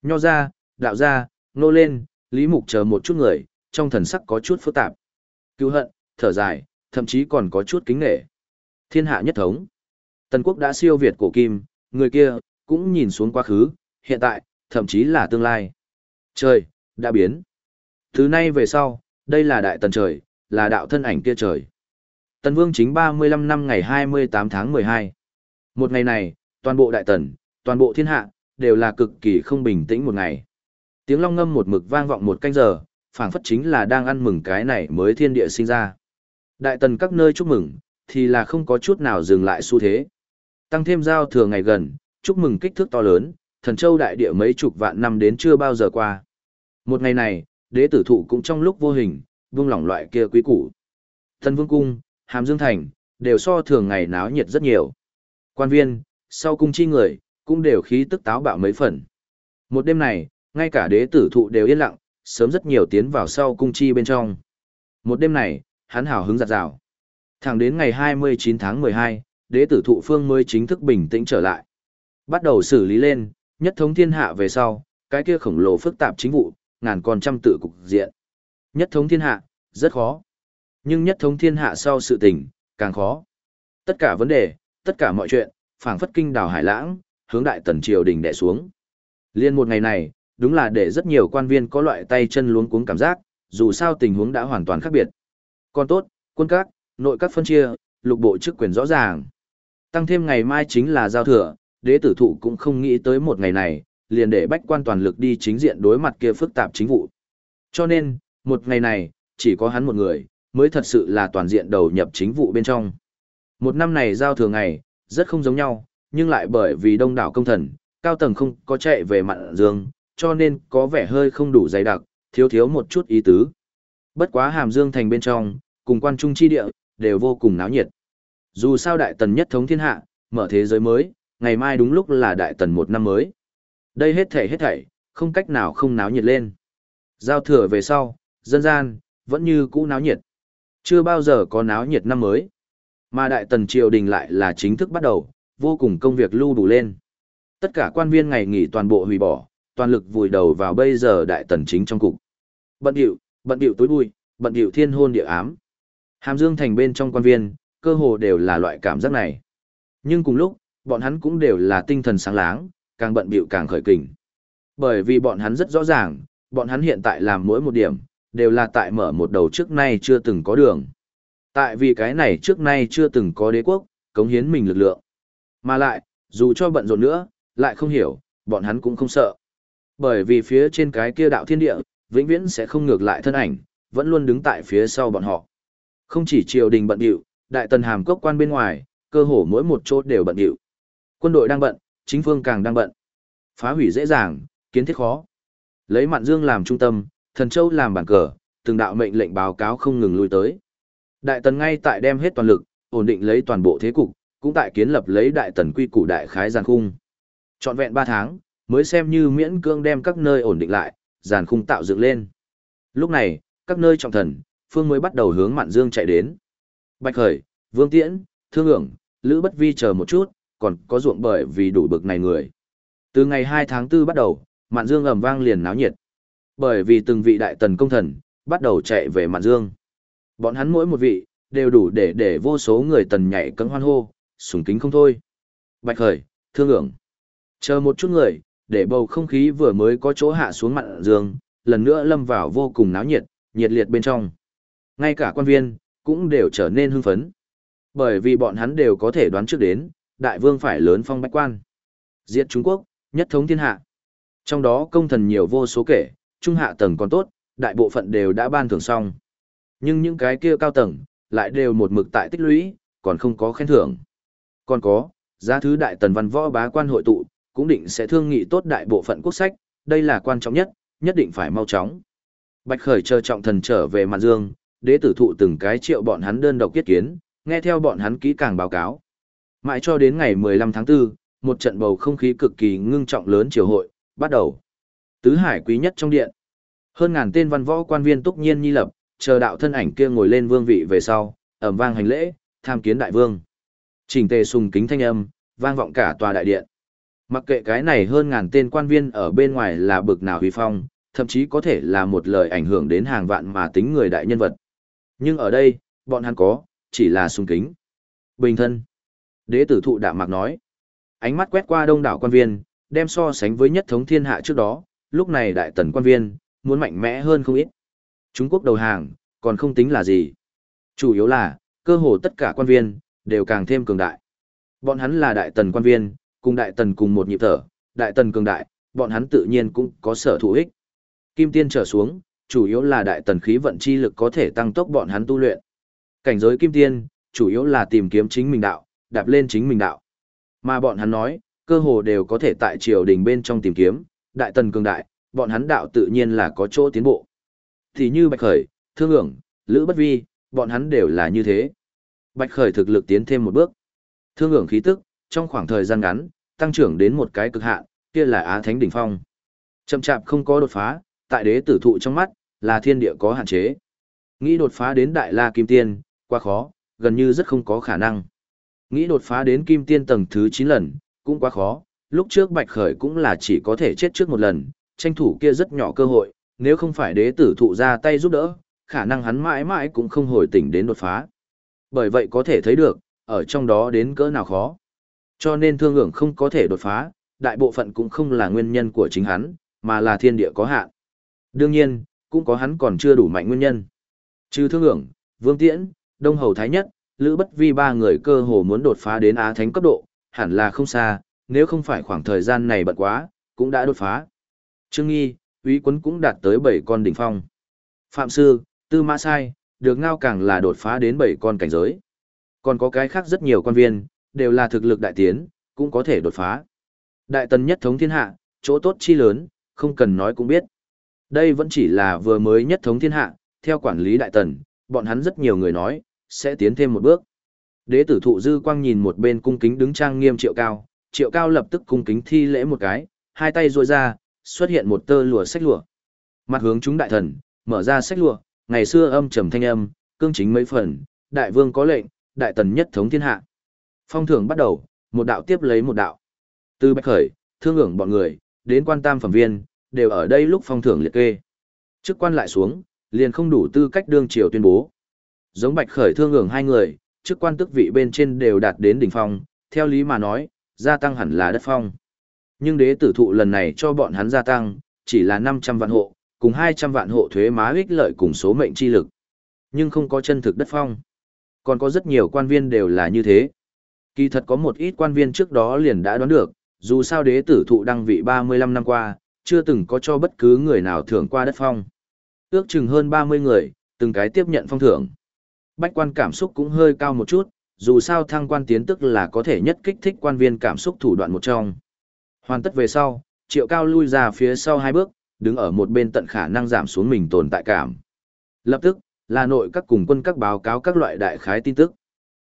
Nho ra, đạo ra, nô lên, lý mục chờ một chút người, trong thần sắc có chút phức tạp. Cứu hận, thở dài, thậm chí còn có chút kính nể. Thiên hạ nhất thống. Tần quốc đã siêu việt cổ kim, người kia, cũng nhìn xuống quá khứ, hiện tại, thậm chí là tương lai. Trời, đã biến. Thứ nay về sau, đây là đại tần trời, là đạo thân ảnh kia trời. Tần Vương chính 35 năm ngày 28 tháng 12. Một ngày này, toàn bộ đại tần, toàn bộ thiên hạ, đều là cực kỳ không bình tĩnh một ngày. Tiếng long ngâm một mực vang vọng một canh giờ, phảng phất chính là đang ăn mừng cái này mới thiên địa sinh ra. Đại tần các nơi chúc mừng, thì là không có chút nào dừng lại xu thế. Tăng thêm giao thừa ngày gần, chúc mừng kích thước to lớn, thần châu đại địa mấy chục vạn năm đến chưa bao giờ qua. Một ngày này, đế tử thụ cũng trong lúc vô hình, vương lỏng loại kia quý củ. Thần vương cung, hàm dương thành, đều so thường ngày náo nhiệt rất nhiều. Quan viên, sau cung chi người, cũng đều khí tức táo bạo mấy phần. Một đêm này, ngay cả đế tử thụ đều yên lặng, sớm rất nhiều tiến vào sau cung chi bên trong. Một đêm này, hắn hào hứng giặt rào. Thẳng đến ngày 29 tháng 12, đế tử thụ phương mới chính thức bình tĩnh trở lại. Bắt đầu xử lý lên, nhất thống thiên hạ về sau, cái kia khổng lồ phức tạp chính vụ, ngàn con trăm tự cục diện. Nhất thống thiên hạ, rất khó. Nhưng nhất thống thiên hạ sau sự tình, càng khó. Tất cả vấn đề, tất cả mọi chuyện, phảng phất kinh đào hải lãng, hướng đại tần triều đình đè xuống. Liên một ngày này, đúng là để rất nhiều quan viên có loại tay chân luống cuống cảm giác, dù sao tình huống đã hoàn toàn khác biệt. Còn tốt, quân các, nội các phân chia, lục bộ chức quyền rõ ràng. Tăng thêm ngày mai chính là giao thừa, đế tử thụ cũng không nghĩ tới một ngày này, liền để bách quan toàn lực đi chính diện đối mặt kia phức tạp chính vụ. Cho nên, một ngày này, chỉ có hắn một người, mới thật sự là toàn diện đầu nhập chính vụ bên trong. Một năm này giao thừa ngày, rất không giống nhau, nhưng lại bởi vì đông đảo công thần, cao tầng không có chạy về mặn dương, cho nên có vẻ hơi không đủ dày đặc, thiếu thiếu một chút ý tứ. Bất quá hàm dương thành bên trong, cùng quan trung chi địa, đều vô cùng náo nhiệt. Dù sao đại tần nhất thống thiên hạ, mở thế giới mới, ngày mai đúng lúc là đại tần một năm mới. Đây hết thảy hết thảy, không cách nào không náo nhiệt lên. Giao thừa về sau, dân gian, vẫn như cũ náo nhiệt. Chưa bao giờ có náo nhiệt năm mới. Mà đại tần triều đình lại là chính thức bắt đầu, vô cùng công việc lưu đủ lên. Tất cả quan viên ngày nghỉ toàn bộ hủy bỏ, toàn lực vùi đầu vào bây giờ đại tần chính trong cục. Bận điệu, bận điệu tối bụi, bận điệu thiên hôn địa ám. Hàm Dương thành bên trong quan viên, cơ hồ đều là loại cảm giác này. Nhưng cùng lúc, bọn hắn cũng đều là tinh thần sáng láng, càng bận bịu càng khởi kình. Bởi vì bọn hắn rất rõ ràng, bọn hắn hiện tại làm mỗi một điểm, đều là tại mở một đầu trước nay chưa từng có đường. Tại vì cái này trước nay chưa từng có đế quốc, cống hiến mình lực lượng. Mà lại, dù cho bận rộn nữa, lại không hiểu, bọn hắn cũng không sợ. Bởi vì phía trên cái kia đạo thiên địa, vĩnh viễn sẽ không ngược lại thân ảnh, vẫn luôn đứng tại phía sau bọn họ. Không chỉ triều đình bận điệu, đại tần hàm cốc quan bên ngoài, cơ hồ mỗi một chỗ đều bận điệu. Quân đội đang bận, chính phương càng đang bận. Phá hủy dễ dàng, kiến thiết khó. Lấy Mạn Dương làm trung tâm, Thần Châu làm bản cờ, từng đạo mệnh lệnh báo cáo không ngừng lui tới. Đại tần ngay tại đem hết toàn lực, ổn định lấy toàn bộ thế cục, cũng tại kiến lập lấy đại tần quy củ đại khái giàn khung. Trọn vẹn 3 tháng, mới xem như miễn cương đem các nơi ổn định lại, giàn khung tạo dựng lên. Lúc này, các nơi trọng thần, phương mới bắt đầu hướng Mạn Dương chạy đến. Bạch Khởi, Vương Tiễn, Thương Hưởng, Lữ Bất Vi chờ một chút, còn có ruộng bởi vì đủ bực này người. Từ ngày 2 tháng 4 bắt đầu, Mạn Dương ầm vang liền náo nhiệt. Bởi vì từng vị đại tần công thần, bắt đầu chạy về Mạn Dương. Bọn hắn mỗi một vị, đều đủ để để vô số người tần nhảy cấm hoan hô, sùng kính không thôi. Bạch Khởi, Thương ưởng. Chờ một chút người, để bầu không khí vừa mới có chỗ hạ xuống Mạn Dương, lần nữa lâm vào vô cùng náo nhiệt, nhiệt liệt bên trong. Ngay cả quan viên, cũng đều trở nên hưng phấn. Bởi vì bọn hắn đều có thể đoán trước đến, đại vương phải lớn phong bách quan. Diệt Trung Quốc, nhất thống thiên hạ. Trong đó công thần nhiều vô số kể, trung hạ tầng còn tốt, đại bộ phận đều đã ban thưởng xong. Nhưng những cái kia cao tầng, lại đều một mực tại tích lũy, còn không có khen thưởng. Còn có, giá thứ đại tần văn võ bá quan hội tụ, cũng định sẽ thương nghị tốt đại bộ phận quốc sách, đây là quan trọng nhất, nhất định phải mau chóng. Bạch Khởi chờ trọng thần trở về Mạn Dương, đế tử thụ từng cái triệu bọn hắn đơn độc kết kiến, nghe theo bọn hắn kỹ càng báo cáo. Mãi cho đến ngày 15 tháng 4, một trận bầu không khí cực kỳ ngưng trọng lớn triều hội, bắt đầu. Tứ hải quý nhất trong điện. Hơn ngàn tên văn võ quan viên túc nhiên nhi lập, chờ đạo thân ảnh kia ngồi lên vương vị về sau, ẩm vang hành lễ, tham kiến đại vương. Trình tề sùng kính thanh âm, vang vọng cả tòa đại điện. Mặc kệ cái này hơn ngàn tên quan viên ở bên ngoài là bực nào huy phong, thậm chí có thể là một lời ảnh hưởng đến hàng vạn mà tính người đại nhân vật. Nhưng ở đây, bọn hắn có, chỉ là sùng kính. Bình thân. Đế tử thụ đạm mạc nói. Ánh mắt quét qua đông đảo quan viên, đem so sánh với nhất thống thiên hạ trước đó, lúc này đại tần quan viên, muốn mạnh mẽ hơn không ít. Trung Quốc đầu hàng, còn không tính là gì. Chủ yếu là, cơ hồ tất cả quan viên, đều càng thêm cường đại. Bọn hắn là đại tần quan viên, cùng đại tần cùng một nhịp thở, đại tần cường đại, bọn hắn tự nhiên cũng có sở thụ ích. Kim tiên trở xuống, chủ yếu là đại tần khí vận chi lực có thể tăng tốc bọn hắn tu luyện. Cảnh giới kim tiên, chủ yếu là tìm kiếm chính mình đạo, đạp lên chính mình đạo. Mà bọn hắn nói, cơ hồ đều có thể tại triều đình bên trong tìm kiếm, đại tần cường đại, bọn hắn đạo tự nhiên là có chỗ tiến bộ. Thì như Bạch Khởi, Thương ưởng, Lữ Bất Vi, bọn hắn đều là như thế. Bạch Khởi thực lực tiến thêm một bước. Thương ưởng khí tức, trong khoảng thời gian ngắn, tăng trưởng đến một cái cực hạn, kia là Á Thánh đỉnh phong. Chậm chạp không có đột phá, tại đế tử thụ trong mắt, là thiên địa có hạn chế. Nghĩ đột phá đến Đại La Kim Tiên, quá khó, gần như rất không có khả năng. Nghĩ đột phá đến Kim Tiên tầng thứ 9 lần, cũng quá khó, lúc trước Bạch Khởi cũng là chỉ có thể chết trước một lần, tranh thủ kia rất nhỏ cơ hội, nếu không phải đế tử thụ ra tay giúp đỡ, khả năng hắn mãi mãi cũng không hồi tỉnh đến đột phá. Bởi vậy có thể thấy được, ở trong đó đến cỡ nào khó. Cho nên thương ưởng không có thể đột phá, đại bộ phận cũng không là nguyên nhân của chính hắn, mà là thiên địa có hạn. Đương nhiên, cũng có hắn còn chưa đủ mạnh nguyên nhân. Trừ thương ưởng, vương tiễn, đông hầu thái nhất, lữ bất vi ba người cơ hồ muốn đột phá đến á thánh cấp độ, hẳn là không xa, nếu không phải khoảng thời gian này bận quá, cũng đã đột phá. Trương Nghi, Úy Quấn cũng đạt tới 7 con đỉnh phong. Phạm Sư, Tư Mã Sai, được ngao càng là đột phá đến 7 con cảnh giới. Còn có cái khác rất nhiều quan viên, đều là thực lực đại tiến, cũng có thể đột phá. Đại tần nhất thống thiên hạ, chỗ tốt chi lớn, không cần nói cũng biết. Đây vẫn chỉ là vừa mới nhất thống thiên hạ, theo quản lý đại tần, bọn hắn rất nhiều người nói, sẽ tiến thêm một bước. Đế tử thụ dư quang nhìn một bên cung kính đứng trang nghiêm triệu cao, triệu cao lập tức cung kính thi lễ một cái, hai tay ruôi ra, xuất hiện một tơ lụa sách lụa. Mặt hướng chúng đại thần, mở ra sách lụa, ngày xưa âm trầm thanh âm, cương chính mấy phần, đại vương có lệnh, đại tần nhất thống thiên hạ. Phong thưởng bắt đầu, một đạo tiếp lấy một đạo. Từ bạch khởi, thương hưởng bọn người, đến quan tam phẩm viên, đều ở đây lúc phong thưởng liệt kê. Chức quan lại xuống, liền không đủ tư cách đương triều tuyên bố. Giống bạch khởi thương hưởng hai người, chức quan tước vị bên trên đều đạt đến đỉnh phong, theo lý mà nói, gia tăng hẳn là đất phong. Nhưng đế tử thụ lần này cho bọn hắn gia tăng, chỉ là 500 vạn hộ, cùng 200 vạn hộ thuế má ích lợi cùng số mệnh chi lực. Nhưng không có chân thực đất phong. Còn có rất nhiều quan viên đều là như thế. Kỳ thật có một ít quan viên trước đó liền đã đoán được, dù sao đế tử thụ đăng vị 35 năm qua, chưa từng có cho bất cứ người nào thưởng qua đất phong. Ước chừng hơn 30 người, từng cái tiếp nhận phong thưởng. Bách quan cảm xúc cũng hơi cao một chút, dù sao thăng quan tiến tức là có thể nhất kích thích quan viên cảm xúc thủ đoạn một trong. Hoàn tất về sau, triệu cao lui ra phía sau hai bước, đứng ở một bên tận khả năng giảm xuống mình tồn tại cảm. Lập tức, là nội các cùng quân các báo cáo các loại đại khái tin tức.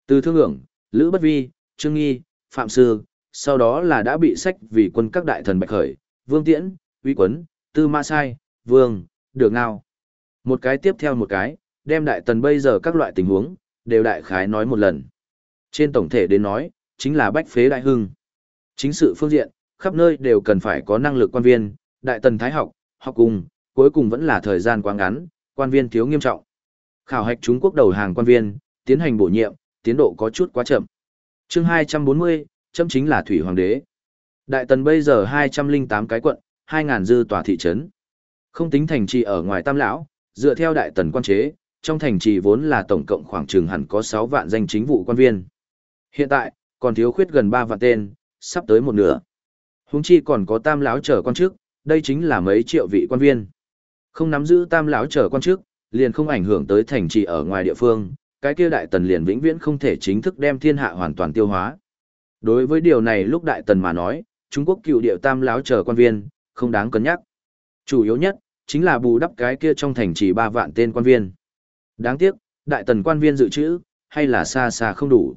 Từ thương ưởng, Lữ Bất Vi, Trương Nghi, Phạm Sư, sau đó là đã bị sách vì quân các đại thần Bạch Khởi, Vương Tiễn, Uy Quấn, Tư Ma Sai, Vương, Được Ngao. Một cái tiếp theo một cái, đem đại tần bây giờ các loại tình huống, đều đại khái nói một lần. Trên tổng thể đến nói, chính là bách phế đại hưng. Chính sự phương diện, khắp nơi đều cần phải có năng lực quan viên, đại tần thái học, học cùng, cuối cùng vẫn là thời gian quá ngắn, quan viên thiếu nghiêm trọng. Khảo hạch Trung Quốc đầu hàng quan viên, tiến hành bổ nhiệm, tiến độ có chút quá chậm. Chương 240, châm chính là thủy hoàng đế. Đại tần bây giờ 208 cái quận, 2000 dư tòa thị trấn. Không tính thành trì ở ngoài Tam lão, dựa theo đại tần quan chế, trong thành trì vốn là tổng cộng khoảng chừng hẳn có 6 vạn danh chính vụ quan viên. Hiện tại, còn thiếu khuyết gần 3 vạn tên, sắp tới một nửa. Húng chi còn có tam lão trở quan chức, đây chính là mấy triệu vị quan viên. Không nắm giữ tam lão trở quan chức, liền không ảnh hưởng tới thành trì ở ngoài địa phương, cái kia đại tần liền vĩnh viễn không thể chính thức đem thiên hạ hoàn toàn tiêu hóa. Đối với điều này lúc đại tần mà nói, Trung Quốc cựu điệu tam lão trở quan viên, không đáng cân nhắc. Chủ yếu nhất, chính là bù đắp cái kia trong thành trì ba vạn tên quan viên. Đáng tiếc, đại tần quan viên dự trữ, hay là xa xa không đủ.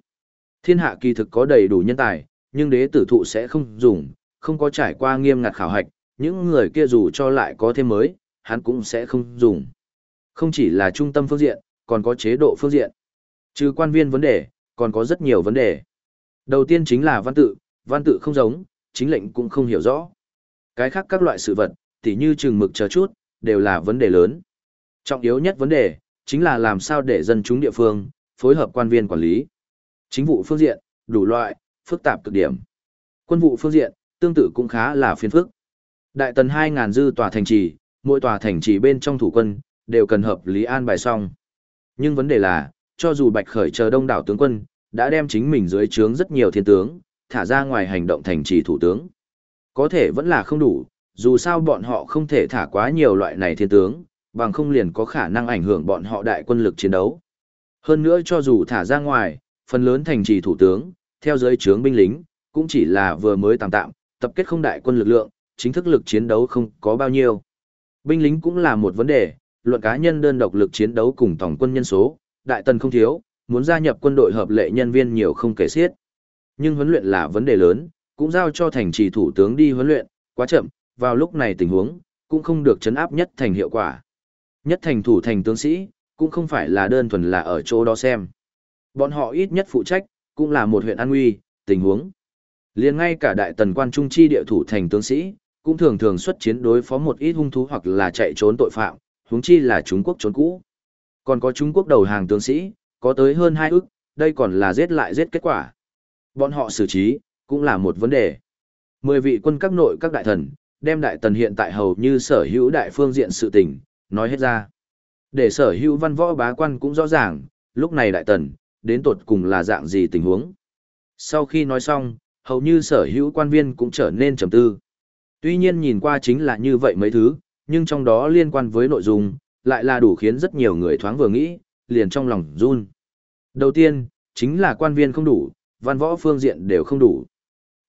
Thiên hạ kỳ thực có đầy đủ nhân tài, nhưng đế tử thụ sẽ không dùng, không có trải qua nghiêm ngặt khảo hạch, những người kia dù cho lại có thêm mới, hắn cũng sẽ không dùng. Không chỉ là trung tâm phương diện, còn có chế độ phương diện. Trừ quan viên vấn đề, còn có rất nhiều vấn đề. Đầu tiên chính là văn tự, văn tự không giống, chính lệnh cũng không hiểu rõ. Cái khác các loại sự vật, tỉ như chừng mực chờ chút, đều là vấn đề lớn. Trọng yếu nhất vấn đề, chính là làm sao để dân chúng địa phương, phối hợp quan viên quản lý. Chính vụ phương diện, đủ loại, phức tạp cực điểm. Quân vụ phương diện, tương tự cũng khá là phiền phức. Đại tần 2.000 dư tòa thành trì, mỗi tòa thành trì bên trong thủ quân, đều cần hợp lý an bài xong. Nhưng vấn đề là, cho dù Bạch Khởi chờ đông đảo tướng quân, đã đem chính mình dưới trướng rất nhiều thiên tướng, thả ra ngoài hành động thành trì thủ tướng. Có thể vẫn là không đủ, dù sao bọn họ không thể thả quá nhiều loại này thiên tướng, bằng không liền có khả năng ảnh hưởng bọn họ đại quân lực chiến đấu. Hơn nữa cho dù thả ra ngoài, phần lớn thành trì thủ tướng, theo giới trướng binh lính, cũng chỉ là vừa mới tạm tạm, tập kết không đại quân lực lượng, chính thức lực chiến đấu không có bao nhiêu. Binh lính cũng là một vấn đề, luận cá nhân đơn độc lực chiến đấu cùng tổng quân nhân số, đại tần không thiếu, muốn gia nhập quân đội hợp lệ nhân viên nhiều không kể xiết. Nhưng huấn luyện là vấn đề lớn, cũng giao cho thành trì thủ tướng đi huấn luyện, quá chậm, vào lúc này tình huống, cũng không được chấn áp nhất thành hiệu quả. Nhất thành thủ thành tướng sĩ, cũng không phải là đơn thuần là ở chỗ đó xem. Bọn họ ít nhất phụ trách, cũng là một huyện an nguy, tình huống. liền ngay cả đại tần quan trung chi địa thủ thành tướng sĩ, cũng thường thường xuất chiến đối phó một ít hung thú hoặc là chạy trốn tội phạm, huống chi là Trung Quốc trốn cũ. Còn có Trung Quốc đầu hàng tướng sĩ, có tới hơn hai ức, đây còn là giết lại giết kết quả. Bọn họ xử trí, cũng là một vấn đề. Mười vị quân các nội các đại thần, đem đại tần hiện tại hầu như sở hữu đại phương diện sự tình, nói hết ra. Để sở hữu văn võ bá quan cũng rõ ràng, lúc này đại tần, đến tột cùng là dạng gì tình huống. Sau khi nói xong, hầu như sở hữu quan viên cũng trở nên trầm tư. Tuy nhiên nhìn qua chính là như vậy mấy thứ, nhưng trong đó liên quan với nội dung, lại là đủ khiến rất nhiều người thoáng vừa nghĩ, liền trong lòng run. Đầu tiên, chính là quan viên không đủ, văn võ phương diện đều không đủ.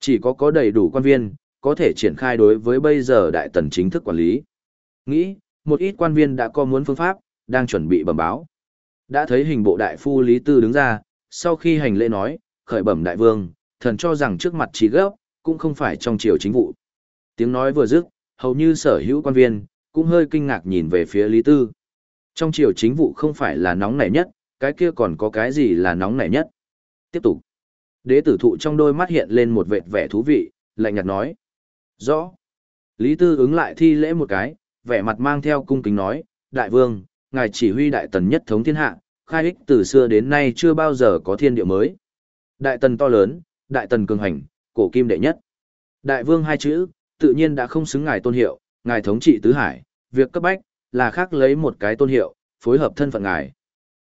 Chỉ có có đầy đủ quan viên, có thể triển khai đối với bây giờ đại tần chính thức quản lý. Nghĩ, một ít quan viên đã có muốn phương pháp, đang chuẩn bị bẩm báo. Đã thấy hình bộ đại phu Lý Tư đứng ra, sau khi hành lễ nói, khởi bẩm đại vương, thần cho rằng trước mặt trí gấp, cũng không phải trong triều chính vụ. Tiếng nói vừa dứt, hầu như sở hữu quan viên, cũng hơi kinh ngạc nhìn về phía Lý Tư. Trong triều chính vụ không phải là nóng nảy nhất, cái kia còn có cái gì là nóng nảy nhất. Tiếp tục. Đế tử thụ trong đôi mắt hiện lên một vệt vẻ thú vị, lạnh nhạt nói. Rõ. Lý Tư ứng lại thi lễ một cái, vẻ mặt mang theo cung kính nói, Đại vương, ngài chỉ huy đại tần nhất thống thiên hạ, khai ích từ xưa đến nay chưa bao giờ có thiên địa mới. Đại tần to lớn, đại tần cường hành, cổ kim đệ nhất. Đại vương hai chữ, tự nhiên đã không xứng ngài tôn hiệu, ngài thống trị tứ hải, việc cấp bách là khác lấy một cái tôn hiệu, phối hợp thân phận ngài.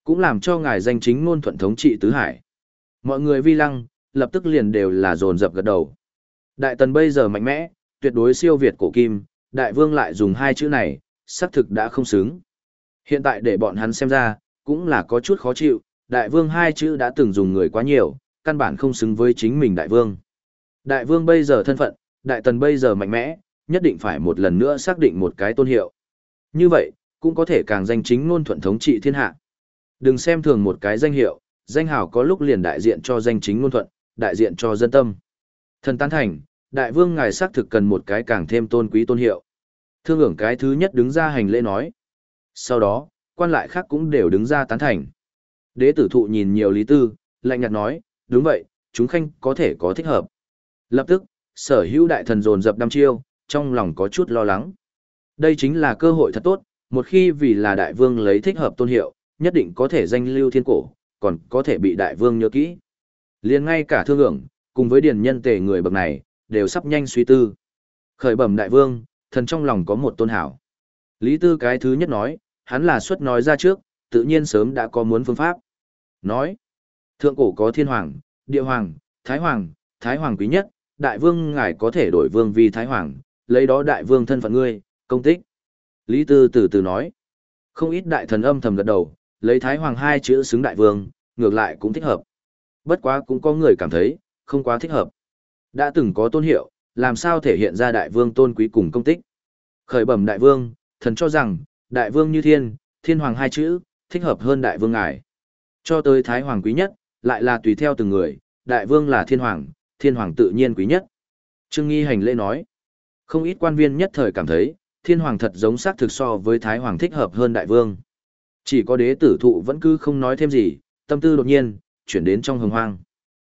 Cũng làm cho ngài danh chính ngôn thuận thống trị tứ hải. Mọi người vi lăng, lập tức liền đều là dồn dập gật đầu. Đại tần bây giờ mạnh mẽ, tuyệt đối siêu việt cổ kim, đại vương lại dùng hai chữ này, xác thực đã không xứng. Hiện tại để bọn hắn xem ra, cũng là có chút khó chịu, đại vương hai chữ đã từng dùng người quá nhiều, căn bản không xứng với chính mình đại vương. Đại vương bây giờ thân phận, đại tần bây giờ mạnh mẽ, nhất định phải một lần nữa xác định một cái tôn hiệu. Như vậy, cũng có thể càng danh chính ngôn thuận thống trị thiên hạ. Đừng xem thường một cái danh hiệu, danh hào có lúc liền đại diện cho danh chính ngôn thuận, đại diện cho dân tâm. Thần tán thành, đại vương ngài xác thực cần một cái càng thêm tôn quý tôn hiệu. Thương ưởng cái thứ nhất đứng ra hành lễ nói. Sau đó, quan lại khác cũng đều đứng ra tán thành. Đế tử thụ nhìn nhiều lý tư, lạnh nhạt nói, đúng vậy, chúng khanh có thể có thích hợp. Lập tức, sở hữu đại thần dồn dập đăm chiêu, trong lòng có chút lo lắng. Đây chính là cơ hội thật tốt, một khi vì là đại vương lấy thích hợp tôn hiệu, nhất định có thể danh lưu thiên cổ, còn có thể bị đại vương nhớ kỹ. liền ngay cả thương ưởng, cùng với điền nhân tề người bậc này, đều sắp nhanh suy tư. Khởi bẩm đại vương, thần trong lòng có một tôn hảo. Lý tư cái thứ nhất nói, hắn là xuất nói ra trước, tự nhiên sớm đã có muốn phương pháp. Nói, thượng cổ có thiên hoàng, địa hoàng, thái hoàng, thái hoàng quý nhất, đại vương ngài có thể đổi vương vì thái hoàng, lấy đó đại vương thân phận ngươi, công tích. Lý Tư từ từ nói, không ít đại thần âm thầm gật đầu, lấy thái hoàng hai chữ xứng đại vương, ngược lại cũng thích hợp. Bất quá cũng có người cảm thấy, không quá thích hợp. Đã từng có tôn hiệu, làm sao thể hiện ra đại vương tôn quý cùng công tích. Khởi bẩm đại vương, thần cho rằng, đại vương như thiên, thiên hoàng hai chữ, thích hợp hơn đại vương ngài. Cho tới thái hoàng quý nhất, lại là tùy theo từng người, đại vương là thiên hoàng, thiên hoàng tự nhiên quý nhất. Trương Nghi hành lễ nói, không ít quan viên nhất thời cảm thấy, thiên hoàng thật giống xác thực so với thái hoàng thích hợp hơn đại vương. Chỉ có đế tử thụ vẫn cứ không nói thêm gì, tâm tư đột nhiên, chuyển đến trong hồng hoang.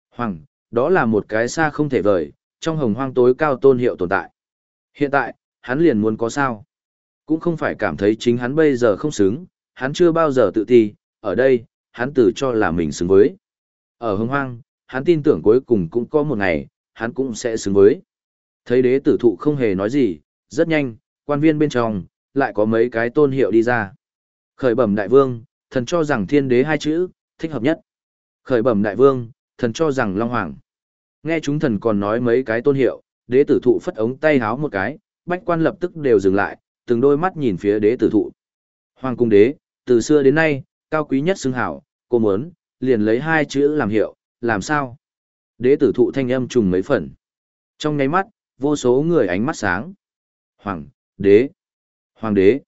Hoàng, đó là một cái xa không thể vời, trong hồng hoang tối cao tôn hiệu tồn tại. Hiện tại, hắn liền muốn có sao. Cũng không phải cảm thấy chính hắn bây giờ không xứng, hắn chưa bao giờ tự ti, ở đây, hắn tự cho là mình xứng với. Ở hưng hoang, hắn tin tưởng cuối cùng cũng có một ngày, hắn cũng sẽ xứng với. Thấy đế tử thụ không hề nói gì, rất nhanh, quan viên bên trong, lại có mấy cái tôn hiệu đi ra. Khởi bẩm đại vương, thần cho rằng thiên đế hai chữ, thích hợp nhất. Khởi bẩm đại vương, thần cho rằng long hoàng. Nghe chúng thần còn nói mấy cái tôn hiệu, đế tử thụ phất ống tay háo một cái, bách quan lập tức đều dừng lại, từng đôi mắt nhìn phía đế tử thụ. Hoàng cung đế, từ xưa đến nay, cao quý nhất xưng hảo, cô muốn, liền lấy hai chữ làm hiệu, làm sao? Đế tử thụ thanh âm trùng mấy phần. Trong ngáy mắt, vô số người ánh mắt sáng. Hoàng, đế, hoàng đế.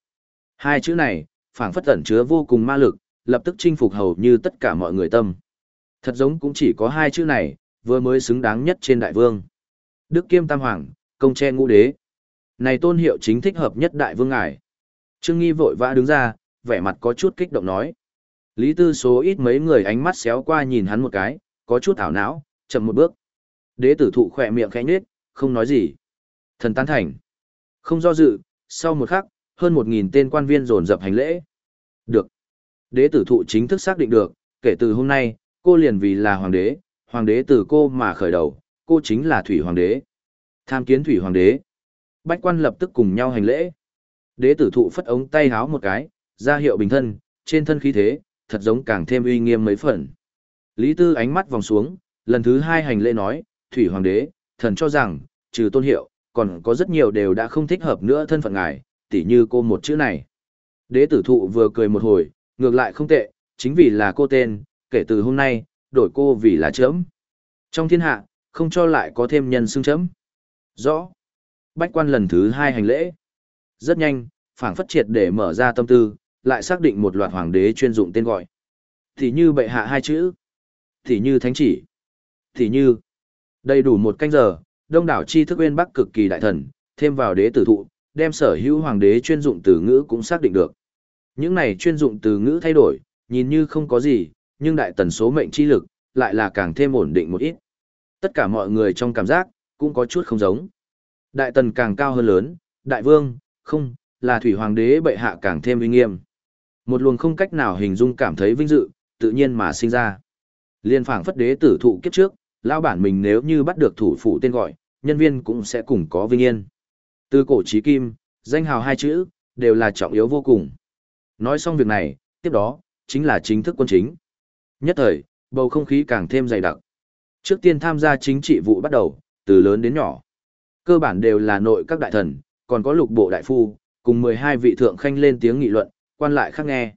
Hai chữ này, phảng phất tẩn chứa vô cùng ma lực, lập tức chinh phục hầu như tất cả mọi người tâm. Thật giống cũng chỉ có hai chữ này, vừa mới xứng đáng nhất trên đại vương. Đức Kiêm Tam Hoàng, công tre ngũ đế. Này tôn hiệu chính thích hợp nhất đại vương ngài. Trương Nghi vội vã đứng ra, vẻ mặt có chút kích động nói. Lý Tư số ít mấy người ánh mắt xéo qua nhìn hắn một cái, có chút ảo não, chậm một bước. Đế tử thụ khỏe miệng khẽ nhếch, không nói gì. Thần tán thành. Không do dự, sau một khắc, hơn một nghìn tên quan viên dồn dập hành lễ. Được. Đế tử thụ chính thức xác định được, kể từ hôm nay, cô liền vì là hoàng đế, hoàng đế từ cô mà khởi đầu, cô chính là thủy hoàng đế. Tham kiến thủy hoàng đế. Bách quan lập tức cùng nhau hành lễ. Đế tử thụ phất ống tay háo một cái, ra hiệu bình thân, trên thân khí thế, thật giống càng thêm uy nghiêm mấy phần. Lý Tư ánh mắt vòng xuống, lần thứ hai hành lễ nói, Thủy Hoàng đế, thần cho rằng, trừ tôn hiệu, còn có rất nhiều đều đã không thích hợp nữa thân phận ngài, tỉ như cô một chữ này. Đế tử thụ vừa cười một hồi, ngược lại không tệ, chính vì là cô tên, kể từ hôm nay, đổi cô vì là chấm. Trong thiên hạ, không cho lại có thêm nhân xưng chấm. Rõ. Bách quan lần thứ hai hành lễ. Rất nhanh, phảng phất triệt để mở ra tâm tư, lại xác định một loạt hoàng đế chuyên dụng tên gọi. Thì như bệ hạ hai chữ. Thì như thánh chỉ. Thì như. Đầy đủ một canh giờ, đông đảo chi thức uyên bắc cực kỳ đại thần, thêm vào đế tử thụ, đem sở hữu hoàng đế chuyên dụng từ ngữ cũng xác định được. Những này chuyên dụng từ ngữ thay đổi, nhìn như không có gì, nhưng đại tần số mệnh chi lực, lại là càng thêm ổn định một ít. Tất cả mọi người trong cảm giác, cũng có chút không giống. Đại tần càng cao hơn lớn, đại vương, không, là thủy hoàng đế bệ hạ càng thêm uy nghiêm. Một luồng không cách nào hình dung cảm thấy vinh dự, tự nhiên mà sinh ra. Liên phảng phất đế tử thụ kiếp trước, lao bản mình nếu như bắt được thủ phủ tên gọi, nhân viên cũng sẽ cùng có vinh yên. Từ cổ chí kim, danh hào hai chữ, đều là trọng yếu vô cùng. Nói xong việc này, tiếp đó, chính là chính thức quân chính. Nhất thời, bầu không khí càng thêm dày đặc. Trước tiên tham gia chính trị vụ bắt đầu, từ lớn đến nhỏ. Cơ bản đều là nội các đại thần, còn có lục bộ đại phu, cùng 12 vị thượng khanh lên tiếng nghị luận, quan lại khác nghe.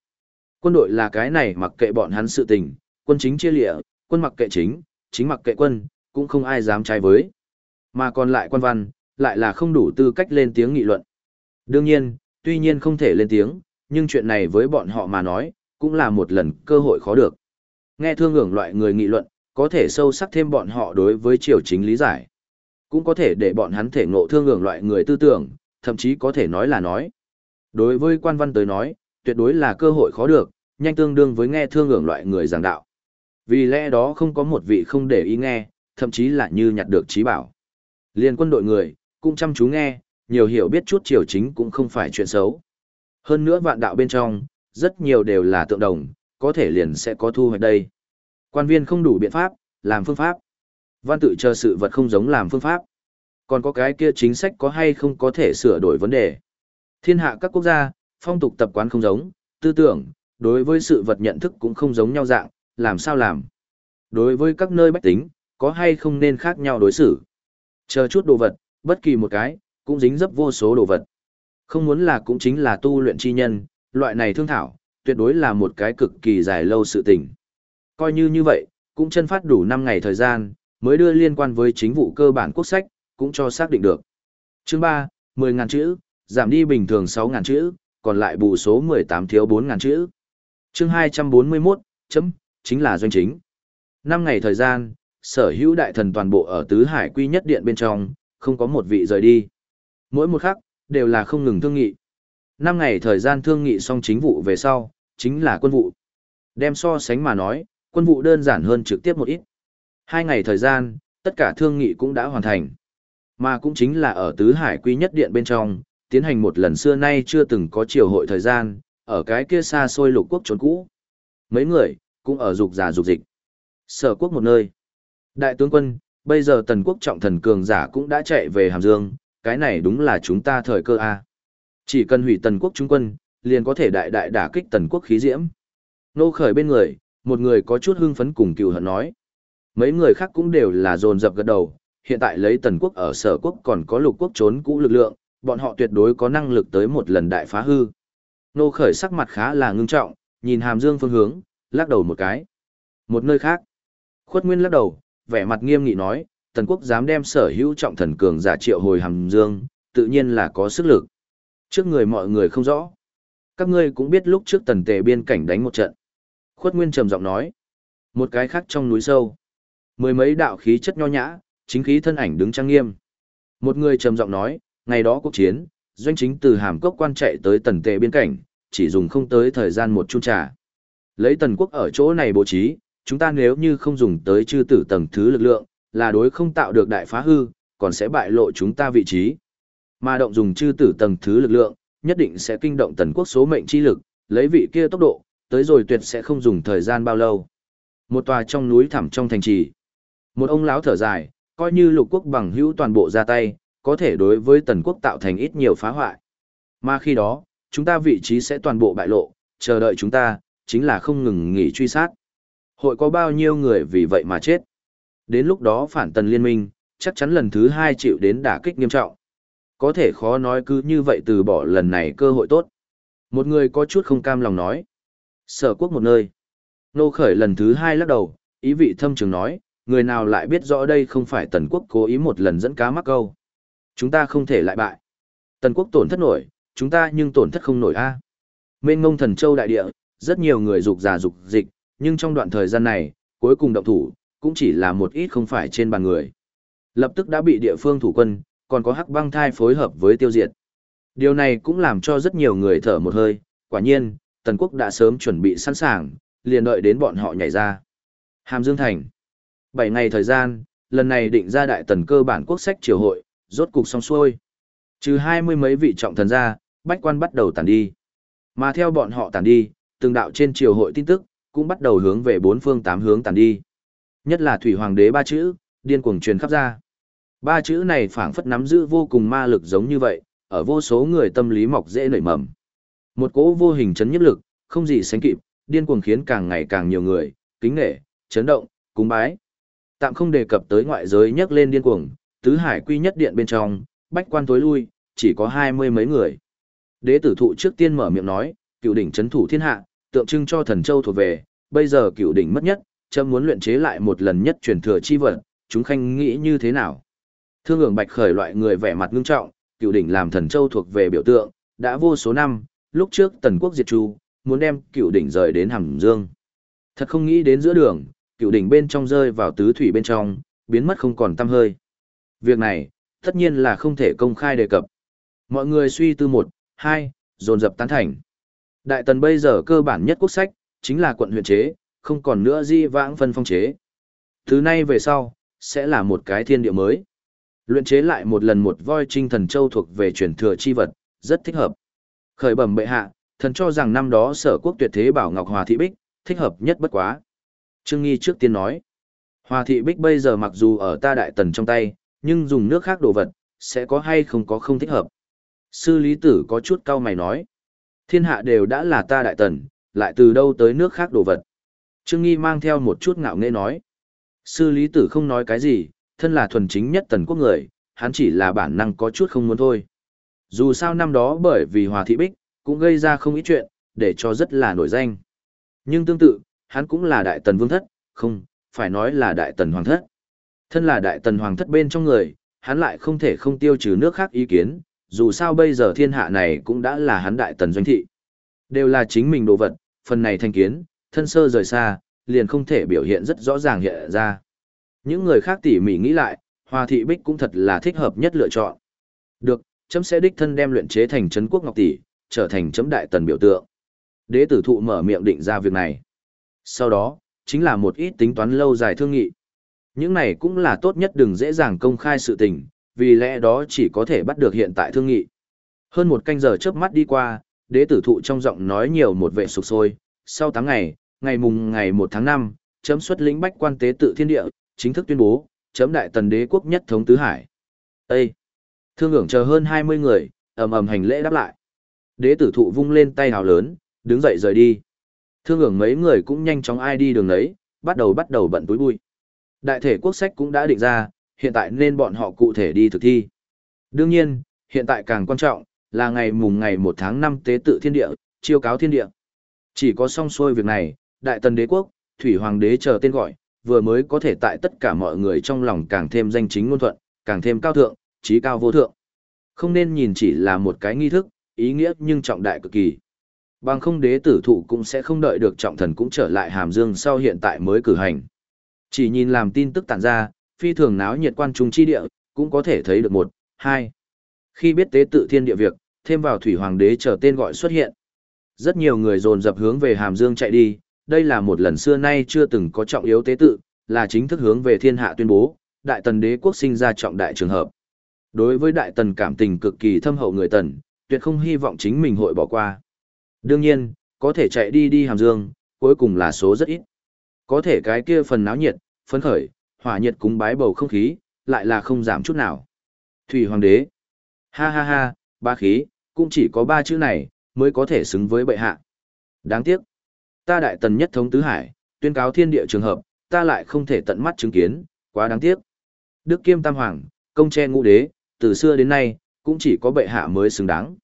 Quân đội là cái này mặc kệ bọn hắn sự tình, quân chính chia lịa, quân mặc kệ chính, chính mặc kệ quân, cũng không ai dám trái với. Mà còn lại quan văn, lại là không đủ tư cách lên tiếng nghị luận. Đương nhiên, tuy nhiên không thể lên tiếng, nhưng chuyện này với bọn họ mà nói, cũng là một lần cơ hội khó được. Nghe thương ngưỡng loại người nghị luận, có thể sâu sắc thêm bọn họ đối với triều chính lý giải. Cũng có thể để bọn hắn thể ngộ thương hưởng loại người tư tưởng, thậm chí có thể nói là nói. Đối với quan văn tới nói, tuyệt đối là cơ hội khó được, nhanh tương đương với nghe thương hưởng loại người giảng đạo. Vì lẽ đó không có một vị không để ý nghe, thậm chí là như nhặt được trí bảo. Liên quân đội người, cũng chăm chú nghe, nhiều hiểu biết chút chiều chính cũng không phải chuyện xấu. Hơn nữa vạn đạo bên trong, rất nhiều đều là tượng đồng, có thể liền sẽ có thu hoạch đây. Quan viên không đủ biện pháp, làm phương pháp. Văn tự chờ sự vật không giống làm phương pháp. Còn có cái kia chính sách có hay không có thể sửa đổi vấn đề. Thiên hạ các quốc gia, phong tục tập quán không giống, tư tưởng, đối với sự vật nhận thức cũng không giống nhau dạng, làm sao làm. Đối với các nơi bách tính, có hay không nên khác nhau đối xử. Chờ chút đồ vật, bất kỳ một cái, cũng dính dấp vô số đồ vật. Không muốn là cũng chính là tu luyện chi nhân, loại này thương thảo, tuyệt đối là một cái cực kỳ dài lâu sự tình. Coi như như vậy, cũng chân phát đủ 5 ngày thời gian, mới đưa liên quan với chính vụ cơ bản quốc sách, cũng cho xác định được. Chương 3, 10.000 chữ, giảm đi bình thường 6.000 chữ, còn lại bù số 18 thiếu 4.000 chữ. Chương 241, chấm, chính là doanh chính. 5 ngày thời gian, sở hữu đại thần toàn bộ ở tứ hải quy nhất điện bên trong, không có một vị rời đi. Mỗi một khắc, đều là không ngừng thương nghị. 5 ngày thời gian thương nghị xong chính vụ về sau, chính là quân vụ. Đem so sánh mà nói, quân vụ đơn giản hơn trực tiếp một ít. Hai ngày thời gian, tất cả thương nghị cũng đã hoàn thành. Mà cũng chính là ở tứ hải quy nhất điện bên trong, tiến hành một lần xưa nay chưa từng có triều hội thời gian, ở cái kia xa xôi lục quốc trốn cũ. Mấy người, cũng ở dục giả dục dịch. Sở quốc một nơi. Đại tướng quân, bây giờ tần quốc trọng thần cường giả cũng đã chạy về Hàm Dương, cái này đúng là chúng ta thời cơ A. Chỉ cần hủy tần quốc trung quân, liền có thể đại đại đả kích tần quốc khí diễm. Nô khởi bên người, một người có chút hưng phấn cùng cựu hận nói. Mấy người khác cũng đều là dồn dập gật đầu, hiện tại lấy tần quốc ở sở quốc còn có lục quốc trốn cũ lực lượng, bọn họ tuyệt đối có năng lực tới một lần đại phá hư. Nô khởi sắc mặt khá là ngưng trọng, nhìn hàm dương phương hướng, lắc đầu một cái. Một nơi khác. Khuất Nguyên lắc đầu, vẻ mặt nghiêm nghị nói, tần quốc dám đem sở hữu trọng thần cường giả triệu hồi hàm dương, tự nhiên là có sức lực. Trước người mọi người không rõ. Các ngươi cũng biết lúc trước tần tề biên cảnh đánh một trận. Khuất Nguyên trầm giọng nói. Một cái khác trong núi sâu. Mười mấy đạo khí chất nho nhã, chính khí thân ảnh đứng trang nghiêm. Một người trầm giọng nói, ngày đó cuộc chiến, doanh chính từ hàm cốc quan chạy tới tần tệ biên cảnh, chỉ dùng không tới thời gian một chung trà. Lấy tần quốc ở chỗ này bố trí, chúng ta nếu như không dùng tới chư tử tầng thứ lực lượng, là đối không tạo được đại phá hư, còn sẽ bại lộ chúng ta vị trí. Mà động dùng chư tử tầng thứ lực lượng, nhất định sẽ kinh động tần quốc số mệnh chi lực, lấy vị kia tốc độ, tới rồi tuyệt sẽ không dùng thời gian bao lâu. Một tòa trong núi thẳm trong thành trì. Một ông lão thở dài, coi như lục quốc bằng hữu toàn bộ ra tay, có thể đối với tần quốc tạo thành ít nhiều phá hoại. Mà khi đó, chúng ta vị trí sẽ toàn bộ bại lộ, chờ đợi chúng ta, chính là không ngừng nghỉ truy sát. Hội có bao nhiêu người vì vậy mà chết. Đến lúc đó phản tần liên minh, chắc chắn lần thứ hai chịu đến đả kích nghiêm trọng. Có thể khó nói cứ như vậy từ bỏ lần này cơ hội tốt. Một người có chút không cam lòng nói. Sở quốc một nơi. Nô khởi lần thứ hai lắc đầu, ý vị thâm trường nói, người nào lại biết rõ đây không phải tần quốc cố ý một lần dẫn cá mắc câu. Chúng ta không thể lại bại. Tần quốc tổn thất nổi, chúng ta nhưng tổn thất không nổi a. À. Mênh ngông thần châu đại địa, rất nhiều người dục giả dục dịch, nhưng trong đoạn thời gian này, cuối cùng động thủ, cũng chỉ là một ít không phải trên bàn người. Lập tức đã bị địa phương thủ quân, còn có hắc băng thai phối hợp với tiêu diệt. Điều này cũng làm cho rất nhiều người thở một hơi, quả nhiên, Tần quốc đã sớm chuẩn bị sẵn sàng, liền đợi đến bọn họ nhảy ra. Hàm Dương Thành bảy ngày thời gian, lần này định ra đại tần cơ bản quốc sách triều hội, rốt cục xong xuôi. Trừ hai mươi mấy vị trọng thần ra, bách quan bắt đầu tản đi. Mà theo bọn họ tản đi, từng đạo trên triều hội tin tức, cũng bắt đầu hướng về bốn phương tám hướng tản đi. Nhất là thủy hoàng đế ba chữ, điên cuồng truyền khắp ra. Ba chữ này phảng phất nắm giữ vô cùng ma lực giống như vậy, ở vô số người tâm lý mọc dễ nảy mầm. Một cỗ vô hình chấn nhất lực, không gì sánh kịp, điên cuồng khiến càng ngày càng nhiều người, kính nể, chấn động, cúng bái. Tạm không đề cập tới ngoại giới nhấc lên điên cuồng, tứ hải quy nhất điện bên trong, bách quan tối lui, chỉ có hai mươi mấy người. Đế tử thụ trước tiên mở miệng nói, cựu đỉnh chấn thủ thiên hạ, tượng trưng cho thần châu thuộc về, bây giờ cựu đỉnh mất nhất, châm muốn luyện chế lại một lần nhất truyền thừa chi vật, chúng khanh nghĩ như thế nào? Thương hưởng bạch khởi loại người vẻ mặt ngưng trọng, cựu đỉnh làm thần châu thuộc về biểu tượng, đã vô số năm, lúc trước tần quốc diệt chu, muốn đem cựu đỉnh rời đến hàm dương. Thật không nghĩ đến giữa đường, cựu đỉnh bên trong rơi vào tứ thủy bên trong, biến mất không còn tăm hơi. Việc này, tất nhiên là không thể công khai đề cập. Mọi người suy tư một, hai, dồn dập tán thành. Đại tần bây giờ cơ bản nhất quốc sách, chính là quận huyện chế, không còn nữa di vãng phân phong chế. Thứ nay về sau, sẽ là một cái thiên địa mới. Luyện chế lại một lần một voi trinh thần châu thuộc về truyền thừa chi vật, rất thích hợp. Khởi bẩm bệ hạ, thần cho rằng năm đó sở quốc tuyệt thế bảo Ngọc Hòa Thị Bích, thích hợp nhất bất quá. Trương Nghi trước tiên nói, Hòa Thị Bích bây giờ mặc dù ở ta đại tần trong tay, nhưng dùng nước khác đồ vật, sẽ có hay không có không thích hợp. Sư Lý Tử có chút cau mày nói, thiên hạ đều đã là ta đại tần, lại từ đâu tới nước khác đồ vật. Trương Nghi mang theo một chút ngạo nghễ nói. Sư lý tử không nói cái gì, thân là thuần chính nhất tần quốc người, hắn chỉ là bản năng có chút không muốn thôi. Dù sao năm đó bởi vì Hòa Thị Bích, cũng gây ra không ít chuyện, để cho rất là nổi danh. Nhưng tương tự, hắn cũng là đại tần vương thất, không, phải nói là đại tần hoàng thất. Thân là đại tần hoàng thất bên trong người, hắn lại không thể không tiêu trừ nước khác ý kiến, dù sao bây giờ thiên hạ này cũng đã là hắn đại tần doanh thị. Đều là chính mình đồ vật, phần này thành kiến, thân sơ rời xa, liền không thể biểu hiện rất rõ ràng hiện ra. Những người khác tỉ mỉ nghĩ lại, Hoa Thị Bích cũng thật là thích hợp nhất lựa chọn. Được, chấm sẽ đích thân đem luyện chế thành trấn quốc ngọc tỷ, trở thành chấm đại tần biểu tượng. Đế tử thụ mở miệng định ra việc này. Sau đó, chính là một ít tính toán lâu dài thương nghị. Những này cũng là tốt nhất đừng dễ dàng công khai sự tình, vì lẽ đó chỉ có thể bắt được hiện tại thương nghị. Hơn một canh giờ chớp mắt đi qua, đế tử thụ trong giọng nói nhiều một vệ sục sôi. Sau 8 ngày, ngày mùng ngày 1 tháng 5, chấm xuất lĩnh bách quan tế tự thiên địa, chính thức tuyên bố, chấm đại tần đế quốc nhất thống tứ hải. Ê! Thương ưởng chờ hơn 20 người, ầm ầm hành lễ đáp lại. Đế tử thụ vung lên tay hào lớn, đứng dậy rời đi. Thương hưởng mấy người cũng nhanh chóng ai đi đường đấy, bắt đầu bắt đầu bận túi bụi. Đại thể quốc sách cũng đã định ra, hiện tại nên bọn họ cụ thể đi thực thi. Đương nhiên, hiện tại càng quan trọng, là ngày mùng ngày 1 tháng 5 tế tự thiên địa, chiêu cáo thiên địa. Chỉ có xong xuôi việc này, đại tần đế quốc, thủy hoàng đế chờ tên gọi, vừa mới có thể tại tất cả mọi người trong lòng càng thêm danh chính ngôn thuận, càng thêm cao thượng, trí cao vô thượng. Không nên nhìn chỉ là một cái nghi thức, ý nghĩa nhưng trọng đại cực kỳ. Bằng không đế tử thụ cũng sẽ không đợi được trọng thần cũng trở lại hàm dương sau hiện tại mới cử hành. Chỉ nhìn làm tin tức tản ra, phi thường náo nhiệt quan trung chi địa, cũng có thể thấy được một, hai. Khi biết tế tự thiên địa việc, thêm vào thủy hoàng đế trở tên gọi xuất hiện. Rất nhiều người dồn dập hướng về hàm dương chạy đi, đây là một lần xưa nay chưa từng có trọng yếu tế tự, là chính thức hướng về thiên hạ tuyên bố, đại tần đế quốc sinh ra trọng đại trường hợp. Đối với đại tần cảm tình cực kỳ thâm hậu người tần, tuyệt không hy vọng chính mình hội bỏ qua. Đương nhiên, có thể chạy đi đi hàm dương, cuối cùng là số rất ít. Có thể cái kia phần náo nhiệt, phấn khởi, hỏa nhiệt cúng bái bầu không khí, lại là không giảm chút nào. Thủy Hoàng đế. Ha ha ha, ba khí, cũng chỉ có ba chữ này, mới có thể xứng với bệ hạ. Đáng tiếc. Ta đại tần nhất thống tứ hải, tuyên cáo thiên địa trường hợp, ta lại không thể tận mắt chứng kiến, quá đáng tiếc. Đức Kiêm Tam Hoàng, công che ngũ đế, từ xưa đến nay, cũng chỉ có bệ hạ mới xứng đáng.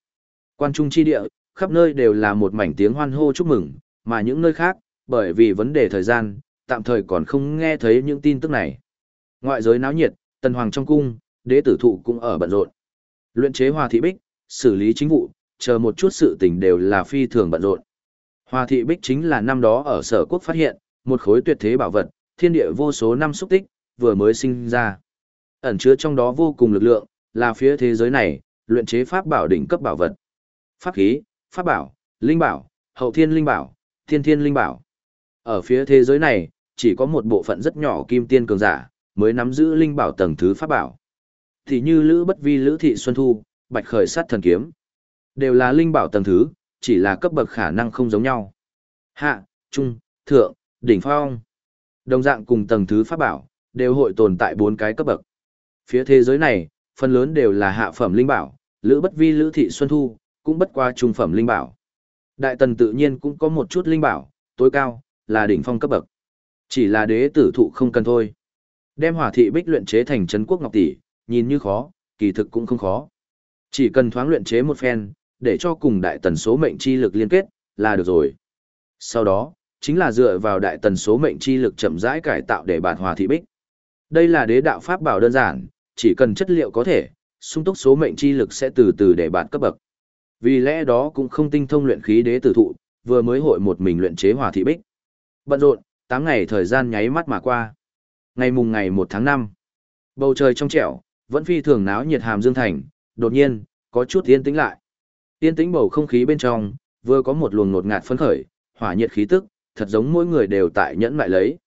Quan trung chi địa, khắp nơi đều là một mảnh tiếng hoan hô chúc mừng, mà những nơi khác, bởi vì vấn đề thời gian, tạm thời còn không nghe thấy những tin tức này. Ngoại giới náo nhiệt, tần hoàng trong cung, đế tử thụ cũng ở bận rộn. Luyện chế hòa thị bích, xử lý chính vụ, chờ một chút sự tình đều là phi thường bận rộn. Hòa thị bích chính là năm đó ở sở quốc phát hiện, một khối tuyệt thế bảo vật, thiên địa vô số năm xúc tích, vừa mới sinh ra. Ẩn chứa trong đó vô cùng lực lượng, là phía thế giới này, luyện chế pháp bảo đỉnh cấp bảo vật. Pháp khí, pháp bảo, linh bảo, hậu thiên linh bảo, thiên thiên linh bảo. Ở phía thế giới này, chỉ có một bộ phận rất nhỏ kim tiên cường giả, mới nắm giữ linh bảo tầng thứ pháp bảo. Thì như Lữ Bất Vi Lữ Thị Xuân Thu, Bạch Khởi Sát Thần Kiếm. Đều là linh bảo tầng thứ, chỉ là cấp bậc khả năng không giống nhau. Hạ, Trung, Thượng, Đỉnh Phong. Đồng dạng cùng tầng thứ pháp bảo, đều hội tồn tại bốn cái cấp bậc. Phía thế giới này, phần lớn đều là hạ phẩm linh bảo, Lữ Bất Vi Lữ Thị Xuân Thu, cũng bất qua trung phẩm linh bảo. Đại tần tự nhiên cũng có một chút linh bảo, tối cao, là đỉnh phong cấp bậc. Chỉ là đế tử thụ không cần thôi. Đem hỏa thị bích luyện chế thành trấn quốc ngọc tỷ, nhìn như khó, kỳ thực cũng không khó. Chỉ cần thoáng luyện chế một phen, để cho cùng đại tần số mệnh chi lực liên kết, là được rồi. Sau đó, chính là dựa vào đại tần số mệnh chi lực chậm rãi cải tạo để bản hòa thị bích. Đây là đế đạo pháp bảo đơn giản, chỉ cần chất liệu có thể, sung túc số mệnh chi lực sẽ từ từ để bản cấp bậc. Vì lẽ đó cũng không tinh thông luyện khí đế tử thụ, vừa mới hội một mình luyện chế hòa thị bích. Bận rộn, 8 ngày thời gian nháy mắt mà qua. Ngày mùng ngày 1 tháng 5. Bầu trời trong trẻo, vẫn phi thường náo nhiệt hàm dương thành, đột nhiên, có chút yên tĩnh lại. Yên tĩnh bầu không khí bên trong, vừa có một luồng ngột ngạt phấn khởi, hỏa nhiệt khí tức, thật giống mỗi người đều tại nhẫn lại lấy.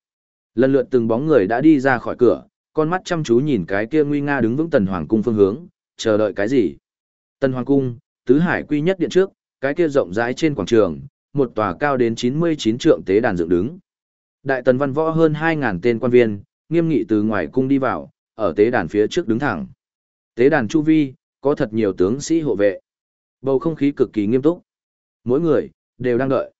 Lần lượt từng bóng người đã đi ra khỏi cửa, con mắt chăm chú nhìn cái kia nguy nga đứng vững tần hoàng cung phương hướng, chờ đợi cái gì. Tần hoàng cung, tứ hải quy nhất điện trước, cái kia rộng rãi trên quảng trường, một tòa cao đến 99 trượng tế đàn dựng đứng. Đại tần văn võ hơn 2.000 tên quan viên, nghiêm nghị từ ngoài cung đi vào, ở tế đàn phía trước đứng thẳng. Tế đàn chu vi, có thật nhiều tướng sĩ hộ vệ. Bầu không khí cực kỳ nghiêm túc. Mỗi người, đều đang đợi.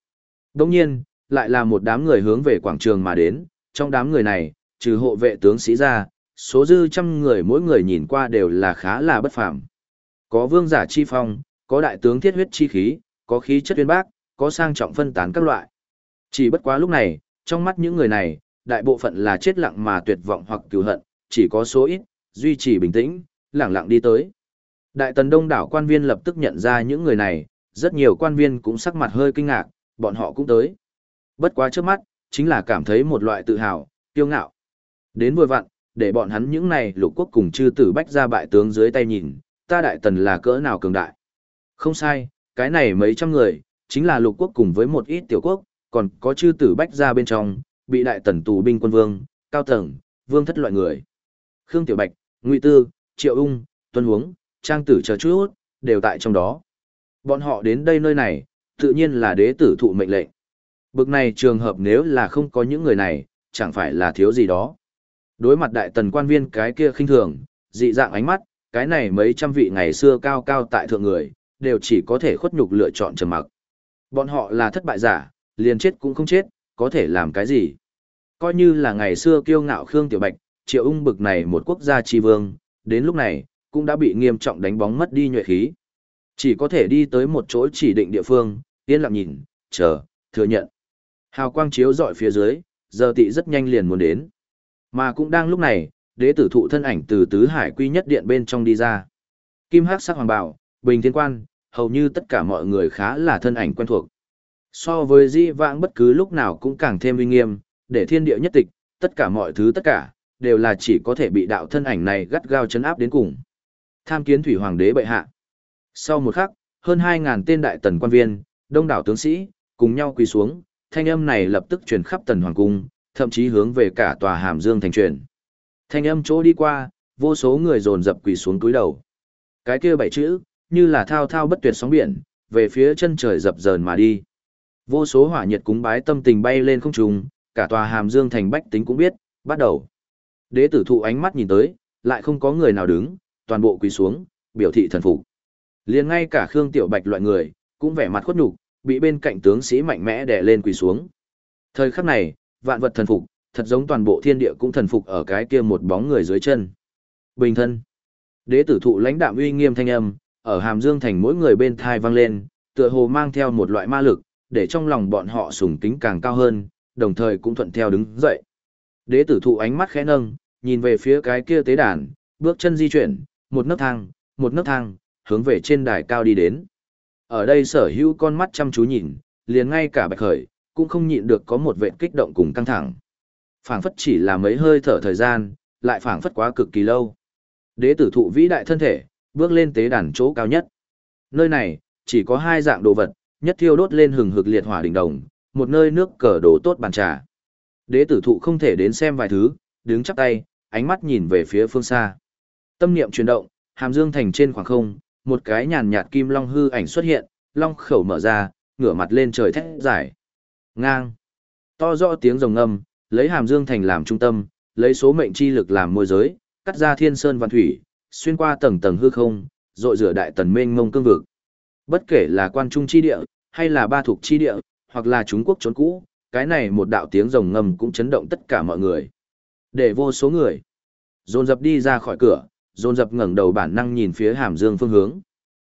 Đồng nhiên, lại là một đám người hướng về quảng trường mà đến, trong đám người này, trừ hộ vệ tướng sĩ ra, số dư trăm người mỗi người nhìn qua đều là khá là bất phàm. Có vương giả chi phong, có đại tướng thiết huyết chi khí, có khí chất uyên bác, có sang trọng phân tán các loại. Chỉ bất quá lúc này, trong mắt những người này, đại bộ phận là chết lặng mà tuyệt vọng hoặc cứu hận, chỉ có số ít, duy trì bình tĩnh, lặng lặng đi tới. Đại tần đông đảo quan viên lập tức nhận ra những người này, rất nhiều quan viên cũng sắc mặt hơi kinh ngạc, bọn họ cũng tới. Bất quá trước mắt, chính là cảm thấy một loại tự hào, kiêu ngạo. Đến vừa vặn, để bọn hắn những này lục quốc cùng chư tử bách ra bại tướng dưới tay nhìn, ta đại tần là cỡ nào cường đại. Không sai, cái này mấy trăm người, chính là lục quốc cùng với một ít tiểu quốc, còn có chư tử bách ra bên trong, bị đại tần tù binh quân vương, cao tầng, vương thất loại người. Khương Tiểu Bạch, Ngụy Tư, Triệu Ung, Tuân Huống, Trang Tử chờ chút, đều tại trong đó. Bọn họ đến đây nơi này, tự nhiên là đế tử thụ mệnh lệnh. Bực này trường hợp nếu là không có những người này, chẳng phải là thiếu gì đó. Đối mặt đại tần quan viên cái kia khinh thường, dị dạng ánh mắt, cái này mấy trăm vị ngày xưa cao cao tại thượng người, đều chỉ có thể khuất nhục lựa chọn trầm mặc. Bọn họ là thất bại giả, liền chết cũng không chết, có thể làm cái gì. Coi như là ngày xưa kiêu ngạo Khương Tiểu Bạch, triệu ung bực này một quốc gia tri vương, đến lúc này, cũng đã bị nghiêm trọng đánh bóng mất đi nhuệ khí. Chỉ có thể đi tới một chỗ chỉ định địa phương, yên lặng nhìn, chờ, thừa nhận. Hào quang chiếu dọi phía dưới, giờ tị rất nhanh liền muốn đến. Mà cũng đang lúc này, đế tử thụ thân ảnh từ tứ hải quy nhất điện bên trong đi ra. Kim hắc sắc hoàng bảo, bình thiên quan, hầu như tất cả mọi người khá là thân ảnh quen thuộc. So với di vãng bất cứ lúc nào cũng càng thêm uy nghiêm, để thiên địa nhất tịch, tất cả mọi thứ tất cả, đều là chỉ có thể bị đạo thân ảnh này gắt gao chấn áp đến cùng. Tham kiến thủy hoàng đế bệ hạ. Sau một khắc, hơn 2.000 tên đại tần quan viên, đông đảo tướng sĩ, cùng nhau quỳ xuống, thanh âm này lập tức truyền khắp tần hoàng cung, thậm chí hướng về cả tòa hàm dương thành truyền. Thanh âm chỗ đi qua, vô số người dồn dập quỳ xuống túi đầu. Cái kia bảy chữ, như là thao thao bất tuyệt sóng biển, về phía chân trời dập dờn mà đi. Vô số hỏa nhiệt cúng bái tâm tình bay lên không trung, cả tòa hàm dương thành bách tính cũng biết, bắt đầu. Đế tử thụ ánh mắt nhìn tới, lại không có người nào đứng, toàn bộ quỳ xuống, biểu thị thần phục. Liền ngay cả Khương Tiểu Bạch loại người, cũng vẻ mặt khuất nhục, bị bên cạnh tướng sĩ mạnh mẽ đè lên quỳ xuống. Thời khắc này, vạn vật thần phục, thật giống toàn bộ thiên địa cũng thần phục ở cái kia một bóng người dưới chân. Bình thân. Đế tử thụ lãnh đạm uy nghiêm thanh âm, ở Hàm Dương thành mỗi người bên thai vang lên, tựa hồ mang theo một loại ma lực, để trong lòng bọn họ sùng kính càng cao hơn, đồng thời cũng thuận theo đứng dậy. Đế tử thụ ánh mắt khẽ nâng, nhìn về phía cái kia tế đàn, bước chân di chuyển, một nấc thang, một nấc thang, hướng về trên đài cao đi đến. Ở đây sở hữu con mắt chăm chú nhìn, liền ngay cả bạch khởi, cũng không nhịn được có một vệ kích động cùng căng thẳng. phảng phất chỉ là mấy hơi thở thời gian, lại phảng phất quá cực kỳ lâu. Đế tử thụ vĩ đại thân thể, bước lên tế đàn chỗ cao nhất. Nơi này, chỉ có hai dạng đồ vật, nhất thiêu đốt lên hừng hực liệt hỏa đỉnh đồng, một nơi nước cờ đổ tốt bàn trà. Đế tử thụ không thể đến xem vài thứ, đứng chắp tay, ánh mắt nhìn về phía phương xa. Tâm niệm chuyển động, hàm dương thành trên khoảng không, một cái nhàn nhạt kim long hư ảnh xuất hiện, long khẩu mở ra, ngửa mặt lên trời thét giải. Ngang. To rõ tiếng rồng ngâm, lấy hàm dương thành làm trung tâm, lấy số mệnh chi lực làm môi giới, cắt ra thiên sơn văn thủy, xuyên qua tầng tầng hư không, rội rửa đại tần mênh mông cương vực. Bất kể là quan trung chi địa, hay là ba thuộc chi địa, hoặc là Trung Quốc trốn cũ, cái này một đạo tiếng rồng ngầm cũng chấn động tất cả mọi người. Để vô số người dồn dập đi ra khỏi cửa, dồn dập ngẩng đầu bản năng nhìn phía Hàm Dương phương hướng.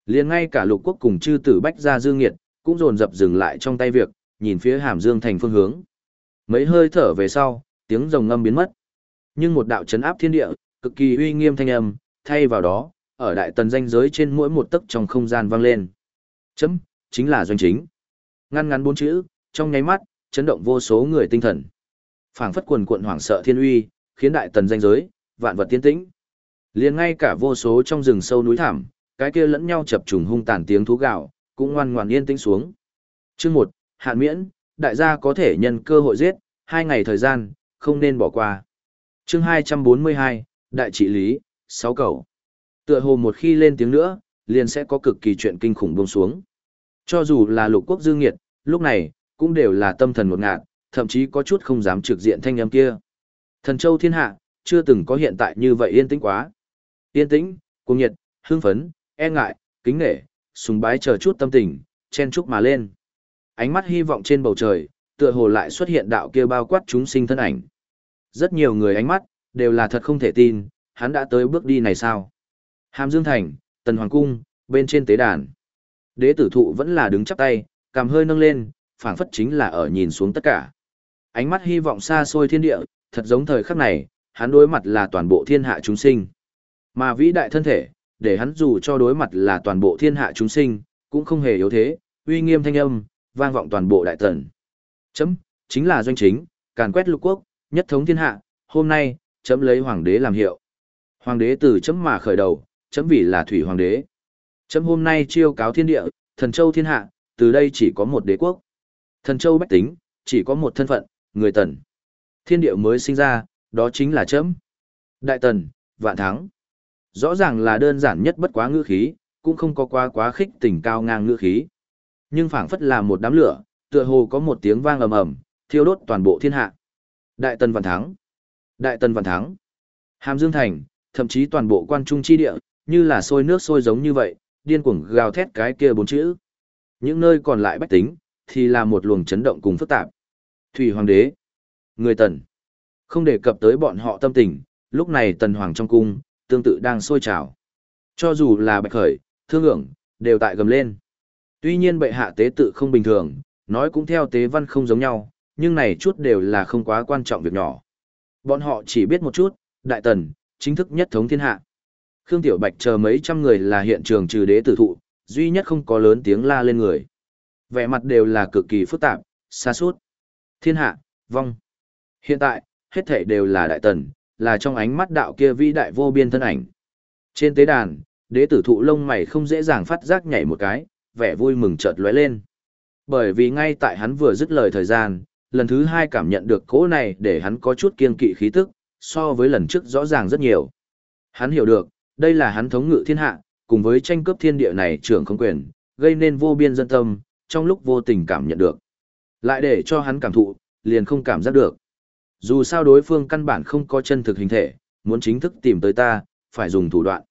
Liền ngay cả Lục Quốc cùng chư tử Bách gia Dương Nghiệt, cũng dồn dập dừng lại trong tay việc, nhìn phía Hàm Dương thành phương hướng. Mấy hơi thở về sau, tiếng rồng ngâm biến mất. Nhưng một đạo chấn áp thiên địa, cực kỳ uy nghiêm thanh âm, thay vào đó, ở đại tần danh giới trên mỗi một tấc trong không gian vang lên. Chấm, chính là doanh chính. Ngăn ngắn bốn chữ, trong nháy mắt, chấn động vô số người tinh thần. Phảng phất quần cuộn hoảng sợ thiên uy, khiến đại tần danh giới, vạn vật tiến tĩnh. Liền ngay cả vô số trong rừng sâu núi thảm, cái kia lẫn nhau chập trùng hung tàn tiếng thú gạo, cũng ngoan ngoãn yên tĩnh xuống. Chương một, hạn miễn, đại gia có thể nhân cơ hội giết, hai ngày thời gian, không nên bỏ qua. Chương hai trăm bốn mươi hai, đại trị lý, sáu cầu. Tựa hồ một khi lên tiếng nữa, liền sẽ có cực kỳ chuyện kinh khủng buông xuống. Cho dù là lục quốc dương nghiệt, lúc này, cũng đều là tâm thần một ngạt, thậm chí có chút không dám trực diện thanh âm kia. Thần châu thiên hạ, chưa từng có hiện tại như vậy yên tĩnh quá. Yên tĩnh, cuồng nhiệt, hưng phấn, e ngại, kính nể, sùng bái chờ chút tâm tình, chen chúc mà lên. Ánh mắt hy vọng trên bầu trời, tựa hồ lại xuất hiện đạo kia bao quát chúng sinh thân ảnh. Rất nhiều người ánh mắt, đều là thật không thể tin, hắn đã tới bước đi này sao? Hàm Dương Thành, Tần Hoàng Cung, bên trên tế đàn. Đế tử thụ vẫn là đứng chắp tay, cằm hơi nâng lên, phảng phất chính là ở nhìn xuống tất cả. Ánh mắt hy vọng xa xôi thiên địa, thật giống thời khắc này, hắn đối mặt là toàn bộ thiên hạ chúng sinh. Mà vĩ đại thân thể, để hắn dù cho đối mặt là toàn bộ thiên hạ chúng sinh, cũng không hề yếu thế, uy nghiêm thanh âm, vang vọng toàn bộ đại tần. Chấm, chính là doanh chính, càn quét lục quốc, nhất thống thiên hạ, hôm nay, chấm lấy hoàng đế làm hiệu. Hoàng đế từ chấm mà khởi đầu, chấm vì là thủy hoàng đế. Chấm hôm nay chiêu cáo thiên địa, thần châu thiên hạ, từ đây chỉ có một đế quốc. Thần châu bách tính, chỉ có một thân phận, người tần. Thiên địa mới sinh ra, đó chính là chấm. Đại tần, vạn thắng. Rõ ràng là đơn giản nhất bất quá ngữ khí, cũng không có quá quá khích tình cao ngang ngữ khí. Nhưng phảng phất là một đám lửa, tựa hồ có một tiếng vang ầm ầm, thiêu đốt toàn bộ thiên hạ. Đại tần vạn thắng. Đại tần vạn thắng. Hàm Dương thành, thậm chí toàn bộ quan trung chi địa, như là sôi nước sôi giống như vậy, điên cuồng gào thét cái kia bốn chữ. Những nơi còn lại bách tính, thì là một luồng chấn động cùng phức tạp. Thủy Hoàng đế, người Tần. Không đề cập tới bọn họ tâm tình, lúc này Tần Hoàng trong cung, tương tự đang sôi trào. Cho dù là bạch khởi, thương ưởng, đều tại gầm lên. Tuy nhiên bệ hạ tế tự không bình thường, nói cũng theo tế văn không giống nhau, nhưng này chút đều là không quá quan trọng việc nhỏ. Bọn họ chỉ biết một chút, Đại Tần, chính thức nhất thống thiên hạ. Khương Tiểu Bạch chờ mấy trăm người là hiện trường trừ đế tử thụ, duy nhất không có lớn tiếng la lên người. Vẻ mặt đều là cực kỳ phức tạp, xa suốt. Thiên hạ, vong. Hiện tại, hết thể đều là đại tần, là trong ánh mắt đạo kia vĩ đại vô biên thân ảnh. Trên tế đàn, đế tử thụ lông mày không dễ dàng phát giác nhảy một cái, vẻ vui mừng chợt lóe lên. Bởi vì ngay tại hắn vừa dứt lời thời gian, lần thứ hai cảm nhận được cỗ này để hắn có chút kiên kỵ khí tức, so với lần trước rõ ràng rất nhiều. Hắn hiểu được, đây là hắn thống ngự thiên hạ, cùng với tranh cướp thiên địa này trưởng không quyền, gây nên vô biên dân tâm, trong lúc vô tình cảm nhận được. Lại để cho hắn cảm thụ, liền không cảm giác được. Dù sao đối phương căn bản không có chân thực hình thể, muốn chính thức tìm tới ta, phải dùng thủ đoạn.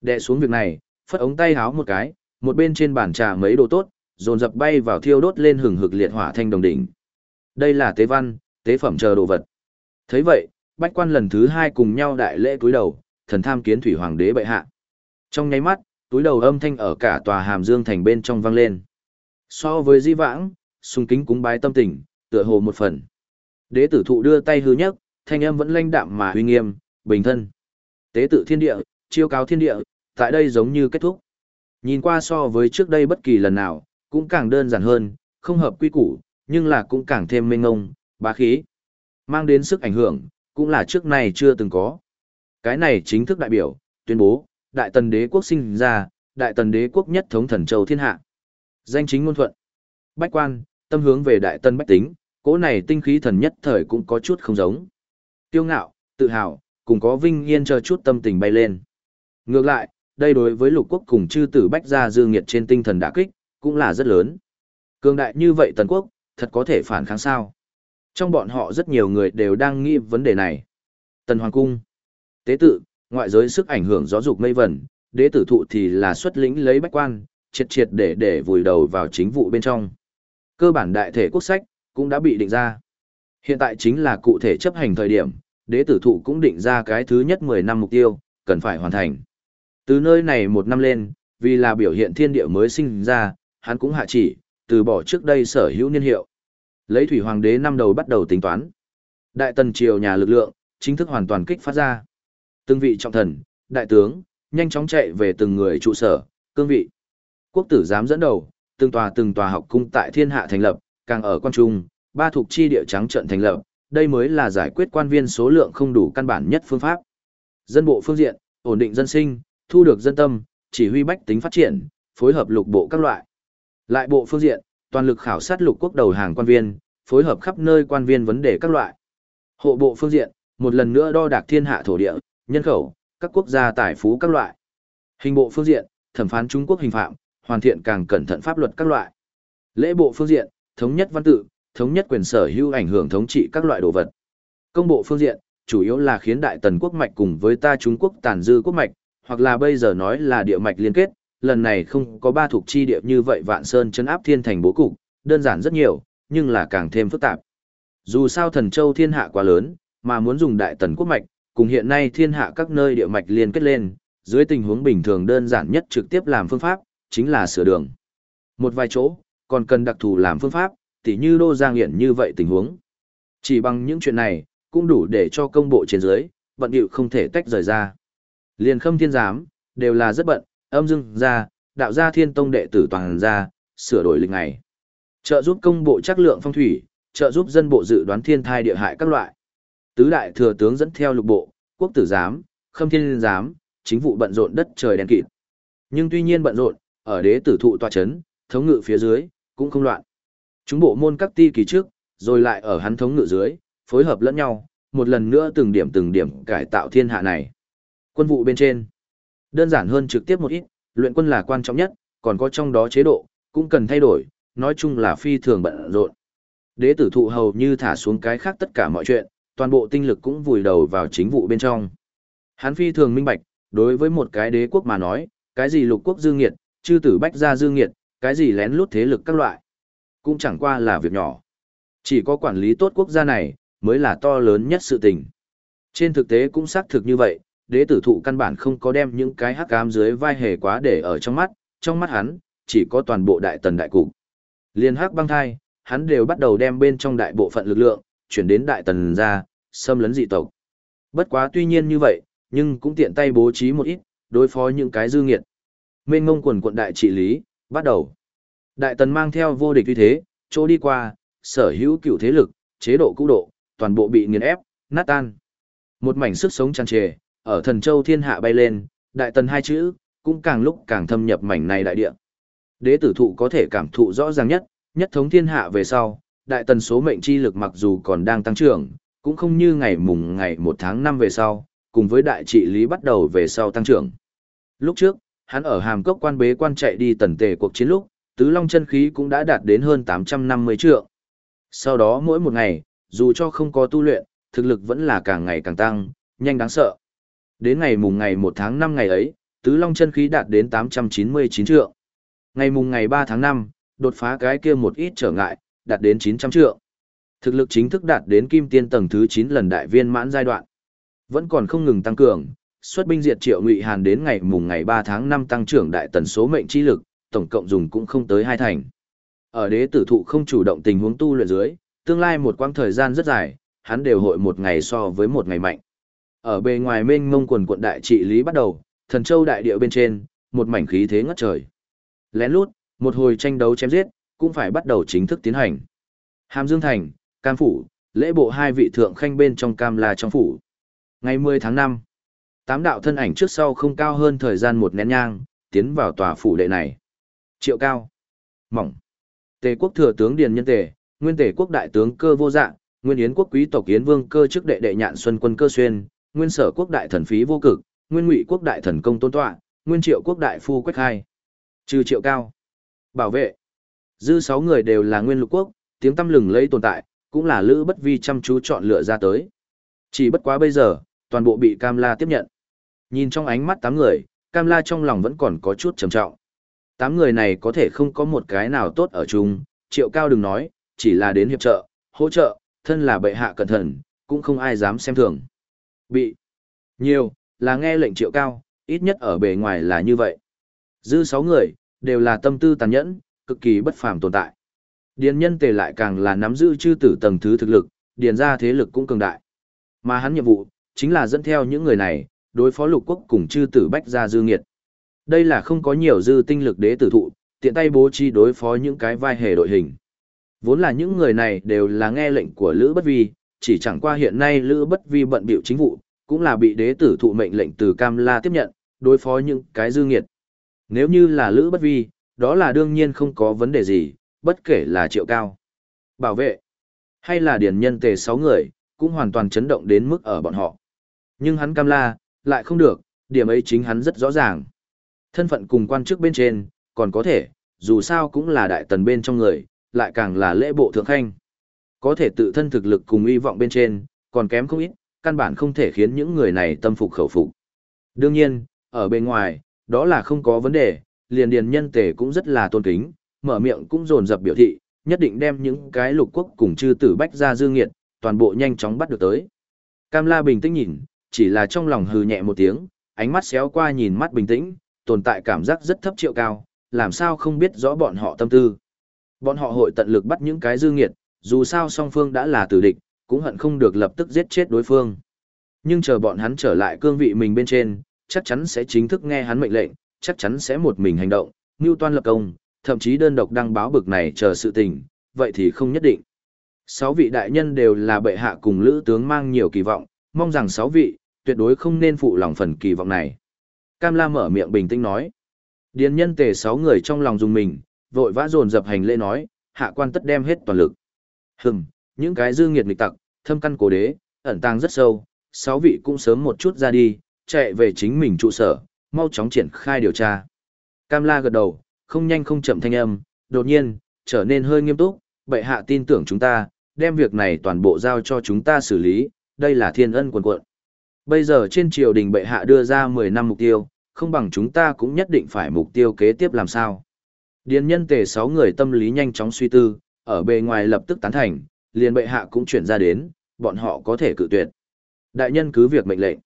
Đệ xuống việc này, phất ống tay háo một cái, một bên trên bàn trà mấy đồ tốt, dồn dập bay vào thiêu đốt lên hừng hực liệt hỏa thanh đồng đỉnh. Đây là tế văn, tế phẩm chờ đồ vật. thấy vậy, bách quan lần thứ hai cùng nhau đại lễ cúi đầu, thần tham kiến thủy hoàng đế bệ hạ. Trong nháy mắt, túi đầu âm thanh ở cả tòa hàm dương thành bên trong vang lên. So với di vãng, sung kính cúng bái tâm tình, tựa hồ một phần. Đế tử thụ đưa tay hư nhất, thanh âm vẫn lanh đạm mà uy nghiêm, bình thân. Tế tự thiên địa, chiêu cáo thiên địa, tại đây giống như kết thúc. Nhìn qua so với trước đây bất kỳ lần nào, cũng càng đơn giản hơn, không hợp quy củ, nhưng là cũng càng thêm mênh ngông, bá khí. Mang đến sức ảnh hưởng, cũng là trước này chưa từng có. Cái này chính thức đại biểu, tuyên bố, đại tần đế quốc sinh ra, đại tần đế quốc nhất thống thần châu thiên hạ. Danh chính ngôn thuận. Bách quan, tâm hướng về đại tần bách tính, cỗ này tinh khí thần nhất thời cũng có chút không giống. Tiêu ngạo, tự hào, cùng có vinh yên chờ chút tâm tình bay lên. Ngược lại, đây đối với lục quốc cùng chư tử bách gia dương nghiệt trên tinh thần đả kích, cũng là rất lớn. Cường đại như vậy tần quốc, thật có thể phản kháng sao. Trong bọn họ rất nhiều người đều đang nghĩ vấn đề này. Tần Hoàng Cung Tế tự, ngoại giới sức ảnh hưởng gió dục mây vẩn, đế tử thụ thì là xuất lĩnh lấy bách quan, triệt triệt để để vùi đầu vào chính vụ bên trong. Cơ bản đại thể quốc sách, cũng đã bị định ra. Hiện tại chính là cụ thể chấp hành thời điểm, đế tử thụ cũng định ra cái thứ nhất 10 năm mục tiêu, cần phải hoàn thành. Từ nơi này một năm lên, vì là biểu hiện thiên địa mới sinh ra, hắn cũng hạ chỉ, từ bỏ trước đây sở hữu niên hiệu. Lấy thủy hoàng đế năm đầu bắt đầu tính toán. Đại tần triều nhà lực lượng, chính thức hoàn toàn kích phát ra. Từng vị trọng thần, đại tướng, nhanh chóng chạy về từng người trụ sở, cương vị. Quốc tử giám dẫn đầu, từng tòa từng tòa học cung tại thiên hạ thành lập, càng ở quan trung, ba thuộc chi địa trắng trận thành lập, đây mới là giải quyết quan viên số lượng không đủ căn bản nhất phương pháp. Dân bộ phương diện, ổn định dân sinh, thu được dân tâm, chỉ huy bách tính phát triển, phối hợp lục bộ các loại. Lại bộ phương diện, toàn lực khảo sát lục quốc đầu hàng quan viên, phối hợp khắp nơi quan viên vấn đề các loại. Hộ bộ phương diện, một lần nữa đo đạc thiên hạ thổ địa, nhân khẩu, các quốc gia tài phú các loại. Hình bộ phương diện, thẩm phán Trung Quốc hình phạm, hoàn thiện càng cẩn thận pháp luật các loại. Lễ bộ phương diện, thống nhất văn tự, thống nhất quyền sở hữu ảnh hưởng thống trị các loại đồ vật. Công bộ phương diện, chủ yếu là khiến đại tần quốc mạch cùng với ta Trung Quốc tàn dư quốc mạch, hoặc là bây giờ nói là địa mạch liên kết, lần này không có ba thuộc chi địa như vậy vạn sơn chấn áp thiên thành bố cục, đơn giản rất nhiều, nhưng là càng thêm phức tạp. Dù sao thần châu thiên hạ quá lớn, mà muốn dùng đại tần quốc mạch, cùng hiện nay thiên hạ các nơi địa mạch liên kết lên, dưới tình huống bình thường đơn giản nhất trực tiếp làm phương pháp, chính là sửa đường. Một vài chỗ, còn cần đặc thù làm phương pháp, tỉ như đô giang hiện như vậy tình huống. Chỉ bằng những chuyện này, cũng đủ để cho công bộ trên dưới, vận điệu không thể tách rời ra. Liền khâm thiên giám, đều là rất bận, âm dương gia, đạo gia thiên tông đệ tử toàn gia sửa đổi lịch ngày. Trợ giúp công bộ chắc lượng phong thủy, trợ giúp dân bộ dự đoán thiên thai địa hại các loại. Tứ đại thừa tướng dẫn theo lục bộ, quốc tử giám, khâm thiên giám, chính vụ bận rộn đất trời đen kịt. Nhưng tuy nhiên bận rộn, ở đế tử thụ tòa chấn, thống ngự phía dưới, cũng không loạn. Chúng bộ môn các ti kỳ trước, rồi lại ở hắn thống ngự dưới, phối hợp lẫn nhau, một lần nữa từng điểm từng điểm cải tạo thiên hạ này. Quân vụ bên trên, đơn giản hơn trực tiếp một ít, luyện quân là quan trọng nhất, còn có trong đó chế độ, cũng cần thay đổi, nói chung là phi thường bận rộn. Đế tử thụ hầu như thả xuống cái khác tất cả mọi chuyện, toàn bộ tinh lực cũng vùi đầu vào chính vụ bên trong. Hắn phi thường minh bạch, đối với một cái đế quốc mà nói, cái gì lục quốc dương nghiệt, chư tử bách gia dương nghiệt, cái gì lén lút thế lực các loại, cũng chẳng qua là việc nhỏ. Chỉ có quản lý tốt quốc gia này, mới là to lớn nhất sự tình. Trên thực tế cũng xác thực như vậy, đế tử thụ căn bản không có đem những cái hắc ám dưới vai hề quá để ở trong mắt, trong mắt hắn, chỉ có toàn bộ đại tần đại cục. Liên hắc băng thai, hắn đều bắt đầu đem bên trong đại bộ phận lực lượng, chuyển đến đại tần ra, xâm lấn dị tộc. Bất quá tuy nhiên như vậy, nhưng cũng tiện tay bố trí một ít, đối phó những cái dư nghiệt. Mên ngông quần quận đại trị lý, bắt đầu. Đại tần mang theo vô địch uy thế, chỗ đi qua, sở hữu cựu thế lực, chế độ cũ độ, toàn bộ bị nghiền ép, nát tan. Một mảnh sức sống tràn trề, ở thần châu thiên hạ bay lên, đại tần hai chữ, cũng càng lúc càng thâm nhập mảnh này đại địa. Đế tử thụ có thể cảm thụ rõ ràng nhất, nhất thống thiên hạ về sau, đại tần số mệnh chi lực mặc dù còn đang tăng trưởng, cũng không như ngày mùng ngày 1 tháng 5 về sau, cùng với đại trị lý bắt đầu về sau tăng trưởng. Lúc trước, hắn ở hàm cốc quan bế quan chạy đi tần tề cuộc chiến lúc, tứ long chân khí cũng đã đạt đến hơn 850 trượng. Sau đó mỗi một ngày, dù cho không có tu luyện, thực lực vẫn là càng ngày càng tăng, nhanh đáng sợ. Đến ngày mùng ngày 1 tháng 5 ngày ấy, tứ long chân khí đạt đến 899 trượng. Ngày mùng ngày 3 tháng 5, đột phá cái kia một ít trở ngại, đạt đến 900 trượng. Thực lực chính thức đạt đến kim tiên tầng thứ 9 lần đại viên mãn giai đoạn. Vẫn còn không ngừng tăng cường, xuất binh diệt triệu ngụy hàn đến ngày mùng ngày 3 tháng 5 tăng trưởng đại tần số mệnh chi lực, tổng cộng dùng cũng không tới hai thành. Ở đế tử thụ không chủ động tình huống tu luyện dưới, tương lai một quãng thời gian rất dài, hắn đều hội một ngày so với một ngày mạnh. Ở bề ngoài mênh mông quần quận đại trị lý bắt đầu, thần châu đại địa bên trên, một mảnh khí thế ngất trời. Lén lút, một hồi tranh đấu chém giết, cũng phải bắt đầu chính thức tiến hành. Hàm Dương Thành, Cam Phủ, lễ bộ hai vị thượng khanh bên trong Cam La trong phủ. Ngày 10 tháng 5, tám đạo thân ảnh trước sau không cao hơn thời gian một nén nhang, tiến vào tòa phủ đệ này. Triệu cao, mỏng, tề quốc thừa tướng Điền Nhân Tề, nguyên tề quốc đại tướng cơ vô dạng, nguyên yến quốc quý tộc yến vương cơ chức đệ đệ nhạn xuân quân cơ xuyên, nguyên sở quốc đại thần phí vô cực, nguyên ngụy quốc đại thần công tôn tọa, nguyên triệu quốc đại phu quách hai. Trừ triệu cao, bảo vệ. Dư sáu người đều là nguyên lục quốc, tiếng tâm lừng lấy tồn tại, cũng là lữ bất vi chăm chú chọn lựa ra tới. Chỉ bất quá bây giờ, toàn bộ bị Cam La tiếp nhận. Nhìn trong ánh mắt tám người, Cam La trong lòng vẫn còn có chút trầm trọng. Tám người này có thể không có một cái nào tốt ở chung, triệu cao đừng nói, chỉ là đến hiệp trợ, hỗ trợ, thân là bệ hạ cẩn thận, cũng không ai dám xem thường. Bị nhiều, là nghe lệnh triệu cao, ít nhất ở bề ngoài là như vậy. Dư sáu người, đều là tâm tư tàn nhẫn, cực kỳ bất phàm tồn tại. Điền nhân tề lại càng là nắm giữ chư tử tầng thứ thực lực, điền ra thế lực cũng cường đại. Mà hắn nhiệm vụ, chính là dẫn theo những người này, đối phó lục quốc cùng chư tử bách gia dư nghiệt. Đây là không có nhiều dư tinh lực đế tử thụ, tiện tay bố trí đối phó những cái vai hề đội hình. Vốn là những người này đều là nghe lệnh của Lữ Bất Vi, chỉ chẳng qua hiện nay Lữ Bất Vi bận biểu chính vụ, cũng là bị đế tử thụ mệnh lệnh từ Cam La tiếp nhận, đối phó những cái dư nghiệt. Nếu như là Lữ Bất Vi, đó là đương nhiên không có vấn đề gì, bất kể là triệu cao, bảo vệ, hay là điển nhân tề sáu người, cũng hoàn toàn chấn động đến mức ở bọn họ. Nhưng hắn Cam La, lại không được, điểm ấy chính hắn rất rõ ràng. Thân phận cùng quan chức bên trên, còn có thể, dù sao cũng là đại tần bên trong người, lại càng là lễ bộ thượng khanh. Có thể tự thân thực lực cùng uy vọng bên trên, còn kém không ít, căn bản không thể khiến những người này tâm phục khẩu phục. Đương nhiên, ở bên ngoài, đó là không có vấn đề, liền điền nhân tề cũng rất là tôn kính, mở miệng cũng dồn dập biểu thị, nhất định đem những cái lục quốc cùng chư tử bách ra dương nghiệt, toàn bộ nhanh chóng bắt được tới. Cam La bình tĩnh nhìn, chỉ là trong lòng hừ nhẹ một tiếng, ánh mắt xéo qua nhìn mắt bình tĩnh, tồn tại cảm giác rất thấp triệu cao, làm sao không biết rõ bọn họ tâm tư. Bọn họ hội tận lực bắt những cái dư nghiệt, dù sao song phương đã là tử địch, cũng hận không được lập tức giết chết đối phương. Nhưng chờ bọn hắn trở lại cương vị mình bên trên, chắc chắn sẽ chính thức nghe hắn mệnh lệnh, chắc chắn sẽ một mình hành động, như toan lập công, thậm chí đơn độc đăng báo bực này chờ sự tình, vậy thì không nhất định. Sáu vị đại nhân đều là bệ hạ cùng lữ tướng mang nhiều kỳ vọng, mong rằng sáu vị, tuyệt đối không nên phụ lòng phần kỳ vọng này. Cam La mở miệng bình tĩnh nói. Điền nhân tề sáu người trong lòng dùng mình, vội vã dồn dập hành lễ nói, hạ quan tất đem hết toàn lực. Hừm, những cái dư nghiệt nghịch tặc, thâm căn cổ đế, ẩn tàng rất sâu, sáu vị cũng sớm một chút ra đi, chạy về chính mình trụ sở, mau chóng triển khai điều tra. Cam La gật đầu, không nhanh không chậm thanh âm, đột nhiên, trở nên hơi nghiêm túc, bệ hạ tin tưởng chúng ta, đem việc này toàn bộ giao cho chúng ta xử lý, đây là thiên ân quần quận. Bây giờ trên triều đình bệ hạ đưa ra 10 năm mục tiêu, không bằng chúng ta cũng nhất định phải mục tiêu kế tiếp làm sao. Điền nhân tề 6 người tâm lý nhanh chóng suy tư, ở bề ngoài lập tức tán thành, liền bệ hạ cũng chuyển ra đến, bọn họ có thể cự tuyệt. Đại nhân cứ việc mệnh lệnh.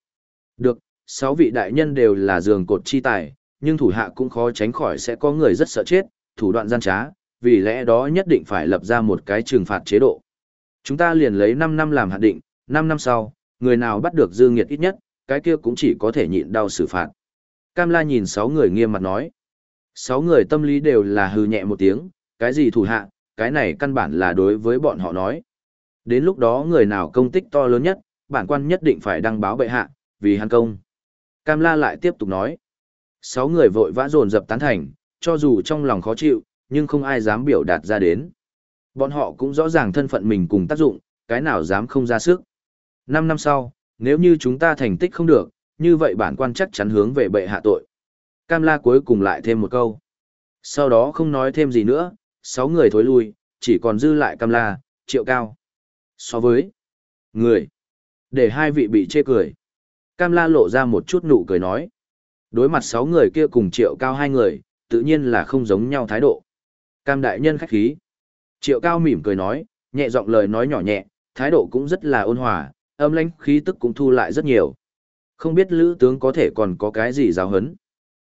Được, sáu vị đại nhân đều là giường cột chi tài, nhưng thủ hạ cũng khó tránh khỏi sẽ có người rất sợ chết, thủ đoạn gian trá, vì lẽ đó nhất định phải lập ra một cái trừng phạt chế độ. Chúng ta liền lấy 5 năm làm hạn định, 5 năm sau, người nào bắt được dư nghiệt ít nhất, cái kia cũng chỉ có thể nhịn đau xử phạt. Cam La nhìn 6 người nghiêm mặt nói. 6 người tâm lý đều là hư nhẹ một tiếng, cái gì thủ hạ, cái này căn bản là đối với bọn họ nói. Đến lúc đó người nào công tích to lớn nhất, bản quan nhất định phải đăng báo bệ hạ, vì hắn công. Cam La lại tiếp tục nói. sáu người vội vã dồn dập tán thành, cho dù trong lòng khó chịu, nhưng không ai dám biểu đạt ra đến. Bọn họ cũng rõ ràng thân phận mình cùng tác dụng, cái nào dám không ra sức. Năm năm sau, nếu như chúng ta thành tích không được, như vậy bản quan chắc chắn hướng về bệ hạ tội. Cam la cuối cùng lại thêm một câu. Sau đó không nói thêm gì nữa, sáu người thối lui, chỉ còn dư lại cam la, triệu cao. So với người, để hai vị bị chê cười. Cam la lộ ra một chút nụ cười nói. Đối mặt sáu người kia cùng triệu cao hai người, tự nhiên là không giống nhau thái độ. Cam đại nhân khách khí. Triệu cao mỉm cười nói, nhẹ giọng lời nói nhỏ nhẹ, thái độ cũng rất là ôn hòa, âm lãnh khí tức cũng thu lại rất nhiều. Không biết lữ tướng có thể còn có cái gì giáo hấn.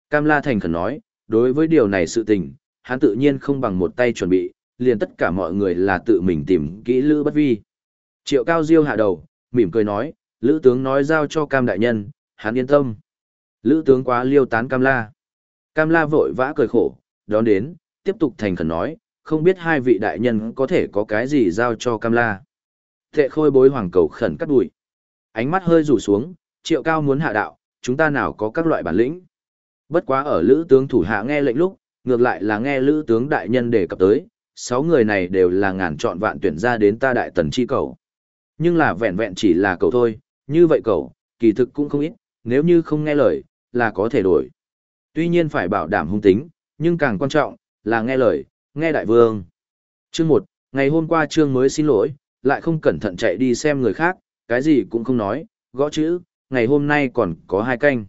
Cam La Thành khẩn nói, đối với điều này sự tình, hắn tự nhiên không bằng một tay chuẩn bị, liền tất cả mọi người là tự mình tìm kỹ lữ bất vi. Triệu Cao Diêu hạ đầu, mỉm cười nói, lữ tướng nói giao cho Cam Đại Nhân, hắn yên tâm. Lữ tướng quá liêu tán Cam La. Cam La vội vã cười khổ, đón đến, tiếp tục thành khẩn nói, không biết hai vị đại nhân có thể có cái gì giao cho Cam La. Thệ khôi bối hoàng cầu khẩn cắt đùi. Ánh mắt hơi rủ xuống, triệu cao muốn hạ đạo, chúng ta nào có các loại bản lĩnh. Bất quá ở lữ tướng thủ hạ nghe lệnh lúc, ngược lại là nghe lữ tướng đại nhân đề cập tới, sáu người này đều là ngàn chọn vạn tuyển ra đến ta đại tần chi cầu. Nhưng là vẹn vẹn chỉ là cầu thôi, như vậy cầu, kỳ thực cũng không ít, nếu như không nghe lời, là có thể đổi. Tuy nhiên phải bảo đảm hung tính, nhưng càng quan trọng, là nghe lời, nghe đại vương. Chương 1, ngày hôm qua trương mới xin lỗi, lại không cẩn thận chạy đi xem người khác, cái gì cũng không nói, gõ chữ, ngày hôm nay còn có hai canh.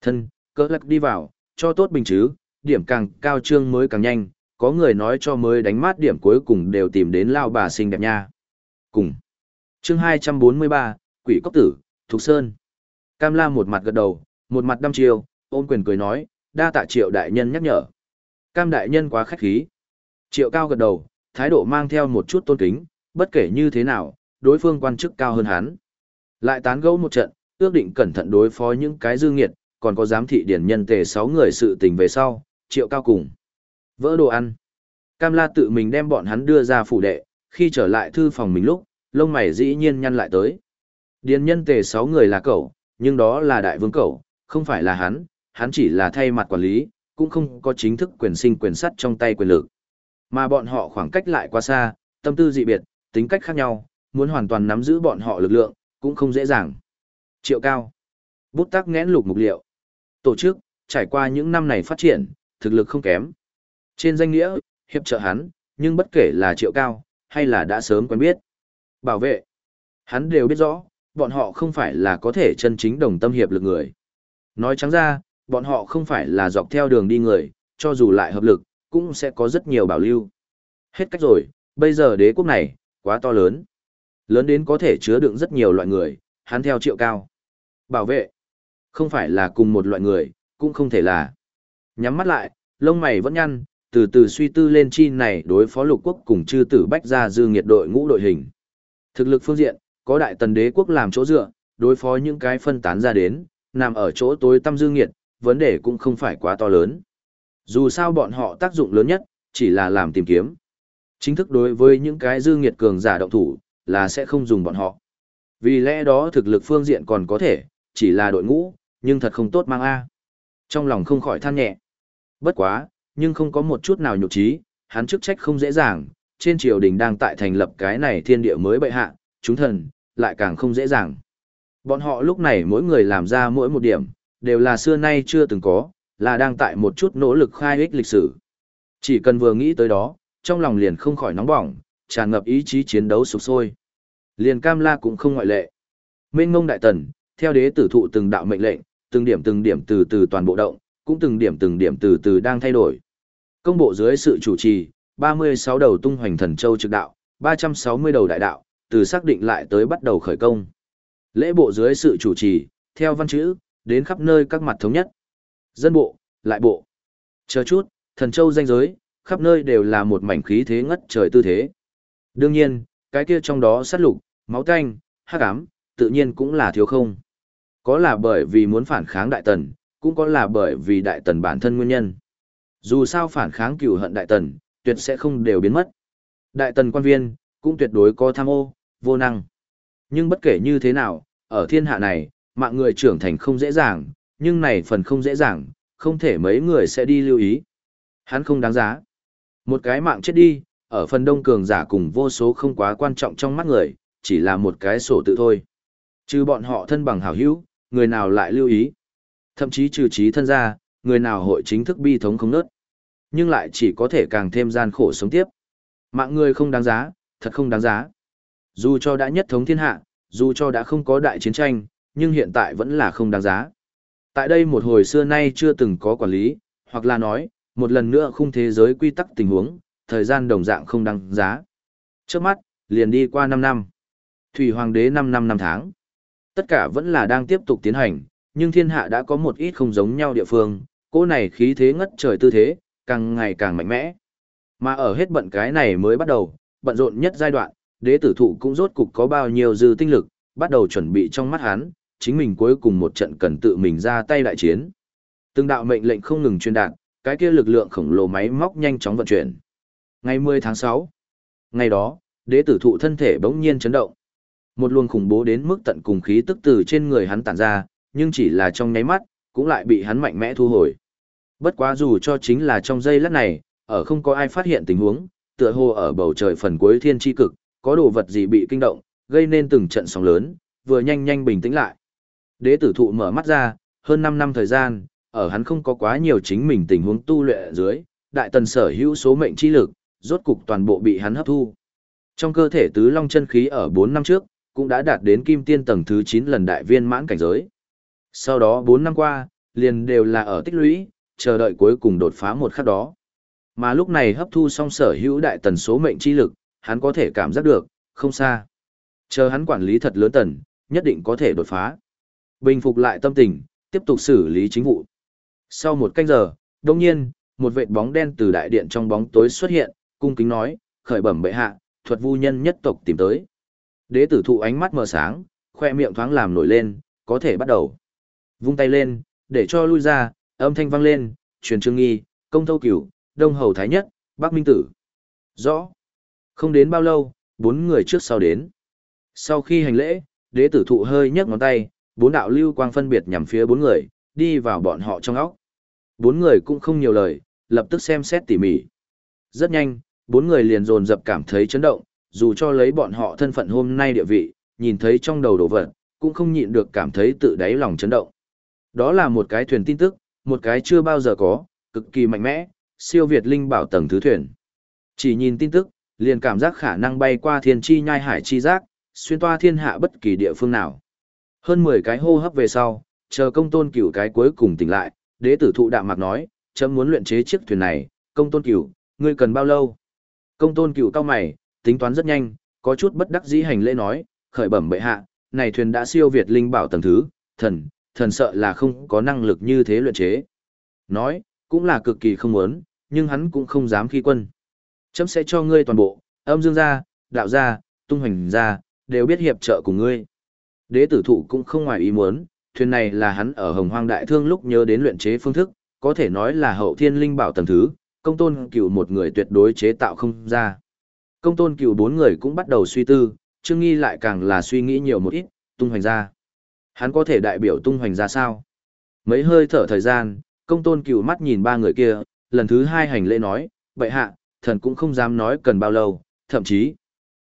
Thân, cỡ lắc đi vào, cho tốt bình chứ, điểm càng cao trương mới càng nhanh, có người nói cho mới đánh mát điểm cuối cùng đều tìm đến lao bà xinh đẹp nha. Cùng. Chương 243, Quỷ Cốc Tử, Thục Sơn. Cam La một mặt gật đầu, một mặt đăm chiêu, ôn quyền cười nói, đa tạ triệu đại nhân nhắc nhở. Cam đại nhân quá khách khí. Triệu cao gật đầu, thái độ mang theo một chút tôn kính, bất kể như thế nào, đối phương quan chức cao hơn hắn. Lại tán gẫu một trận, ước định cẩn thận đối phó những cái dư nghiệt, còn có giám thị điển nhân tề 6 người sự tình về sau, triệu cao cùng. Vỡ đồ ăn. Cam la tự mình đem bọn hắn đưa ra phủ đệ, khi trở lại thư phòng mình lúc, lông mày dĩ nhiên nhăn lại tới. Điền nhân tề 6 người là cậu, nhưng đó là đại vương cậu, không phải là hắn, hắn chỉ là thay mặt quản lý, cũng không có chính thức quyền sinh quyền sắt trong tay quyền lực. Mà bọn họ khoảng cách lại quá xa, tâm tư dị biệt, tính cách khác nhau, muốn hoàn toàn nắm giữ bọn họ lực lượng, cũng không dễ dàng. Triệu cao. Bút tắc nghẽn lục mục liệu. Tổ chức, trải qua những năm này phát triển, thực lực không kém. Trên danh nghĩa, hiệp trợ hắn, nhưng bất kể là triệu cao, hay là đã sớm quen biết. Bảo vệ. Hắn đều biết rõ, bọn họ không phải là có thể chân chính đồng tâm hiệp lực người. Nói trắng ra, bọn họ không phải là dọc theo đường đi người, cho dù lại hợp lực, cũng sẽ có rất nhiều bảo lưu. Hết cách rồi, bây giờ đế quốc này, quá to lớn. Lớn đến có thể chứa đựng rất nhiều loại người, hắn theo triệu cao. Bảo vệ, không phải là cùng một loại người, cũng không thể là. Nhắm mắt lại, lông mày vẫn nhăn, từ từ suy tư lên chi này đối phó lục quốc cùng chư tử bách ra dư nghiệt đội ngũ đội hình. Thực lực phương diện, có đại tần đế quốc làm chỗ dựa, đối phó những cái phân tán ra đến, nằm ở chỗ tối tâm dư nghiệt, vấn đề cũng không phải quá to lớn. Dù sao bọn họ tác dụng lớn nhất, chỉ là làm tìm kiếm. Chính thức đối với những cái dư nghiệt cường giả động thủ, là sẽ không dùng bọn họ. Vì lẽ đó thực lực phương diện còn có thể, chỉ là đội ngũ, nhưng thật không tốt mang A. Trong lòng không khỏi than nhẹ. Bất quá, nhưng không có một chút nào nhục trí, hắn chức trách không dễ dàng, trên triều đình đang tại thành lập cái này thiên địa mới bệ hạ, chúng thần, lại càng không dễ dàng. Bọn họ lúc này mỗi người làm ra mỗi một điểm, đều là xưa nay chưa từng có, là đang tại một chút nỗ lực khai ích lịch sử. Chỉ cần vừa nghĩ tới đó, trong lòng liền không khỏi nóng bỏng, tràn ngập ý chí chiến đấu sục sôi. Liền Cam La cũng không ngoại lệ. Mên ngông đại tần, theo đế tử thụ từng đạo mệnh lệnh, từng điểm từng điểm từ từ toàn bộ động, cũng từng điểm từng điểm từ từ đang thay đổi. Công bộ dưới sự chủ trì, 36 đầu tung hoành thần châu trực đạo, 360 đầu đại đạo, từ xác định lại tới bắt đầu khởi công. Lễ bộ dưới sự chủ trì, theo văn chữ, đến khắp nơi các mặt thống nhất. Dân bộ, lại bộ. Chờ chút, thần châu danh giới, khắp nơi đều là một mảnh khí thế ngất trời tư thế. Đương nhiên, cái kia trong đó sát lục, máu tanh, hắc ám, tự nhiên cũng là thiếu không. Có là bởi vì muốn phản kháng đại tần, cũng có là bởi vì đại tần bản thân nguyên nhân. Dù sao phản kháng cửu hận đại tần, tuyệt sẽ không đều biến mất. Đại tần quan viên, cũng tuyệt đối có tham ô, vô năng. Nhưng bất kể như thế nào, ở thiên hạ này, mạng người trưởng thành không dễ dàng, nhưng này phần không dễ dàng, không thể mấy người sẽ đi lưu ý. Hắn không đáng giá. Một cái mạng chết đi, ở phần đông cường giả cùng vô số không quá quan trọng trong mắt người, chỉ là một cái sổ tự thôi. Trừ bọn họ thân bằng hảo hữu, người nào lại lưu ý. Thậm chí trừ trí thân ra, người nào hội chính thức bi thống không nớt. Nhưng lại chỉ có thể càng thêm gian khổ sống tiếp. Mạng người không đáng giá, thật không đáng giá. Dù cho đã nhất thống thiên hạ, dù cho đã không có đại chiến tranh, nhưng hiện tại vẫn là không đáng giá. Tại đây một hồi xưa nay chưa từng có quản lý, hoặc là nói, một lần nữa khung thế giới quy tắc tình huống, thời gian đồng dạng không đáng giá. Trước mắt, liền đi qua 5 năm. Thủy Hoàng đế 5 năm năm tháng. Tất cả vẫn là đang tiếp tục tiến hành, nhưng thiên hạ đã có một ít không giống nhau địa phương, cỗ này khí thế ngất trời tư thế, càng ngày càng mạnh mẽ. Mà ở hết bận cái này mới bắt đầu, bận rộn nhất giai đoạn, đế tử thụ cũng rốt cục có bao nhiêu dư tinh lực, bắt đầu chuẩn bị trong mắt hắn, chính mình cuối cùng một trận cần tự mình ra tay đại chiến. Từng đạo mệnh lệnh không ngừng truyền đạt, cái kia lực lượng khổng lồ máy móc nhanh chóng vận chuyển. Ngày 10 tháng 6, ngày đó, đế tử thụ thân thể bỗng nhiên chấn động. Một luồng khủng bố đến mức tận cùng khí tức từ trên người hắn tản ra, nhưng chỉ là trong nháy mắt, cũng lại bị hắn mạnh mẽ thu hồi. Bất quá dù cho chính là trong giây lát này, ở không có ai phát hiện tình huống, tựa hồ ở bầu trời phần cuối thiên tri cực, có đồ vật gì bị kinh động, gây nên từng trận sóng lớn, vừa nhanh nhanh bình tĩnh lại. Đế tử thụ mở mắt ra, hơn 5 năm thời gian, ở hắn không có quá nhiều chính mình tình huống tu luyện ở dưới, đại tần sở hữu số mệnh chi lực, rốt cục toàn bộ bị hắn hấp thu. Trong cơ thể tứ long chân khí ở 4 năm trước, cũng đã đạt đến kim tiên tầng thứ 9 lần đại viên mãn cảnh giới. Sau đó 4 năm qua, liền đều là ở tích lũy, chờ đợi cuối cùng đột phá một khắc đó. Mà lúc này hấp thu xong sở hữu đại tần số mệnh chi lực, hắn có thể cảm giác được, không xa. Chờ hắn quản lý thật lớn tần, nhất định có thể đột phá. Bình phục lại tâm tình, tiếp tục xử lý chính vụ. Sau một canh giờ, đồng nhiên, một vệt bóng đen từ đại điện trong bóng tối xuất hiện, cung kính nói, khởi bẩm bệ hạ, thuật vu nhân nhất tộc tìm tới. Đế tử thụ ánh mắt mờ sáng, khoe miệng thoáng làm nổi lên, có thể bắt đầu. Vung tay lên, để cho lui ra, âm thanh vang lên, truyền trương nghi, công thâu cửu, đông hầu thái nhất, bắc minh tử. Rõ. Không đến bao lâu, bốn người trước sau đến. Sau khi hành lễ, đế tử thụ hơi nhấc ngón tay, bốn đạo lưu quang phân biệt nhằm phía bốn người, đi vào bọn họ trong óc. Bốn người cũng không nhiều lời, lập tức xem xét tỉ mỉ. Rất nhanh, bốn người liền dồn dập cảm thấy chấn động, dù cho lấy bọn họ thân phận hôm nay địa vị, nhìn thấy trong đầu đồ vật, cũng không nhịn được cảm thấy tự đáy lòng chấn động. Đó là một cái thuyền tin tức, một cái chưa bao giờ có, cực kỳ mạnh mẽ, siêu việt linh bảo tầng thứ thuyền. Chỉ nhìn tin tức, liền cảm giác khả năng bay qua thiên chi nhai hải chi giác, xuyên toa thiên hạ bất kỳ địa phương nào. Hơn 10 cái hô hấp về sau, chờ công tôn cửu cái cuối cùng tỉnh lại, đế tử thụ đạm mạc nói, chấm muốn luyện chế chiếc thuyền này, công tôn cửu, ngươi cần bao lâu? Công tôn cửu cao mày, tính toán rất nhanh, có chút bất đắc dĩ hành lễ nói, khởi bẩm bệ hạ, này thuyền đã siêu việt linh bảo tầng thứ, thần, thần sợ là không có năng lực như thế luyện chế. Nói, cũng là cực kỳ không muốn, nhưng hắn cũng không dám khi quân. Chấm sẽ cho ngươi toàn bộ, âm dương gia, đạo gia, tung hành gia, đều biết hiệp trợ cùng ngươi. Đế tử thụ cũng không ngoài ý muốn, thuyền này là hắn ở hồng hoang đại thương lúc nhớ đến luyện chế phương thức, có thể nói là hậu thiên linh bảo tầng thứ, công tôn cửu một người tuyệt đối chế tạo không ra. Công tôn cửu bốn người cũng bắt đầu suy tư, Trương Nghi lại càng là suy nghĩ nhiều một ít, tung hoành ra. Hắn có thể đại biểu tung hoành ra sao? Mấy hơi thở thời gian, công tôn cựu mắt nhìn ba người kia, lần thứ hai hành lễ nói, vậy hạ, thần cũng không dám nói cần bao lâu, thậm chí.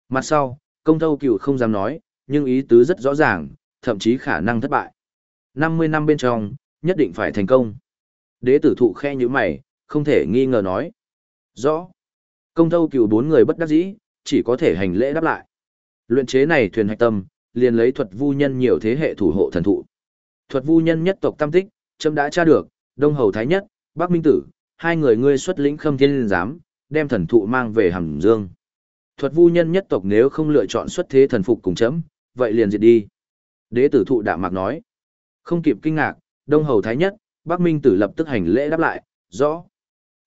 Mặt sau, công thâu cựu không dám nói, nhưng ý tứ rất rõ ràng, thậm chí khả năng thất bại. 50 năm bên trong, nhất định phải thành công. Đế tử thụ khe như mày, không thể nghi ngờ nói. Rõ. Công thâu cựu bốn người bất đắc dĩ, chỉ có thể hành lễ đáp lại. Luyện chế này thuyền hạch tâm, liền lấy thuật vu nhân nhiều thế hệ thủ hộ thần thụ. Thuật vu nhân nhất tộc tam tích, chấm đã tra được, Đông Hầu Thái Nhất, Bắc Minh Tử, hai người ngươi xuất lĩnh khâm thiên liên giám, đem thần thụ mang về hầm dương. Thuật vu nhân nhất tộc nếu không lựa chọn xuất thế thần phục cùng chấm, vậy liền diệt đi. Đế tử thụ đạm mạc nói. Không kịp kinh ngạc, Đông Hầu Thái Nhất, Bắc Minh Tử lập tức hành lễ đáp lại, rõ.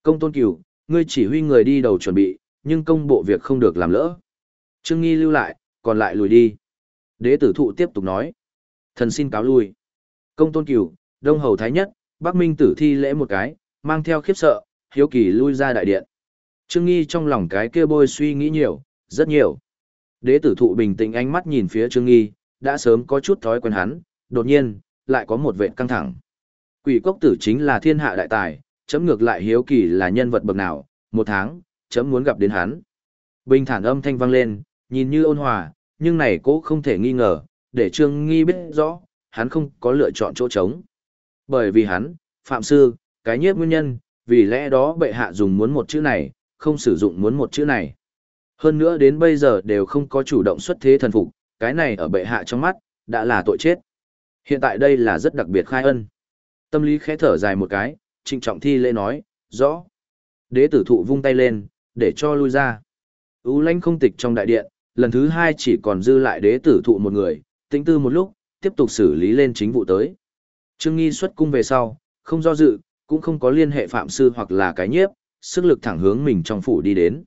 Công tôn cửu, ngươi chỉ huy người đi đầu chuẩn bị, nhưng công bộ việc không được làm lỡ. Trương Nghi lưu lại, còn lại lùi đi. Đế tử thụ tiếp tục nói. Thần xin cáo lui. Công tôn cửu, Đông Hầu Thái Nhất, Bắc Minh Tử thi lễ một cái, mang theo khiếp sợ, hiếu kỳ lui ra đại điện. Trương Nghi trong lòng cái kia bôi suy nghĩ nhiều, rất nhiều. Đế tử thụ bình tĩnh ánh mắt nhìn phía Trương Nghi, đã sớm có chút thói quen hắn, đột nhiên, lại có một vệ căng thẳng. Quỷ cốc tử chính là thiên hạ đại tài, chấm ngược lại hiếu kỳ là nhân vật bậc nào, một tháng, chấm muốn gặp đến hắn. Bình thản âm thanh vang lên, nhìn như ôn hòa, nhưng này cố không thể nghi ngờ, để Trương Nghi biết rõ, hắn không có lựa chọn chỗ trống. Bởi vì hắn, Phạm Sư, cái nhiếp nguyên nhân, vì lẽ đó bệ hạ dùng muốn một chữ này, không sử dụng muốn một chữ này. Hơn nữa đến bây giờ đều không có chủ động xuất thế thần phục, cái này ở bệ hạ trong mắt, đã là tội chết. Hiện tại đây là rất đặc biệt khai ân. Tâm lý khẽ thở dài một cái, trịnh trọng thi lễ nói, rõ. Đế tử thụ vung tay lên, để cho lui ra. Ú lãnh không tịch trong đại điện, lần thứ hai chỉ còn dư lại đế tử thụ một người, tĩnh tư một lúc, tiếp tục xử lý lên chính vụ tới. Trương Nghi xuất cung về sau, không do dự, cũng không có liên hệ phạm sư hoặc là cái nhiếp, sức lực thẳng hướng mình trong phủ đi đến.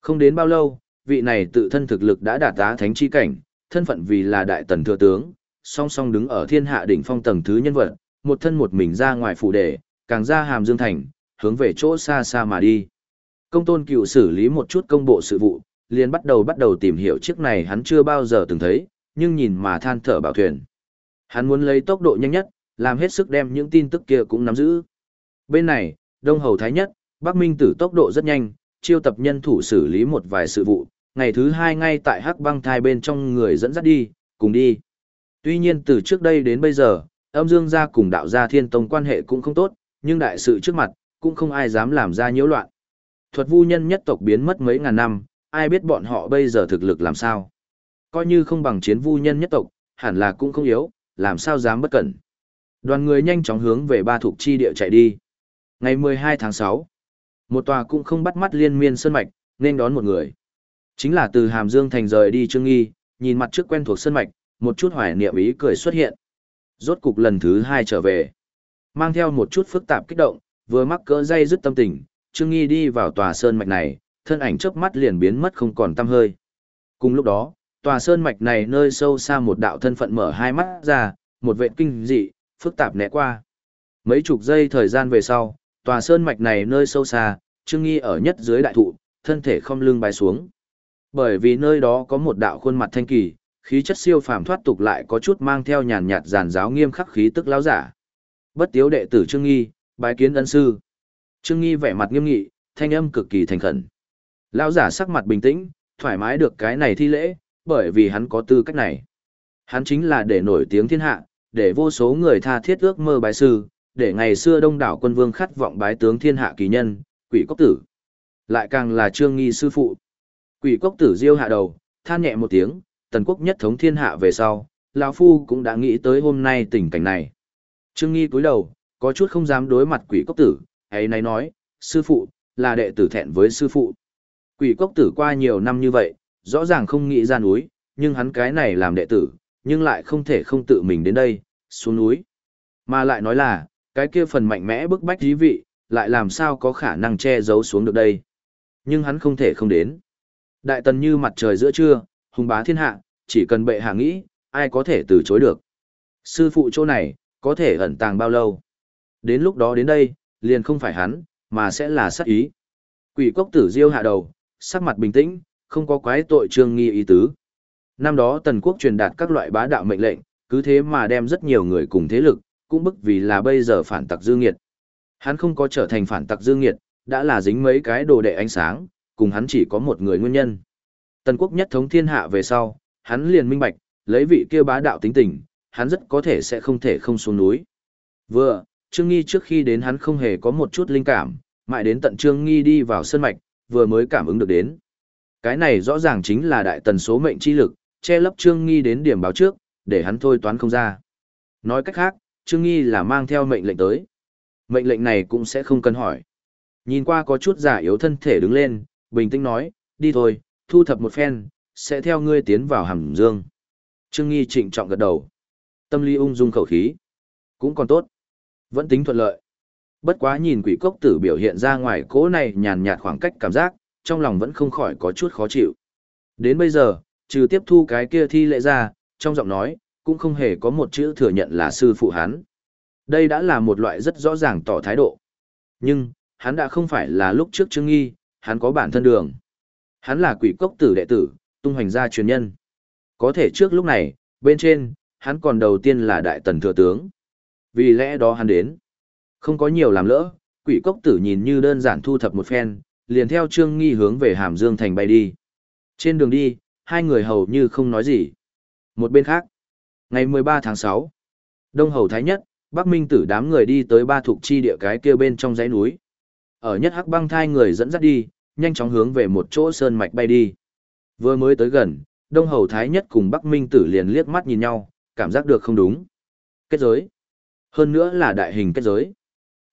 Không đến bao lâu, vị này tự thân thực lực đã đạt tá thánh chi cảnh, thân phận vì là đại tần thừa tướng, song song đứng ở thiên hạ đỉnh phong tầng thứ nhân vật, một thân một mình ra ngoài phủ đệ, càng ra hàm dương thành, hướng về chỗ xa xa mà đi. Công tôn cựu xử lý một chút công bộ sự vụ, liền bắt đầu bắt đầu tìm hiểu chiếc này hắn chưa bao giờ từng thấy, nhưng nhìn mà than thở bảo thuyền. Hắn muốn lấy tốc độ nhanh nhất, làm hết sức đem những tin tức kia cũng nắm giữ. Bên này, Đông Hầu Thái Nhất, Bắc Minh Tử tốc độ rất nhanh, chiêu tập nhân thủ xử lý một vài sự vụ, ngày thứ hai ngay tại Hắc Băng Thai bên trong người dẫn dắt đi, cùng đi. Tuy nhiên từ trước đây đến bây giờ, âm dương gia cùng đạo gia thiên tông quan hệ cũng không tốt, nhưng đại sự trước mặt, cũng không ai dám làm ra nhiễu loạn. Thuật vu nhân nhất tộc biến mất mấy ngàn năm, ai biết bọn họ bây giờ thực lực làm sao. Coi như không bằng chiến vu nhân nhất tộc, hẳn là cũng không yếu, làm sao dám bất cẩn. Đoàn người nhanh chóng hướng về ba thuộc chi địa chạy đi. Ngày 12 tháng 6, một tòa cũng không bắt mắt liên miên sơn mạch, nên đón một người. Chính là từ Hàm Dương thành rời đi Trương Nghi, nhìn mặt trước quen thuộc sơn mạch, một chút hoài niệm ý cười xuất hiện. Rốt cục lần thứ hai trở về. Mang theo một chút phức tạp kích động, vừa mắc cỡ dây dứt tâm tình, Trương Nghi đi vào tòa sơn mạch này, thân ảnh chớp mắt liền biến mất không còn tăm hơi. Cùng lúc đó, tòa sơn mạch này nơi sâu xa một đạo thân phận mở hai mắt ra, một vệ kinh dị, phức tạp né qua. Mấy chục giây thời gian về sau, tòa sơn mạch này nơi sâu xa, Trương Nghi ở nhất dưới đại thụ, thân thể không lưng bay xuống. Bởi vì nơi đó có một đạo khuôn mặt thanh kỳ, khí chất siêu phàm thoát tục lại có chút mang theo nhàn nhạt giàn giáo nghiêm khắc khí tức lão giả. Bất tiếu đệ tử Trương Nghi, bái kiến ân sư. Trương Nghi vẻ mặt nghiêm nghị, thanh âm cực kỳ thành khẩn. Lão giả sắc mặt bình tĩnh, thoải mái được cái này thi lễ, bởi vì hắn có tư cách này. Hắn chính là để nổi tiếng thiên hạ, để vô số người tha thiết ước mơ bái sư, để ngày xưa đông đảo quân vương khát vọng bái tướng thiên hạ kỳ nhân, quỷ cốc tử. Lại càng là trương nghi sư phụ. Quỷ cốc tử diêu hạ đầu, than nhẹ một tiếng, tần quốc nhất thống thiên hạ về sau, lão phu cũng đã nghĩ tới hôm nay tình cảnh này. Trương nghi cúi đầu, có chút không dám đối mặt quỷ cốc tử, ấy nay nói, sư phụ, là đệ tử thẹn với sư phụ. Quỷ cốc tử qua nhiều năm như vậy, rõ ràng không nghĩ ra núi, nhưng hắn cái này làm đệ tử, nhưng lại không thể không tự mình đến đây, xuống núi. Mà lại nói là, cái kia phần mạnh mẽ bức bách dí vị, lại làm sao có khả năng che giấu xuống được đây. Nhưng hắn không thể không đến. Đại tần như mặt trời giữa trưa, hùng bá thiên hạ, chỉ cần bệ hạ nghĩ, ai có thể từ chối được. Sư phụ chỗ này, có thể ẩn tàng bao lâu. Đến lúc đó đến đây, liền không phải hắn, mà sẽ là sát ý. Quỷ cốc tử diêu hạ đầu, sắc mặt bình tĩnh, không có quái tội trương nghi ý tứ. Năm đó tần quốc truyền đạt các loại bá đạo mệnh lệnh, cứ thế mà đem rất nhiều người cùng thế lực, cũng bức vì là bây giờ phản tặc dư nghiệt. Hắn không có trở thành phản tặc dư nghiệt, đã là dính mấy cái đồ đệ ánh sáng, cùng hắn chỉ có một người nguyên nhân. Tần quốc nhất thống thiên hạ về sau, hắn liền minh bạch, lấy vị kia bá đạo tính tình, hắn rất có thể sẽ không thể không xuống núi. Vừa, Trương Nghi trước khi đến hắn không hề có một chút linh cảm, mãi đến tận Trương Nghi đi vào sân mạch, vừa mới cảm ứng được đến. Cái này rõ ràng chính là đại tần số mệnh chi lực, che lấp Trương Nghi đến điểm báo trước, để hắn thôi toán không ra. Nói cách khác, Trương Nghi là mang theo mệnh lệnh tới. Mệnh lệnh này cũng sẽ không cần hỏi. Nhìn qua có chút giả yếu thân thể đứng lên, bình tĩnh nói, đi thôi, thu thập một phen, sẽ theo ngươi tiến vào hầm dương. Trương Nghi trịnh trọng gật đầu. Tâm lý ung dung khẩu khí. Cũng còn tốt. Vẫn tính thuận lợi. Bất quá nhìn quỷ cốc tử biểu hiện ra ngoài cố này nhàn nhạt khoảng cách cảm giác, trong lòng vẫn không khỏi có chút khó chịu. Đến bây giờ, trừ tiếp thu cái kia thi lệ ra, trong giọng nói, cũng không hề có một chữ thừa nhận là sư phụ hắn. Đây đã là một loại rất rõ ràng tỏ thái độ. Nhưng, hắn đã không phải là lúc trước chứng nghi, hắn có bản thân đường. Hắn là quỷ cốc tử đệ tử, tung hoành gia truyền nhân. Có thể trước lúc này, bên trên, hắn còn đầu tiên là đại tần thừa tướng. Vì lẽ đó hắn đến. Không có nhiều làm lỡ, quỷ cốc tử nhìn như đơn giản thu thập một phen, liền theo trương nghi hướng về Hàm Dương Thành bay đi. Trên đường đi, hai người hầu như không nói gì. Một bên khác, ngày 13 tháng 6, Đông Hầu Thái Nhất, Bắc Minh tử đám người đi tới ba thuộc chi địa cái kia bên trong dãy núi. Ở nhất hắc băng thai người dẫn dắt đi, nhanh chóng hướng về một chỗ sơn mạch bay đi. Vừa mới tới gần, Đông Hầu Thái Nhất cùng Bắc Minh tử liền liếc mắt nhìn nhau, cảm giác được không đúng. Kết giới. Hơn nữa là đại hình kết giới.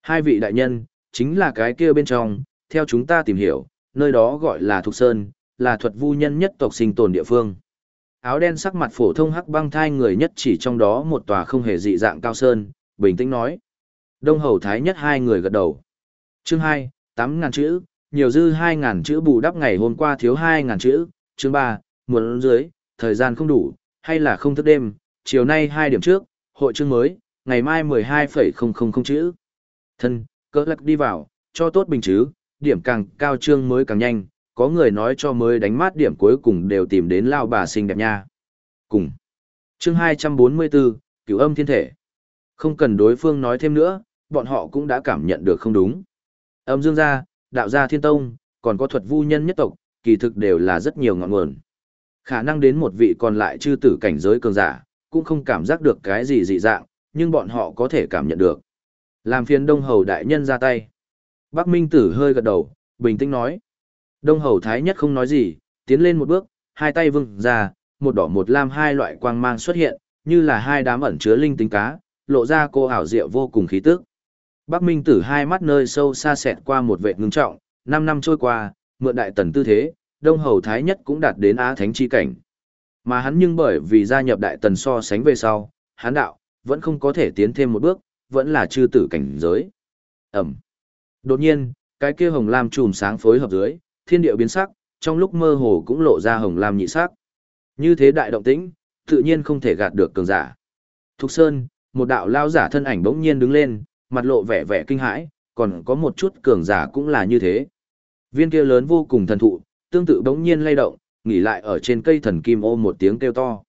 Hai vị đại nhân, chính là cái kia bên trong, theo chúng ta tìm hiểu, nơi đó gọi là Thục Sơn, là thuật vu nhân nhất tộc sinh tồn địa phương. Áo đen sắc mặt phổ thông hắc băng thai người nhất chỉ trong đó một tòa không hề dị dạng cao sơn, bình tĩnh nói. Đông hầu thái nhất hai người gật đầu. Chương 2, 8.000 chữ, nhiều dư 2.000 chữ bù đắp ngày hôm qua thiếu 2.000 chữ. Chương 3, muốn dưới, thời gian không đủ, hay là không thức đêm, chiều nay 2 điểm trước, hội chương mới, ngày mai 12,000 chữ. Thân, cỡ lắc đi vào, cho tốt bình chứ, điểm càng cao chương mới càng nhanh, có người nói cho mới đánh mát điểm cuối cùng đều tìm đến lao bà xinh đẹp nha. Cùng. Chương 244, cửu âm thiên thể. Không cần đối phương nói thêm nữa, bọn họ cũng đã cảm nhận được không đúng. Âm dương gia, đạo gia thiên tông, còn có thuật vu nhân nhất tộc, kỳ thực đều là rất nhiều ngọn nguồn. Khả năng đến một vị còn lại chư tử cảnh giới cường giả, cũng không cảm giác được cái gì dị dạng, nhưng bọn họ có thể cảm nhận được. Làm phiền đông hầu đại nhân ra tay. Bắc Minh tử hơi gật đầu, bình tĩnh nói. Đông hầu thái nhất không nói gì, tiến lên một bước, hai tay vưng ra, một đỏ một lam hai loại quang mang xuất hiện, như là hai đám ẩn chứa linh tính cá, lộ ra cô ảo diệu vô cùng khí tức. Bắc Minh Tử hai mắt nơi sâu xa xẹt qua một vệ ngưng trọng, năm năm trôi qua, mượn đại tần tư thế, Đông Hầu Thái Nhất cũng đạt đến Á Thánh chi cảnh. Mà hắn nhưng bởi vì gia nhập đại tần so sánh về sau, hắn đạo, vẫn không có thể tiến thêm một bước, vẫn là chư tử cảnh giới. Ẩm. Đột nhiên, cái kia hồng lam chùm sáng phối hợp dưới, thiên địa biến sắc, trong lúc mơ hồ cũng lộ ra hồng lam nhị sắc. Như thế đại động tĩnh, tự nhiên không thể gạt được cường giả. Thục Sơn, một đạo lao giả thân ảnh bỗng nhiên đứng lên, mặt lộ vẻ vẻ kinh hãi, còn có một chút cường giả cũng là như thế. Viên kia lớn vô cùng thần thụ, tương tự bỗng nhiên lay động, nghỉ lại ở trên cây thần kim ôm một tiếng kêu to.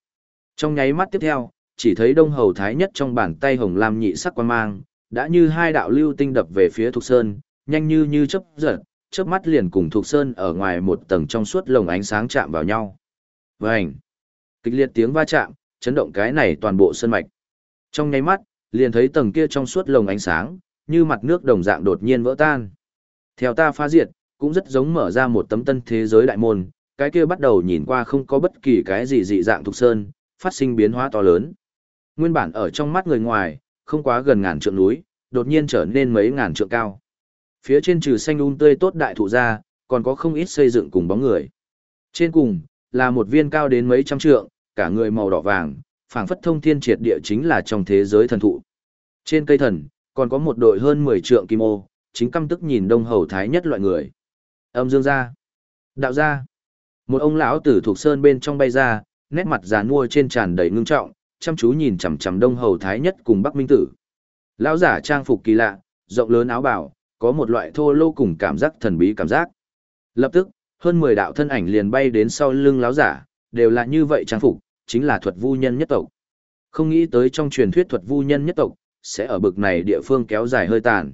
Trong nháy mắt tiếp theo, chỉ thấy đông hầu thái nhất trong bàn tay hồng lam nhị sắc quan mang, đã như hai đạo lưu tinh đập về phía Thục Sơn, nhanh như như chớp giật, chớp mắt liền cùng Thục Sơn ở ngoài một tầng trong suốt lồng ánh sáng chạm vào nhau. Vành! Kịch liệt tiếng va chạm, chấn động cái này toàn bộ sơn mạch. Trong nháy mắt, liền thấy tầng kia trong suốt lồng ánh sáng, như mặt nước đồng dạng đột nhiên vỡ tan. Theo ta phá diệt, cũng rất giống mở ra một tấm tân thế giới đại môn, cái kia bắt đầu nhìn qua không có bất kỳ cái gì dị dạng Thục Sơn, phát sinh biến hóa to lớn. Nguyên bản ở trong mắt người ngoài, không quá gần ngàn trượng núi, đột nhiên trở nên mấy ngàn trượng cao. Phía trên trừ xanh um tươi tốt đại thụ ra, còn có không ít xây dựng cùng bóng người. Trên cùng, là một viên cao đến mấy trăm trượng, cả người màu đỏ vàng, phảng phất thông thiên triệt địa chính là trong thế giới thần thụ. Trên cây thần, còn có một đội hơn 10 trượng kim ô, chính căm tức nhìn đông hầu thái nhất loại người. Âm dương ra. Đạo ra. Một ông lão tử thuộc sơn bên trong bay ra, nét mặt già nua trên tràn đầy ngưng trọng, chăm chú nhìn chằm chằm đông hầu thái nhất cùng bắc minh tử. Lão giả trang phục kỳ lạ, rộng lớn áo bào, có một loại thô lô cùng cảm giác thần bí cảm giác. Lập tức, hơn 10 đạo thân ảnh liền bay đến sau lưng lão giả, đều là như vậy trang phục, chính là thuật vu nhân nhất tộc. Không nghĩ tới trong truyền thuyết thuật vu nhân nhất tộc, sẽ ở bực này địa phương kéo dài hơi tàn.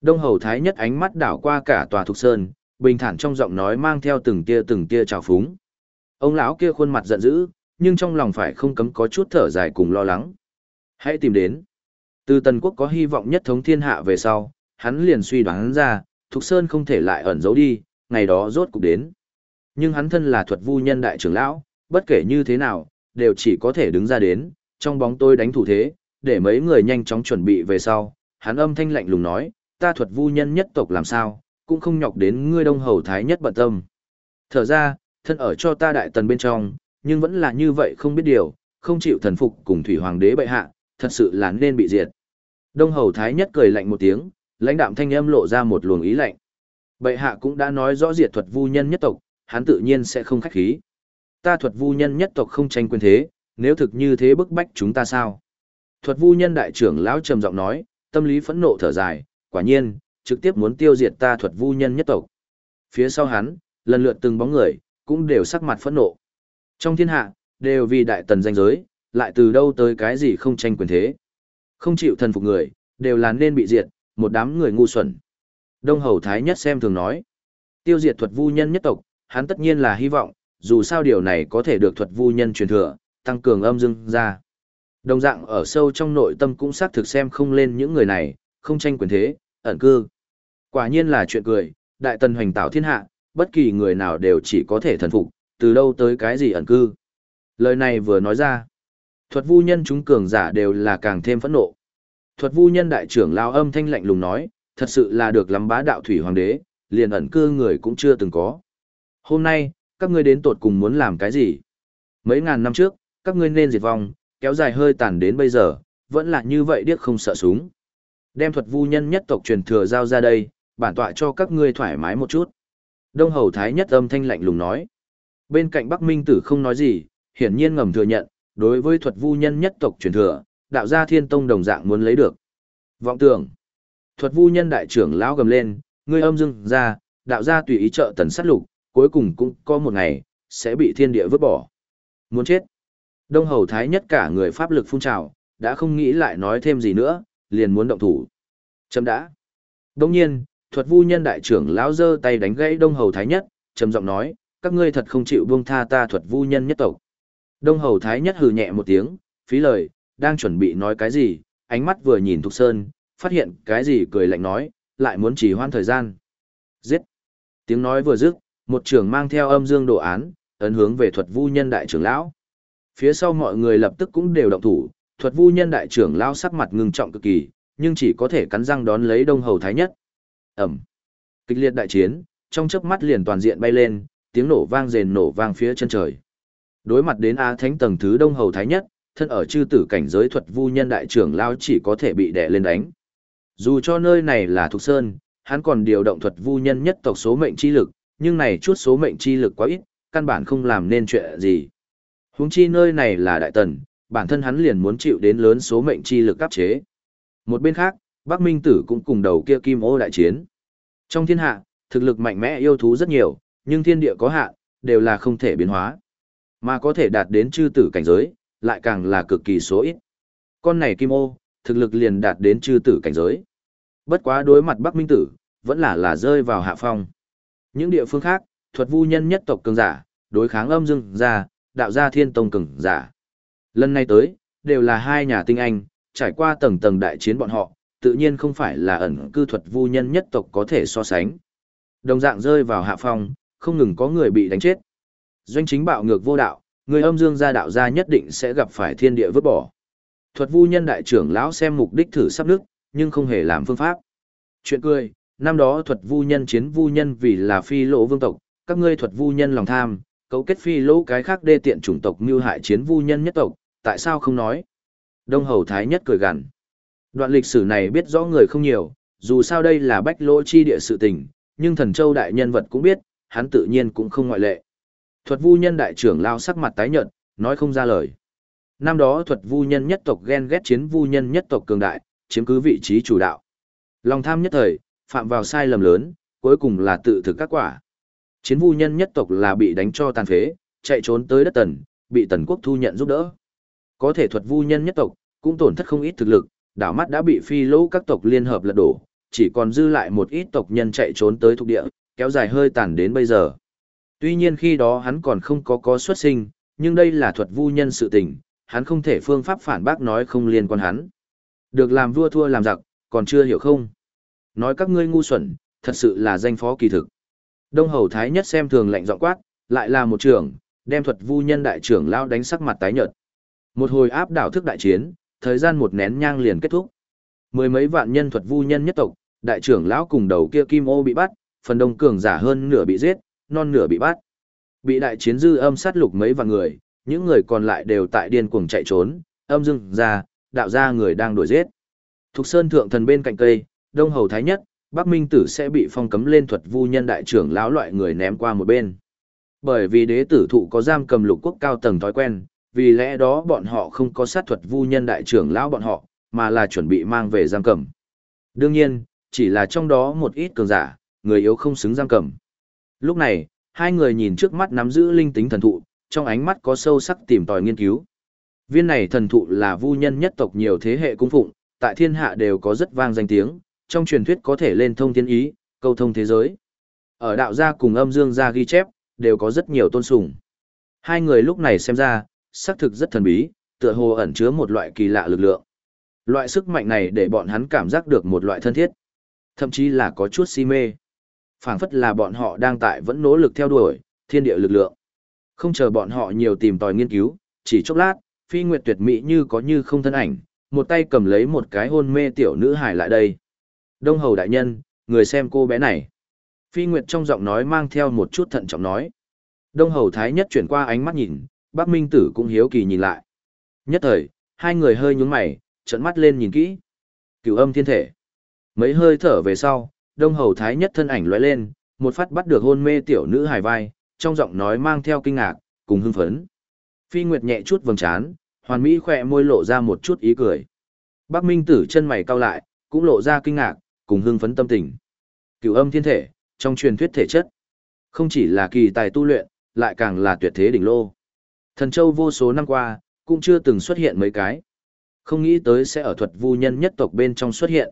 Đông Hầu Thái nhất ánh mắt đảo qua cả tòa thục sơn, bình thản trong giọng nói mang theo từng tia từng tia trào phúng. Ông lão kia khuôn mặt giận dữ, nhưng trong lòng phải không cấm có chút thở dài cùng lo lắng. Hãy tìm đến. Từ Tần Quốc có hy vọng nhất thống thiên hạ về sau, hắn liền suy đoán ra, Thục Sơn không thể lại ẩn giấu đi, ngày đó rốt cục đến. Nhưng hắn thân là thuật vu nhân đại trưởng lão, bất kể như thế nào, đều chỉ có thể đứng ra đến, trong bóng tôi đánh thủ thế, để mấy người nhanh chóng chuẩn bị về sau. Hắn âm thanh lạnh lùng nói, ta thuật vu nhân nhất tộc làm sao, cũng không nhọc đến ngươi đông hầu thái nhất bận tâm. Thở ra, thân ở cho ta đại tần bên trong, nhưng vẫn là như vậy không biết điều, không chịu thần phục cùng thủy hoàng đế bệ hạ, thật sự là nên bị diệt. Đông hầu thái nhất cười lạnh một tiếng, lãnh đạm thanh âm lộ ra một luồng ý lạnh. Bệ hạ cũng đã nói rõ diệt thuật vu nhân nhất tộc, hắn tự nhiên sẽ không khách khí. Ta thuật vu nhân nhất tộc không tranh quyền thế, nếu thực như thế bức bách chúng ta sao? Thuật vu nhân đại trưởng lão trầm giọng nói, tâm lý phẫn nộ thở dài, quả nhiên, trực tiếp muốn tiêu diệt ta thuật vu nhân nhất tộc. Phía sau hắn, lần lượt từng bóng người, cũng đều sắc mặt phẫn nộ. Trong thiên hạ, đều vì đại tần danh giới, lại từ đâu tới cái gì không tranh quyền thế. Không chịu thần phục người, đều là nên bị diệt, một đám người ngu xuẩn. Đông Hầu Thái Nhất xem thường nói, tiêu diệt thuật vu nhân nhất tộc, hắn tất nhiên là hy vọng, dù sao điều này có thể được thuật vu nhân truyền thừa, tăng cường âm dương ra. Đồng dạng ở sâu trong nội tâm cũng xác thực xem không lên những người này, không tranh quyền thế, ẩn cư. Quả nhiên là chuyện cười, đại tần hoành tạo thiên hạ, bất kỳ người nào đều chỉ có thể thần phục, từ đâu tới cái gì ẩn cư. Lời này vừa nói ra, thuật vu nhân chúng cường giả đều là càng thêm phẫn nộ. Thuật vu nhân đại trưởng lao âm thanh lạnh lùng nói, thật sự là được lắm bá đạo thủy hoàng đế, liền ẩn cư người cũng chưa từng có. Hôm nay, các ngươi đến tột cùng muốn làm cái gì? Mấy ngàn năm trước, các ngươi nên diệt vong, kéo dài hơi tàn đến bây giờ, vẫn là như vậy điếc không sợ súng. Đem thuật vu nhân nhất tộc truyền thừa giao ra đây, bản tọa cho các ngươi thoải mái một chút. Đông Hầu Thái nhất âm thanh lạnh lùng nói. Bên cạnh Bắc Minh Tử không nói gì, hiển nhiên ngầm thừa nhận, đối với thuật vu nhân nhất tộc truyền thừa, đạo gia thiên tông đồng dạng muốn lấy được. Vọng tưởng. Thuật vu nhân đại trưởng lão gầm lên, ngươi âm dưng ra, đạo gia tùy ý trợ tần sát lục, cuối cùng cũng có một ngày, sẽ bị thiên địa vứt bỏ. Muốn chết. Đông Hầu Thái nhất cả người pháp lực phun trào, đã không nghĩ lại nói thêm gì nữa, liền muốn động thủ. Chấm đã. Đông nhiên, thuật vu nhân đại trưởng lão giơ tay đánh gãy Đông Hầu Thái nhất, trầm giọng nói, các ngươi thật không chịu buông tha ta thuật vu nhân nhất tộc. Đông Hầu Thái nhất hừ nhẹ một tiếng, phí lời, đang chuẩn bị nói cái gì, ánh mắt vừa nhìn Thục Sơn, phát hiện cái gì cười lạnh nói, lại muốn chỉ hoan thời gian. Giết! Tiếng nói vừa dứt, một trưởng mang theo âm dương đồ án, ấn hướng về thuật vu nhân đại trưởng lão. Phía sau mọi người lập tức cũng đều động thủ, thuật vu nhân đại trưởng lão sắc mặt ngưng trọng cực kỳ, nhưng chỉ có thể cắn răng đón lấy đông hầu thái nhất. Ẩm! Kịch liệt đại chiến, trong chớp mắt liền toàn diện bay lên, tiếng nổ vang rền nổ vang phía chân trời. Đối mặt đến A Thánh tầng thứ đông hầu thái nhất, thân ở chư tử cảnh giới thuật vu nhân đại trưởng lão chỉ có thể bị đè lên đánh. Dù cho nơi này là thuộc Sơn, hắn còn điều động thuật vu nhân nhất tộc số mệnh chi lực, nhưng này chút số mệnh chi lực quá ít, căn bản không làm nên chuyện gì. Huống chi nơi này là Đại Tần, bản thân hắn liền muốn chịu đến lớn số mệnh chi lực áp chế. Một bên khác, Bắc Minh Tử cũng cùng đầu kia Kim Ô đại chiến. Trong thiên hạ, thực lực mạnh mẽ yêu thú rất nhiều, nhưng thiên địa có hạn, đều là không thể biến hóa. Mà có thể đạt đến chư tử cảnh giới, lại càng là cực kỳ số ít. Con này Kim Ô, thực lực liền đạt đến chư tử cảnh giới. Bất quá đối mặt Bắc Minh Tử, vẫn là là rơi vào hạ phong. Những địa phương khác, thuật vu nhân nhất tộc cường giả, đối kháng âm dương gia, đạo gia thiên tông cường giả. Lần này tới, đều là hai nhà tinh anh, trải qua tầng tầng đại chiến bọn họ, tự nhiên không phải là ẩn cư thuật vu nhân nhất tộc có thể so sánh. Đồng dạng rơi vào hạ phong, không ngừng có người bị đánh chết. Doanh chính bạo ngược vô đạo, người âm dương gia đạo gia nhất định sẽ gặp phải thiên địa vứt bỏ. Thuật vu nhân đại trưởng lão xem mục đích thử sắp đức, nhưng không hề làm phương pháp. Chuyện cười, năm đó thuật vu nhân chiến vu nhân vì là phi lỗ vương tộc, các ngươi thuật vu nhân lòng tham, cấu kết phi lỗ cái khác đê tiện chủng tộc mưu hại chiến vu nhân nhất tộc, tại sao không nói? Đông Hầu Thái nhất cười gằn. Đoạn lịch sử này biết rõ người không nhiều, dù sao đây là bách lỗ chi địa sự tình, nhưng thần châu đại nhân vật cũng biết, hắn tự nhiên cũng không ngoại lệ. Thuật vu nhân đại trưởng lao sắc mặt tái nhợt, nói không ra lời. Năm đó thuật vu nhân nhất tộc ghen ghét chiến vu nhân nhất tộc cường đại, chiếm cứ vị trí chủ đạo. Lòng tham nhất thời, phạm vào sai lầm lớn, cuối cùng là tự thực các quả. Chiến vu nhân nhất tộc là bị đánh cho tàn phế, chạy trốn tới đất tần, bị tần quốc thu nhận giúp đỡ. Có thể thuật vu nhân nhất tộc, cũng tổn thất không ít thực lực, đảo mắt đã bị phi lỗ các tộc liên hợp lật đổ, chỉ còn dư lại một ít tộc nhân chạy trốn tới thuộc địa, kéo dài hơi tàn đến bây giờ. Tuy nhiên khi đó hắn còn không có có xuất sinh, nhưng đây là thuật vu nhân sự tình, hắn không thể phương pháp phản bác nói không liên quan hắn. Được làm vua thua làm giặc, còn chưa hiểu không? Nói các ngươi ngu xuẩn, thật sự là danh phó kỳ thực. Đông Hầu Thái nhất xem thường lạnh giọng quát, lại là một trưởng, đem thuật vu nhân đại trưởng lao đánh sắc mặt tái nhợt. Một hồi áp đảo thức đại chiến, thời gian một nén nhang liền kết thúc. Mười mấy vạn nhân thuật vu nhân nhất tộc, đại trưởng lão cùng đầu kia Kim Ô bị bắt, phần đông cường giả hơn nửa bị giết, non nửa bị bắt. Bị đại chiến dư âm sát lục mấy vạn người, những người còn lại đều tại điên cuồng chạy trốn, âm dưng ra, đạo ra người đang đuổi giết. Thục Sơn thượng thần bên cạnh cây, Đông Hầu Thái Nhất, Bắc Minh Tử sẽ bị phong cấm lên thuật vu nhân đại trưởng lão loại người ném qua một bên. Bởi vì đế tử thụ có giam cầm lục quốc cao tầng thói quen, vì lẽ đó bọn họ không có sát thuật vu nhân đại trưởng lão bọn họ, mà là chuẩn bị mang về giam cầm. Đương nhiên, chỉ là trong đó một ít cường giả, người yếu không xứng giam cầm. Lúc này, hai người nhìn trước mắt nắm giữ linh tính thần thụ, trong ánh mắt có sâu sắc tìm tòi nghiên cứu. Viên này thần thụ là vu nhân nhất tộc nhiều thế hệ cung phụng, tại thiên hạ đều có rất vang danh tiếng, trong truyền thuyết có thể lên thông thiên ý, câu thông thế giới. Ở đạo gia cùng âm dương gia ghi chép, đều có rất nhiều tôn sùng. Hai người lúc này xem ra, xác thực rất thần bí, tựa hồ ẩn chứa một loại kỳ lạ lực lượng. Loại sức mạnh này để bọn hắn cảm giác được một loại thân thiết, thậm chí là có chút si mê phảng phất là bọn họ đang tại vẫn nỗ lực theo đuổi thiên địa lực lượng. Không chờ bọn họ nhiều tìm tòi nghiên cứu, chỉ chốc lát, phi nguyệt tuyệt mỹ như có như không thân ảnh, một tay cầm lấy một cái hôn mê tiểu nữ hài lại đây. Đông hầu đại nhân, người xem cô bé này. Phi nguyệt trong giọng nói mang theo một chút thận trọng nói. Đông hầu thái nhất chuyển qua ánh mắt nhìn, bác minh tử cũng hiếu kỳ nhìn lại. Nhất thời, hai người hơi nhún mày, trợn mắt lên nhìn kỹ. Cửu âm thiên thể. Mấy hơi thở về sau, đông hầu thái nhất thân ảnh lóe lên, một phát bắt được hôn mê tiểu nữ hài vai, trong giọng nói mang theo kinh ngạc, cùng hưng phấn. Phi Nguyệt nhẹ chút vầng trán, hoàn mỹ khỏe môi lộ ra một chút ý cười. Bác Minh Tử chân mày cau lại, cũng lộ ra kinh ngạc, cùng hưng phấn tâm tình. Cửu âm thiên thể, trong truyền thuyết thể chất, không chỉ là kỳ tài tu luyện, lại càng là tuyệt thế đỉnh lô. Thần Châu vô số năm qua, cũng chưa từng xuất hiện mấy cái. Không nghĩ tới sẽ ở thuật vu nhân nhất tộc bên trong xuất hiện.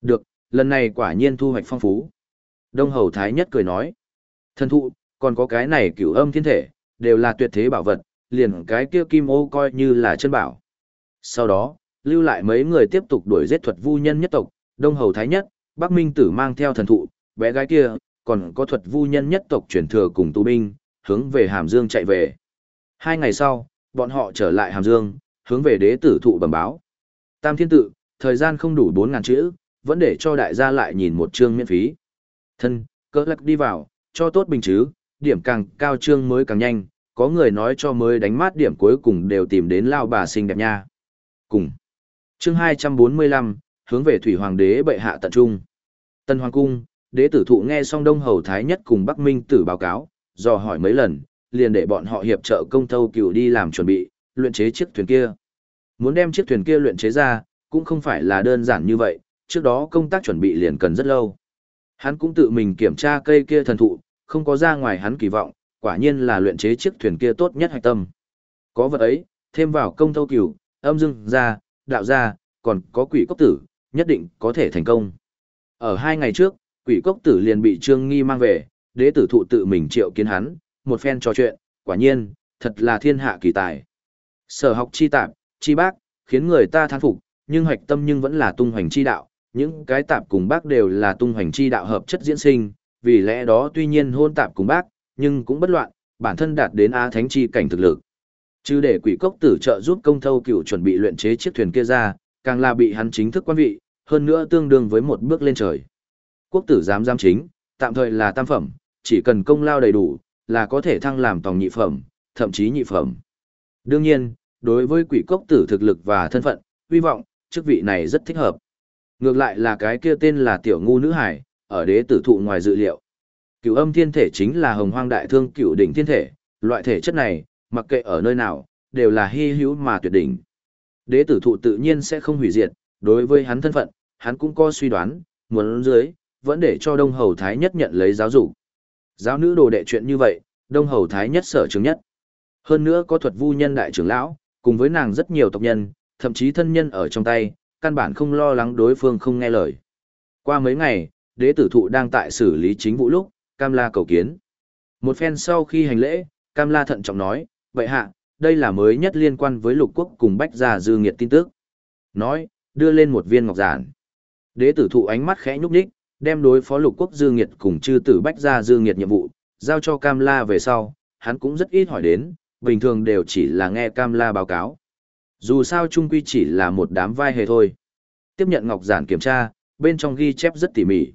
Được, lần này quả nhiên thu hoạch phong phú. Đông Hầu Thái Nhất cười nói. Thần thụ, còn có cái này cửu âm thiên thể, đều là tuyệt thế bảo vật, liền cái kia kim ô coi như là chân bảo. Sau đó, lưu lại mấy người tiếp tục đuổi giết thuật vu nhân nhất tộc, Đông Hầu Thái Nhất, Bắc Minh Tử mang theo thần thụ, bé gái kia, còn có thuật vu nhân nhất tộc chuyển thừa cùng tu binh, hướng về Hàm Dương chạy về. Hai ngày sau, bọn họ trở lại Hàm Dương, hướng về đế tử thụ bẩm báo. Tam thiên tự, thời gian không đủ 4.000 chữ, vẫn để cho đại gia lại nhìn một chương miễn phí. Thân, cỡ lắc đi vào, cho tốt bình chứ, điểm càng cao chương mới càng nhanh, có người nói cho mới đánh mát điểm cuối cùng đều tìm đến lao bà xinh đẹp nha. Cùng. Chương 245, hướng về Thủy Hoàng đế bệ hạ tận trung. Tân Hoàng cung, đế tử thụ nghe xong Đông Hầu Thái nhất cùng Bắc Minh tử báo cáo, dò hỏi mấy lần, liền để bọn họ hiệp trợ công thâu cửu đi làm chuẩn bị, luyện chế chiếc thuyền kia. Muốn đem chiếc thuyền kia luyện chế ra, cũng không phải là đơn giản như vậy, trước đó công tác chuẩn bị liền cần rất lâu. Hắn cũng tự mình kiểm tra cây kia thần thụ, không có ra ngoài hắn kỳ vọng, quả nhiên là luyện chế chiếc thuyền kia tốt nhất hạch tâm. Có vật ấy, thêm vào công thâu cửu, âm dương ra, đạo ra, còn có quỷ cốc tử, nhất định có thể thành công. Ở hai ngày trước, quỷ cốc tử liền bị Trương Nghi mang về, đế tử thụ tự mình triệu kiến hắn, một phen trò chuyện, quả nhiên, thật là thiên hạ kỳ tài. Sở học chi tạp, chi bác, khiến người ta thán phục, nhưng hoạch tâm nhưng vẫn là tung hoành chi đạo, những cái tạp cùng bác đều là tung hoành chi đạo hợp chất diễn sinh, vì lẽ đó tuy nhiên hôn tạp cùng bác, nhưng cũng bất loạn, bản thân đạt đến á thánh chi cảnh thực lực. Chứ để quỷ cốc tử trợ giúp công thâu cựu chuẩn bị luyện chế chiếc thuyền kia ra, càng là bị hắn chính thức quan vị, hơn nữa tương đương với một bước lên trời. Quốc tử giám giám chính, tạm thời là tam phẩm, chỉ cần công lao đầy đủ, là có thể thăng làm tòng nhị phẩm, thậm chí nhị phẩm. Đương nhiên, đối với quỷ cốc tử thực lực và thân phận, hy vọng, chức vị này rất thích hợp. Ngược lại là cái kia tên là tiểu ngu nữ hải, ở đế tử thụ ngoài dự liệu. Cửu âm thiên thể chính là hồng hoang đại thương cửu đỉnh thiên thể, loại thể chất này, mặc kệ ở nơi nào, đều là hy hữu mà tuyệt đỉnh. Đế tử thụ tự nhiên sẽ không hủy diệt, đối với hắn thân phận, hắn cũng có suy đoán, muốn dưới, vẫn để cho Đông Hầu Thái nhất nhận lấy giáo dục. Giáo nữ đồ đệ chuyện như vậy, Đông Hầu Thái nhất sở chứng nhất. Hơn nữa có thuật vu nhân đại trưởng lão, cùng với nàng rất nhiều tộc nhân, thậm chí thân nhân ở trong tay, căn bản không lo lắng đối phương không nghe lời. Qua mấy ngày, đế tử thụ đang tại xử lý chính vụ lúc, Cam La cầu kiến. Một phen sau khi hành lễ, Cam La thận trọng nói, vậy hạ, đây là mới nhất liên quan với lục quốc cùng bách gia dư nghiệt tin tức. Nói, đưa lên một viên ngọc giản. Đế tử thụ ánh mắt khẽ nhúc nhích, đem đối phó lục quốc dư nghiệt cùng chư tử bách gia dư nghiệt nhiệm vụ, giao cho Cam La về sau, hắn cũng rất ít hỏi đến, bình thường đều chỉ là nghe Cam La báo cáo. Dù sao trung quy chỉ là một đám vai hề thôi. Tiếp nhận ngọc giản kiểm tra, bên trong ghi chép rất tỉ mỉ.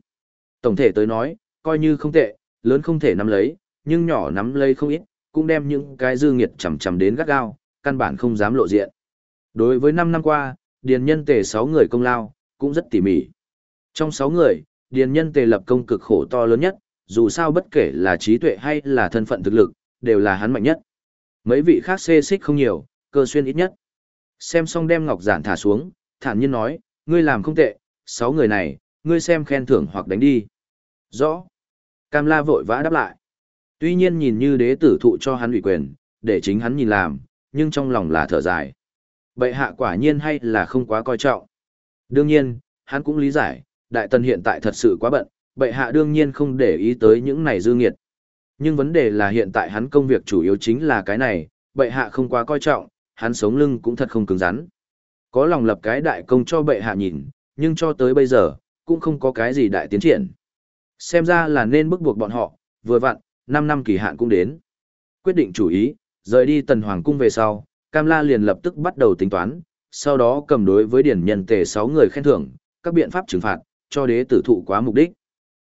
Tổng thể tới nói, coi như không tệ, lớn không thể nắm lấy, nhưng nhỏ nắm lấy không ít, cũng đem những cái dư nghiệt chầm chầm đến gắt gao, căn bản không dám lộ diện. Đối với 5 năm qua, điền nhân tề 6 người công lao, cũng rất tỉ mỉ. Trong 6 người, điền nhân tề lập công cực khổ to lớn nhất, dù sao bất kể là trí tuệ hay là thân phận thực lực, đều là hắn mạnh nhất. Mấy vị khác xê xích không nhiều, cơ xuyên ít nhất. Xem xong đem ngọc giản thả xuống, thản nhiên nói, ngươi làm không tệ, sáu người này, ngươi xem khen thưởng hoặc đánh đi. Rõ. Cam la vội vã đáp lại. Tuy nhiên nhìn như đế tử thụ cho hắn ủy quyền, để chính hắn nhìn làm, nhưng trong lòng là thở dài. Bệ hạ quả nhiên hay là không quá coi trọng. Đương nhiên, hắn cũng lý giải, đại tần hiện tại thật sự quá bận, bệ hạ đương nhiên không để ý tới những này dư nghiệt. Nhưng vấn đề là hiện tại hắn công việc chủ yếu chính là cái này, bệ hạ không quá coi trọng, hắn sống lưng cũng thật không cứng rắn. Có lòng lập cái đại công cho bệ hạ nhìn, nhưng cho tới bây giờ, cũng không có cái gì đại tiến triển. Xem ra là nên bức buộc bọn họ, vừa vặn, 5 năm kỳ hạn cũng đến. Quyết định chủ ý, rời đi tần hoàng cung về sau, Cam La liền lập tức bắt đầu tính toán, sau đó cầm đối với điển nhân tề 6 người khen thưởng, các biện pháp trừng phạt, cho đế tử thụ quá mục đích.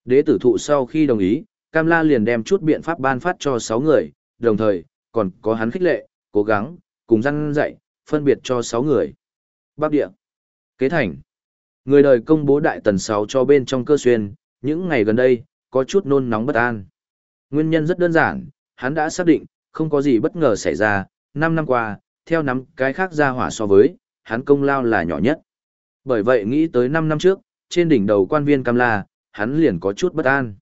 Đế tử thụ sau khi đồng ý, Cam La liền đem chút biện pháp ban phát cho 6 người, đồng thời, còn có hắn khích lệ, cố gắng, cùng răn dạy, phân biệt cho 6 người. Bắc địa. Kế thành. Người đời công bố đại tần 6 cho bên trong cơ xuyên, những ngày gần đây, có chút nôn nóng bất an. Nguyên nhân rất đơn giản, hắn đã xác định, không có gì bất ngờ xảy ra, 5 năm qua, theo nắm cái khác ra hỏa so với, hắn công lao là nhỏ nhất. Bởi vậy nghĩ tới 5 năm trước, trên đỉnh đầu quan viên Cam La, hắn liền có chút bất an.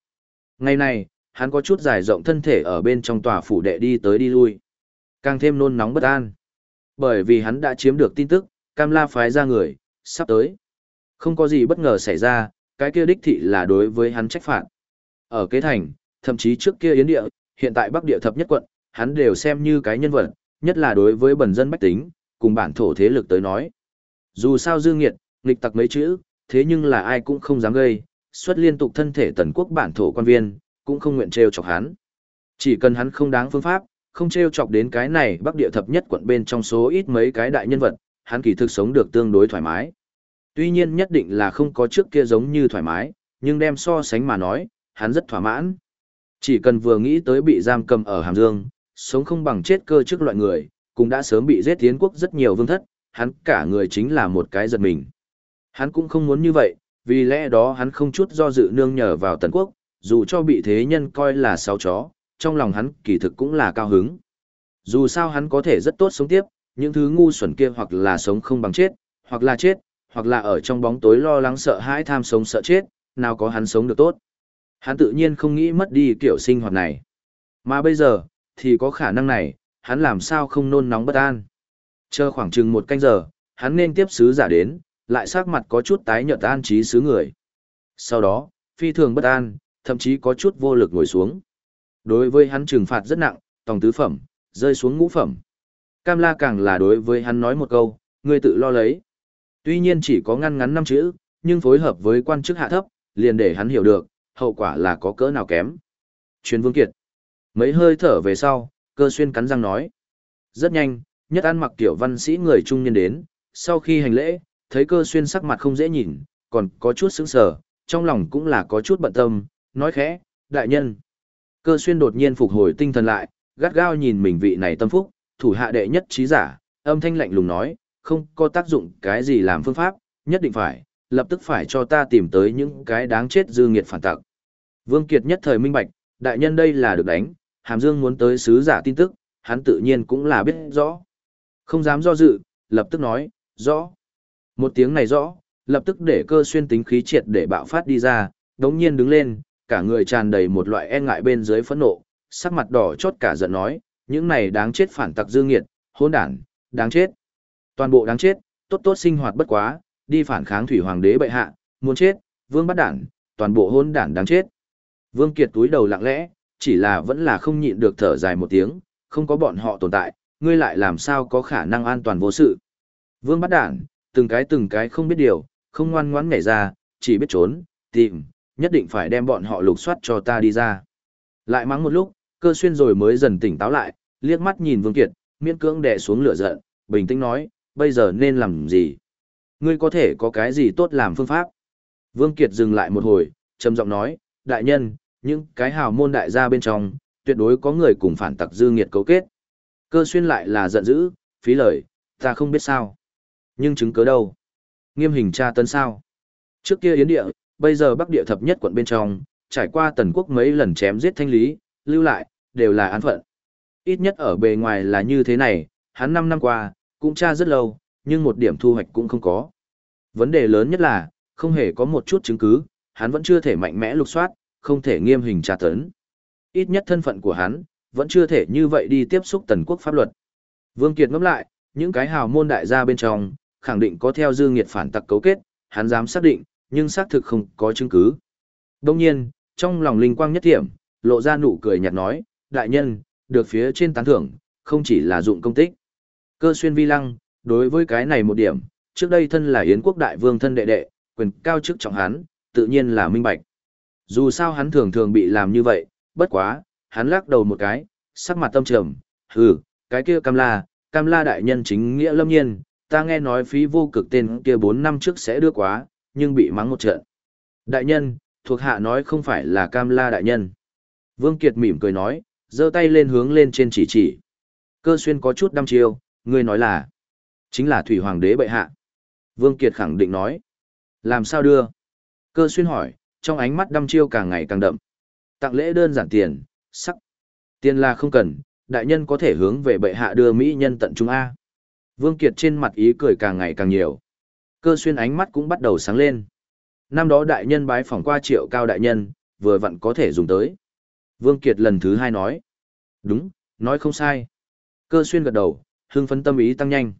Ngày này, hắn có chút dài rộng thân thể ở bên trong tòa phủ đệ đi tới đi lui. Càng thêm nôn nóng bất an. Bởi vì hắn đã chiếm được tin tức, Cam La phái ra người, sắp tới. Không có gì bất ngờ xảy ra, cái kia đích thị là đối với hắn trách phạt. Ở kế thành, thậm chí trước kia yến địa, hiện tại bắc địa thập nhất quận, hắn đều xem như cái nhân vật, nhất là đối với bần dân bách tính, cùng bản thổ thế lực tới nói. Dù sao dương nghiệt, nghịch tặc mấy chữ, thế nhưng là ai cũng không dám gây, xuất liên tục thân thể tần quốc bản thổ quan viên, cũng không nguyện trêu chọc hắn. Chỉ cần hắn không đáng phương pháp, không trêu chọc đến cái này bắc địa thập nhất quận bên trong số ít mấy cái đại nhân vật, hắn kỳ thực sống được tương đối thoải mái. Tuy nhiên nhất định là không có trước kia giống như thoải mái, nhưng đem so sánh mà nói, hắn rất thỏa mãn. Chỉ cần vừa nghĩ tới bị giam cầm ở Hàm Dương, sống không bằng chết cơ trước loại người, cũng đã sớm bị giết tiến quốc rất nhiều vương thất, hắn cả người chính là một cái giật mình. Hắn cũng không muốn như vậy, vì lẽ đó hắn không chút do dự nương nhờ vào tần quốc, dù cho bị thế nhân coi là sao chó, trong lòng hắn kỳ thực cũng là cao hứng. Dù sao hắn có thể rất tốt sống tiếp, những thứ ngu xuẩn kia hoặc là sống không bằng chết, hoặc là chết, hoặc là ở trong bóng tối lo lắng sợ hãi tham sống sợ chết, nào có hắn sống được tốt. Hắn tự nhiên không nghĩ mất đi kiểu sinh hoạt này. Mà bây giờ, thì có khả năng này, hắn làm sao không nôn nóng bất an. Chờ khoảng chừng một canh giờ, hắn nên tiếp sứ giả đến, lại sắc mặt có chút tái nhợt an trí sứ người. Sau đó, phi thường bất an, thậm chí có chút vô lực ngồi xuống. Đối với hắn trừng phạt rất nặng, tòng tứ phẩm, rơi xuống ngũ phẩm. Cam La càng là đối với hắn nói một câu, ngươi tự lo lấy. Tuy nhiên chỉ có ngăn ngắn năm chữ, nhưng phối hợp với quan chức hạ thấp, liền để hắn hiểu được, hậu quả là có cỡ nào kém. Truyền Vương Kiệt. Mấy hơi thở về sau, cơ xuyên cắn răng nói. Rất nhanh, nhất ăn mặc tiểu văn sĩ người trung niên đến, sau khi hành lễ, thấy cơ xuyên sắc mặt không dễ nhìn, còn có chút sững sờ, trong lòng cũng là có chút bận tâm, nói khẽ, đại nhân. Cơ xuyên đột nhiên phục hồi tinh thần lại, gắt gao nhìn mình vị này tâm phúc, thủ hạ đệ nhất trí giả, âm thanh lạnh lùng nói, không có tác dụng cái gì làm phương pháp, nhất định phải, lập tức phải cho ta tìm tới những cái đáng chết dư nghiệt phản tặc. Vương Kiệt nhất thời minh bạch, đại nhân đây là được đánh, Hàm Dương muốn tới sứ giả tin tức, hắn tự nhiên cũng là biết rõ. Không dám do dự, lập tức nói, rõ. Một tiếng này rõ, lập tức để cơ xuyên tính khí triệt để bạo phát đi ra, đống nhiên đứng lên, cả người tràn đầy một loại e ngại bên dưới phẫn nộ, sắc mặt đỏ chót cả giận nói, những này đáng chết phản tặc dư nghiệt, hỗn đản, đáng chết. Toàn bộ đáng chết, tốt tốt sinh hoạt bất quá, đi phản kháng thủy hoàng đế bệ hạ, muốn chết, vương bắt đản, toàn bộ hỗn đản đáng chết. Vương Kiệt túi đầu lặng lẽ, chỉ là vẫn là không nhịn được thở dài một tiếng, không có bọn họ tồn tại, ngươi lại làm sao có khả năng an toàn vô sự. Vương bắt đản, từng cái từng cái không biết điều, không ngoan ngoãn nhảy ra, chỉ biết trốn, tìm, nhất định phải đem bọn họ lục soát cho ta đi ra. Lại mắng một lúc, cơ xuyên rồi mới dần tỉnh táo lại, liếc mắt nhìn Vương Kiệt, miễn cưỡng đè xuống lửa giận, bình tĩnh nói, bây giờ nên làm gì? Ngươi có thể có cái gì tốt làm phương pháp? Vương Kiệt dừng lại một hồi, trầm giọng nói, đại nhân, những cái hào môn đại gia bên trong, tuyệt đối có người cùng phản tặc dư nghiệt cấu kết. Cơ xuyên lại là giận dữ, phí lời, ta không biết sao. Nhưng chứng cứ đâu? Nghiêm hình tra tấn sao? Trước kia yến địa, bây giờ bắc địa thập nhất quận bên trong, trải qua tần quốc mấy lần chém giết thanh lý, lưu lại, đều là án phận. Ít nhất ở bề ngoài là như thế này, hắn 5 năm qua, cũng tra rất lâu, nhưng một điểm thu hoạch cũng không có. Vấn đề lớn nhất là, không hề có một chút chứng cứ, hắn vẫn chưa thể mạnh mẽ lục soát, không thể nghiêm hình tra tấn. Ít nhất thân phận của hắn, vẫn chưa thể như vậy đi tiếp xúc tần quốc pháp luật. Vương Kiệt ngẫm lại, những cái hào môn đại gia bên trong, khẳng định có theo dư nghiệt phản tặc cấu kết, hắn dám xác định, nhưng xác thực không có chứng cứ. Đông nhiên, trong lòng linh quang nhất thiểm, lộ ra nụ cười nhạt nói, đại nhân, được phía trên tán thưởng, không chỉ là dụng công tích. Cơ xuyên vi lăng, đối với cái này một điểm, trước đây thân là Yến quốc đại vương thân đệ đệ, quyền cao chức trọng hắn, tự nhiên là minh bạch. Dù sao hắn thường thường bị làm như vậy, bất quá, hắn lắc đầu một cái, sắc mặt tâm trầm, hừ, cái kia cam la, cam la đại nhân chính nghĩa lâm nhiên, ta nghe nói phí vô cực tên kia 4 năm trước sẽ đưa quá, nhưng bị mắng một trận. Đại nhân, thuộc hạ nói không phải là cam la đại nhân. Vương Kiệt mỉm cười nói, giơ tay lên hướng lên trên chỉ chỉ. Cơ xuyên có chút đăm chiêu, ngươi nói là, chính là thủy hoàng đế bệ hạ. Vương Kiệt khẳng định nói, làm sao đưa? Cơ xuyên hỏi, trong ánh mắt đăm chiêu càng ngày càng đậm. Tặng lễ đơn giản tiền, sắc. Tiền là không cần, đại nhân có thể hướng về bệ hạ đưa mỹ nhân tận trung A. Vương Kiệt trên mặt ý cười càng ngày càng nhiều. Cơ xuyên ánh mắt cũng bắt đầu sáng lên. Năm đó đại nhân bái phỏng qua triệu cao đại nhân, vừa vặn có thể dùng tới. Vương Kiệt lần thứ hai nói. Đúng, nói không sai. Cơ xuyên gật đầu, hưng phấn tâm ý tăng nhanh.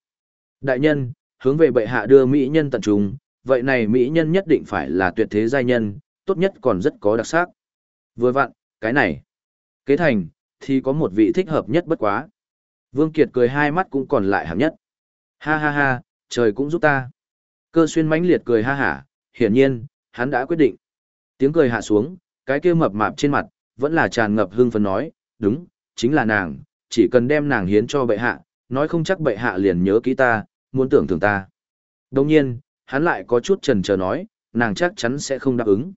Đại nhân, hướng về bệ hạ đưa mỹ nhân tận trùng. vậy này mỹ nhân nhất định phải là tuyệt thế giai nhân, tốt nhất còn rất có đặc sắc. Vừa vặn, cái này. Kế thành, thì có một vị thích hợp nhất bất quá. Vương Kiệt cười hai mắt cũng còn lại hạng nhất. Ha ha ha, trời cũng giúp ta. Cơ xuyên mãnh liệt cười ha hả, hiển nhiên, hắn đã quyết định. Tiếng cười hạ xuống, cái kia mập mạp trên mặt, vẫn là tràn ngập hương phấn nói, đúng, chính là nàng, chỉ cần đem nàng hiến cho bệ hạ, nói không chắc bệ hạ liền nhớ kỹ ta, muốn tưởng thưởng ta. Đồng nhiên, hắn lại có chút trần chờ nói, nàng chắc chắn sẽ không đáp ứng.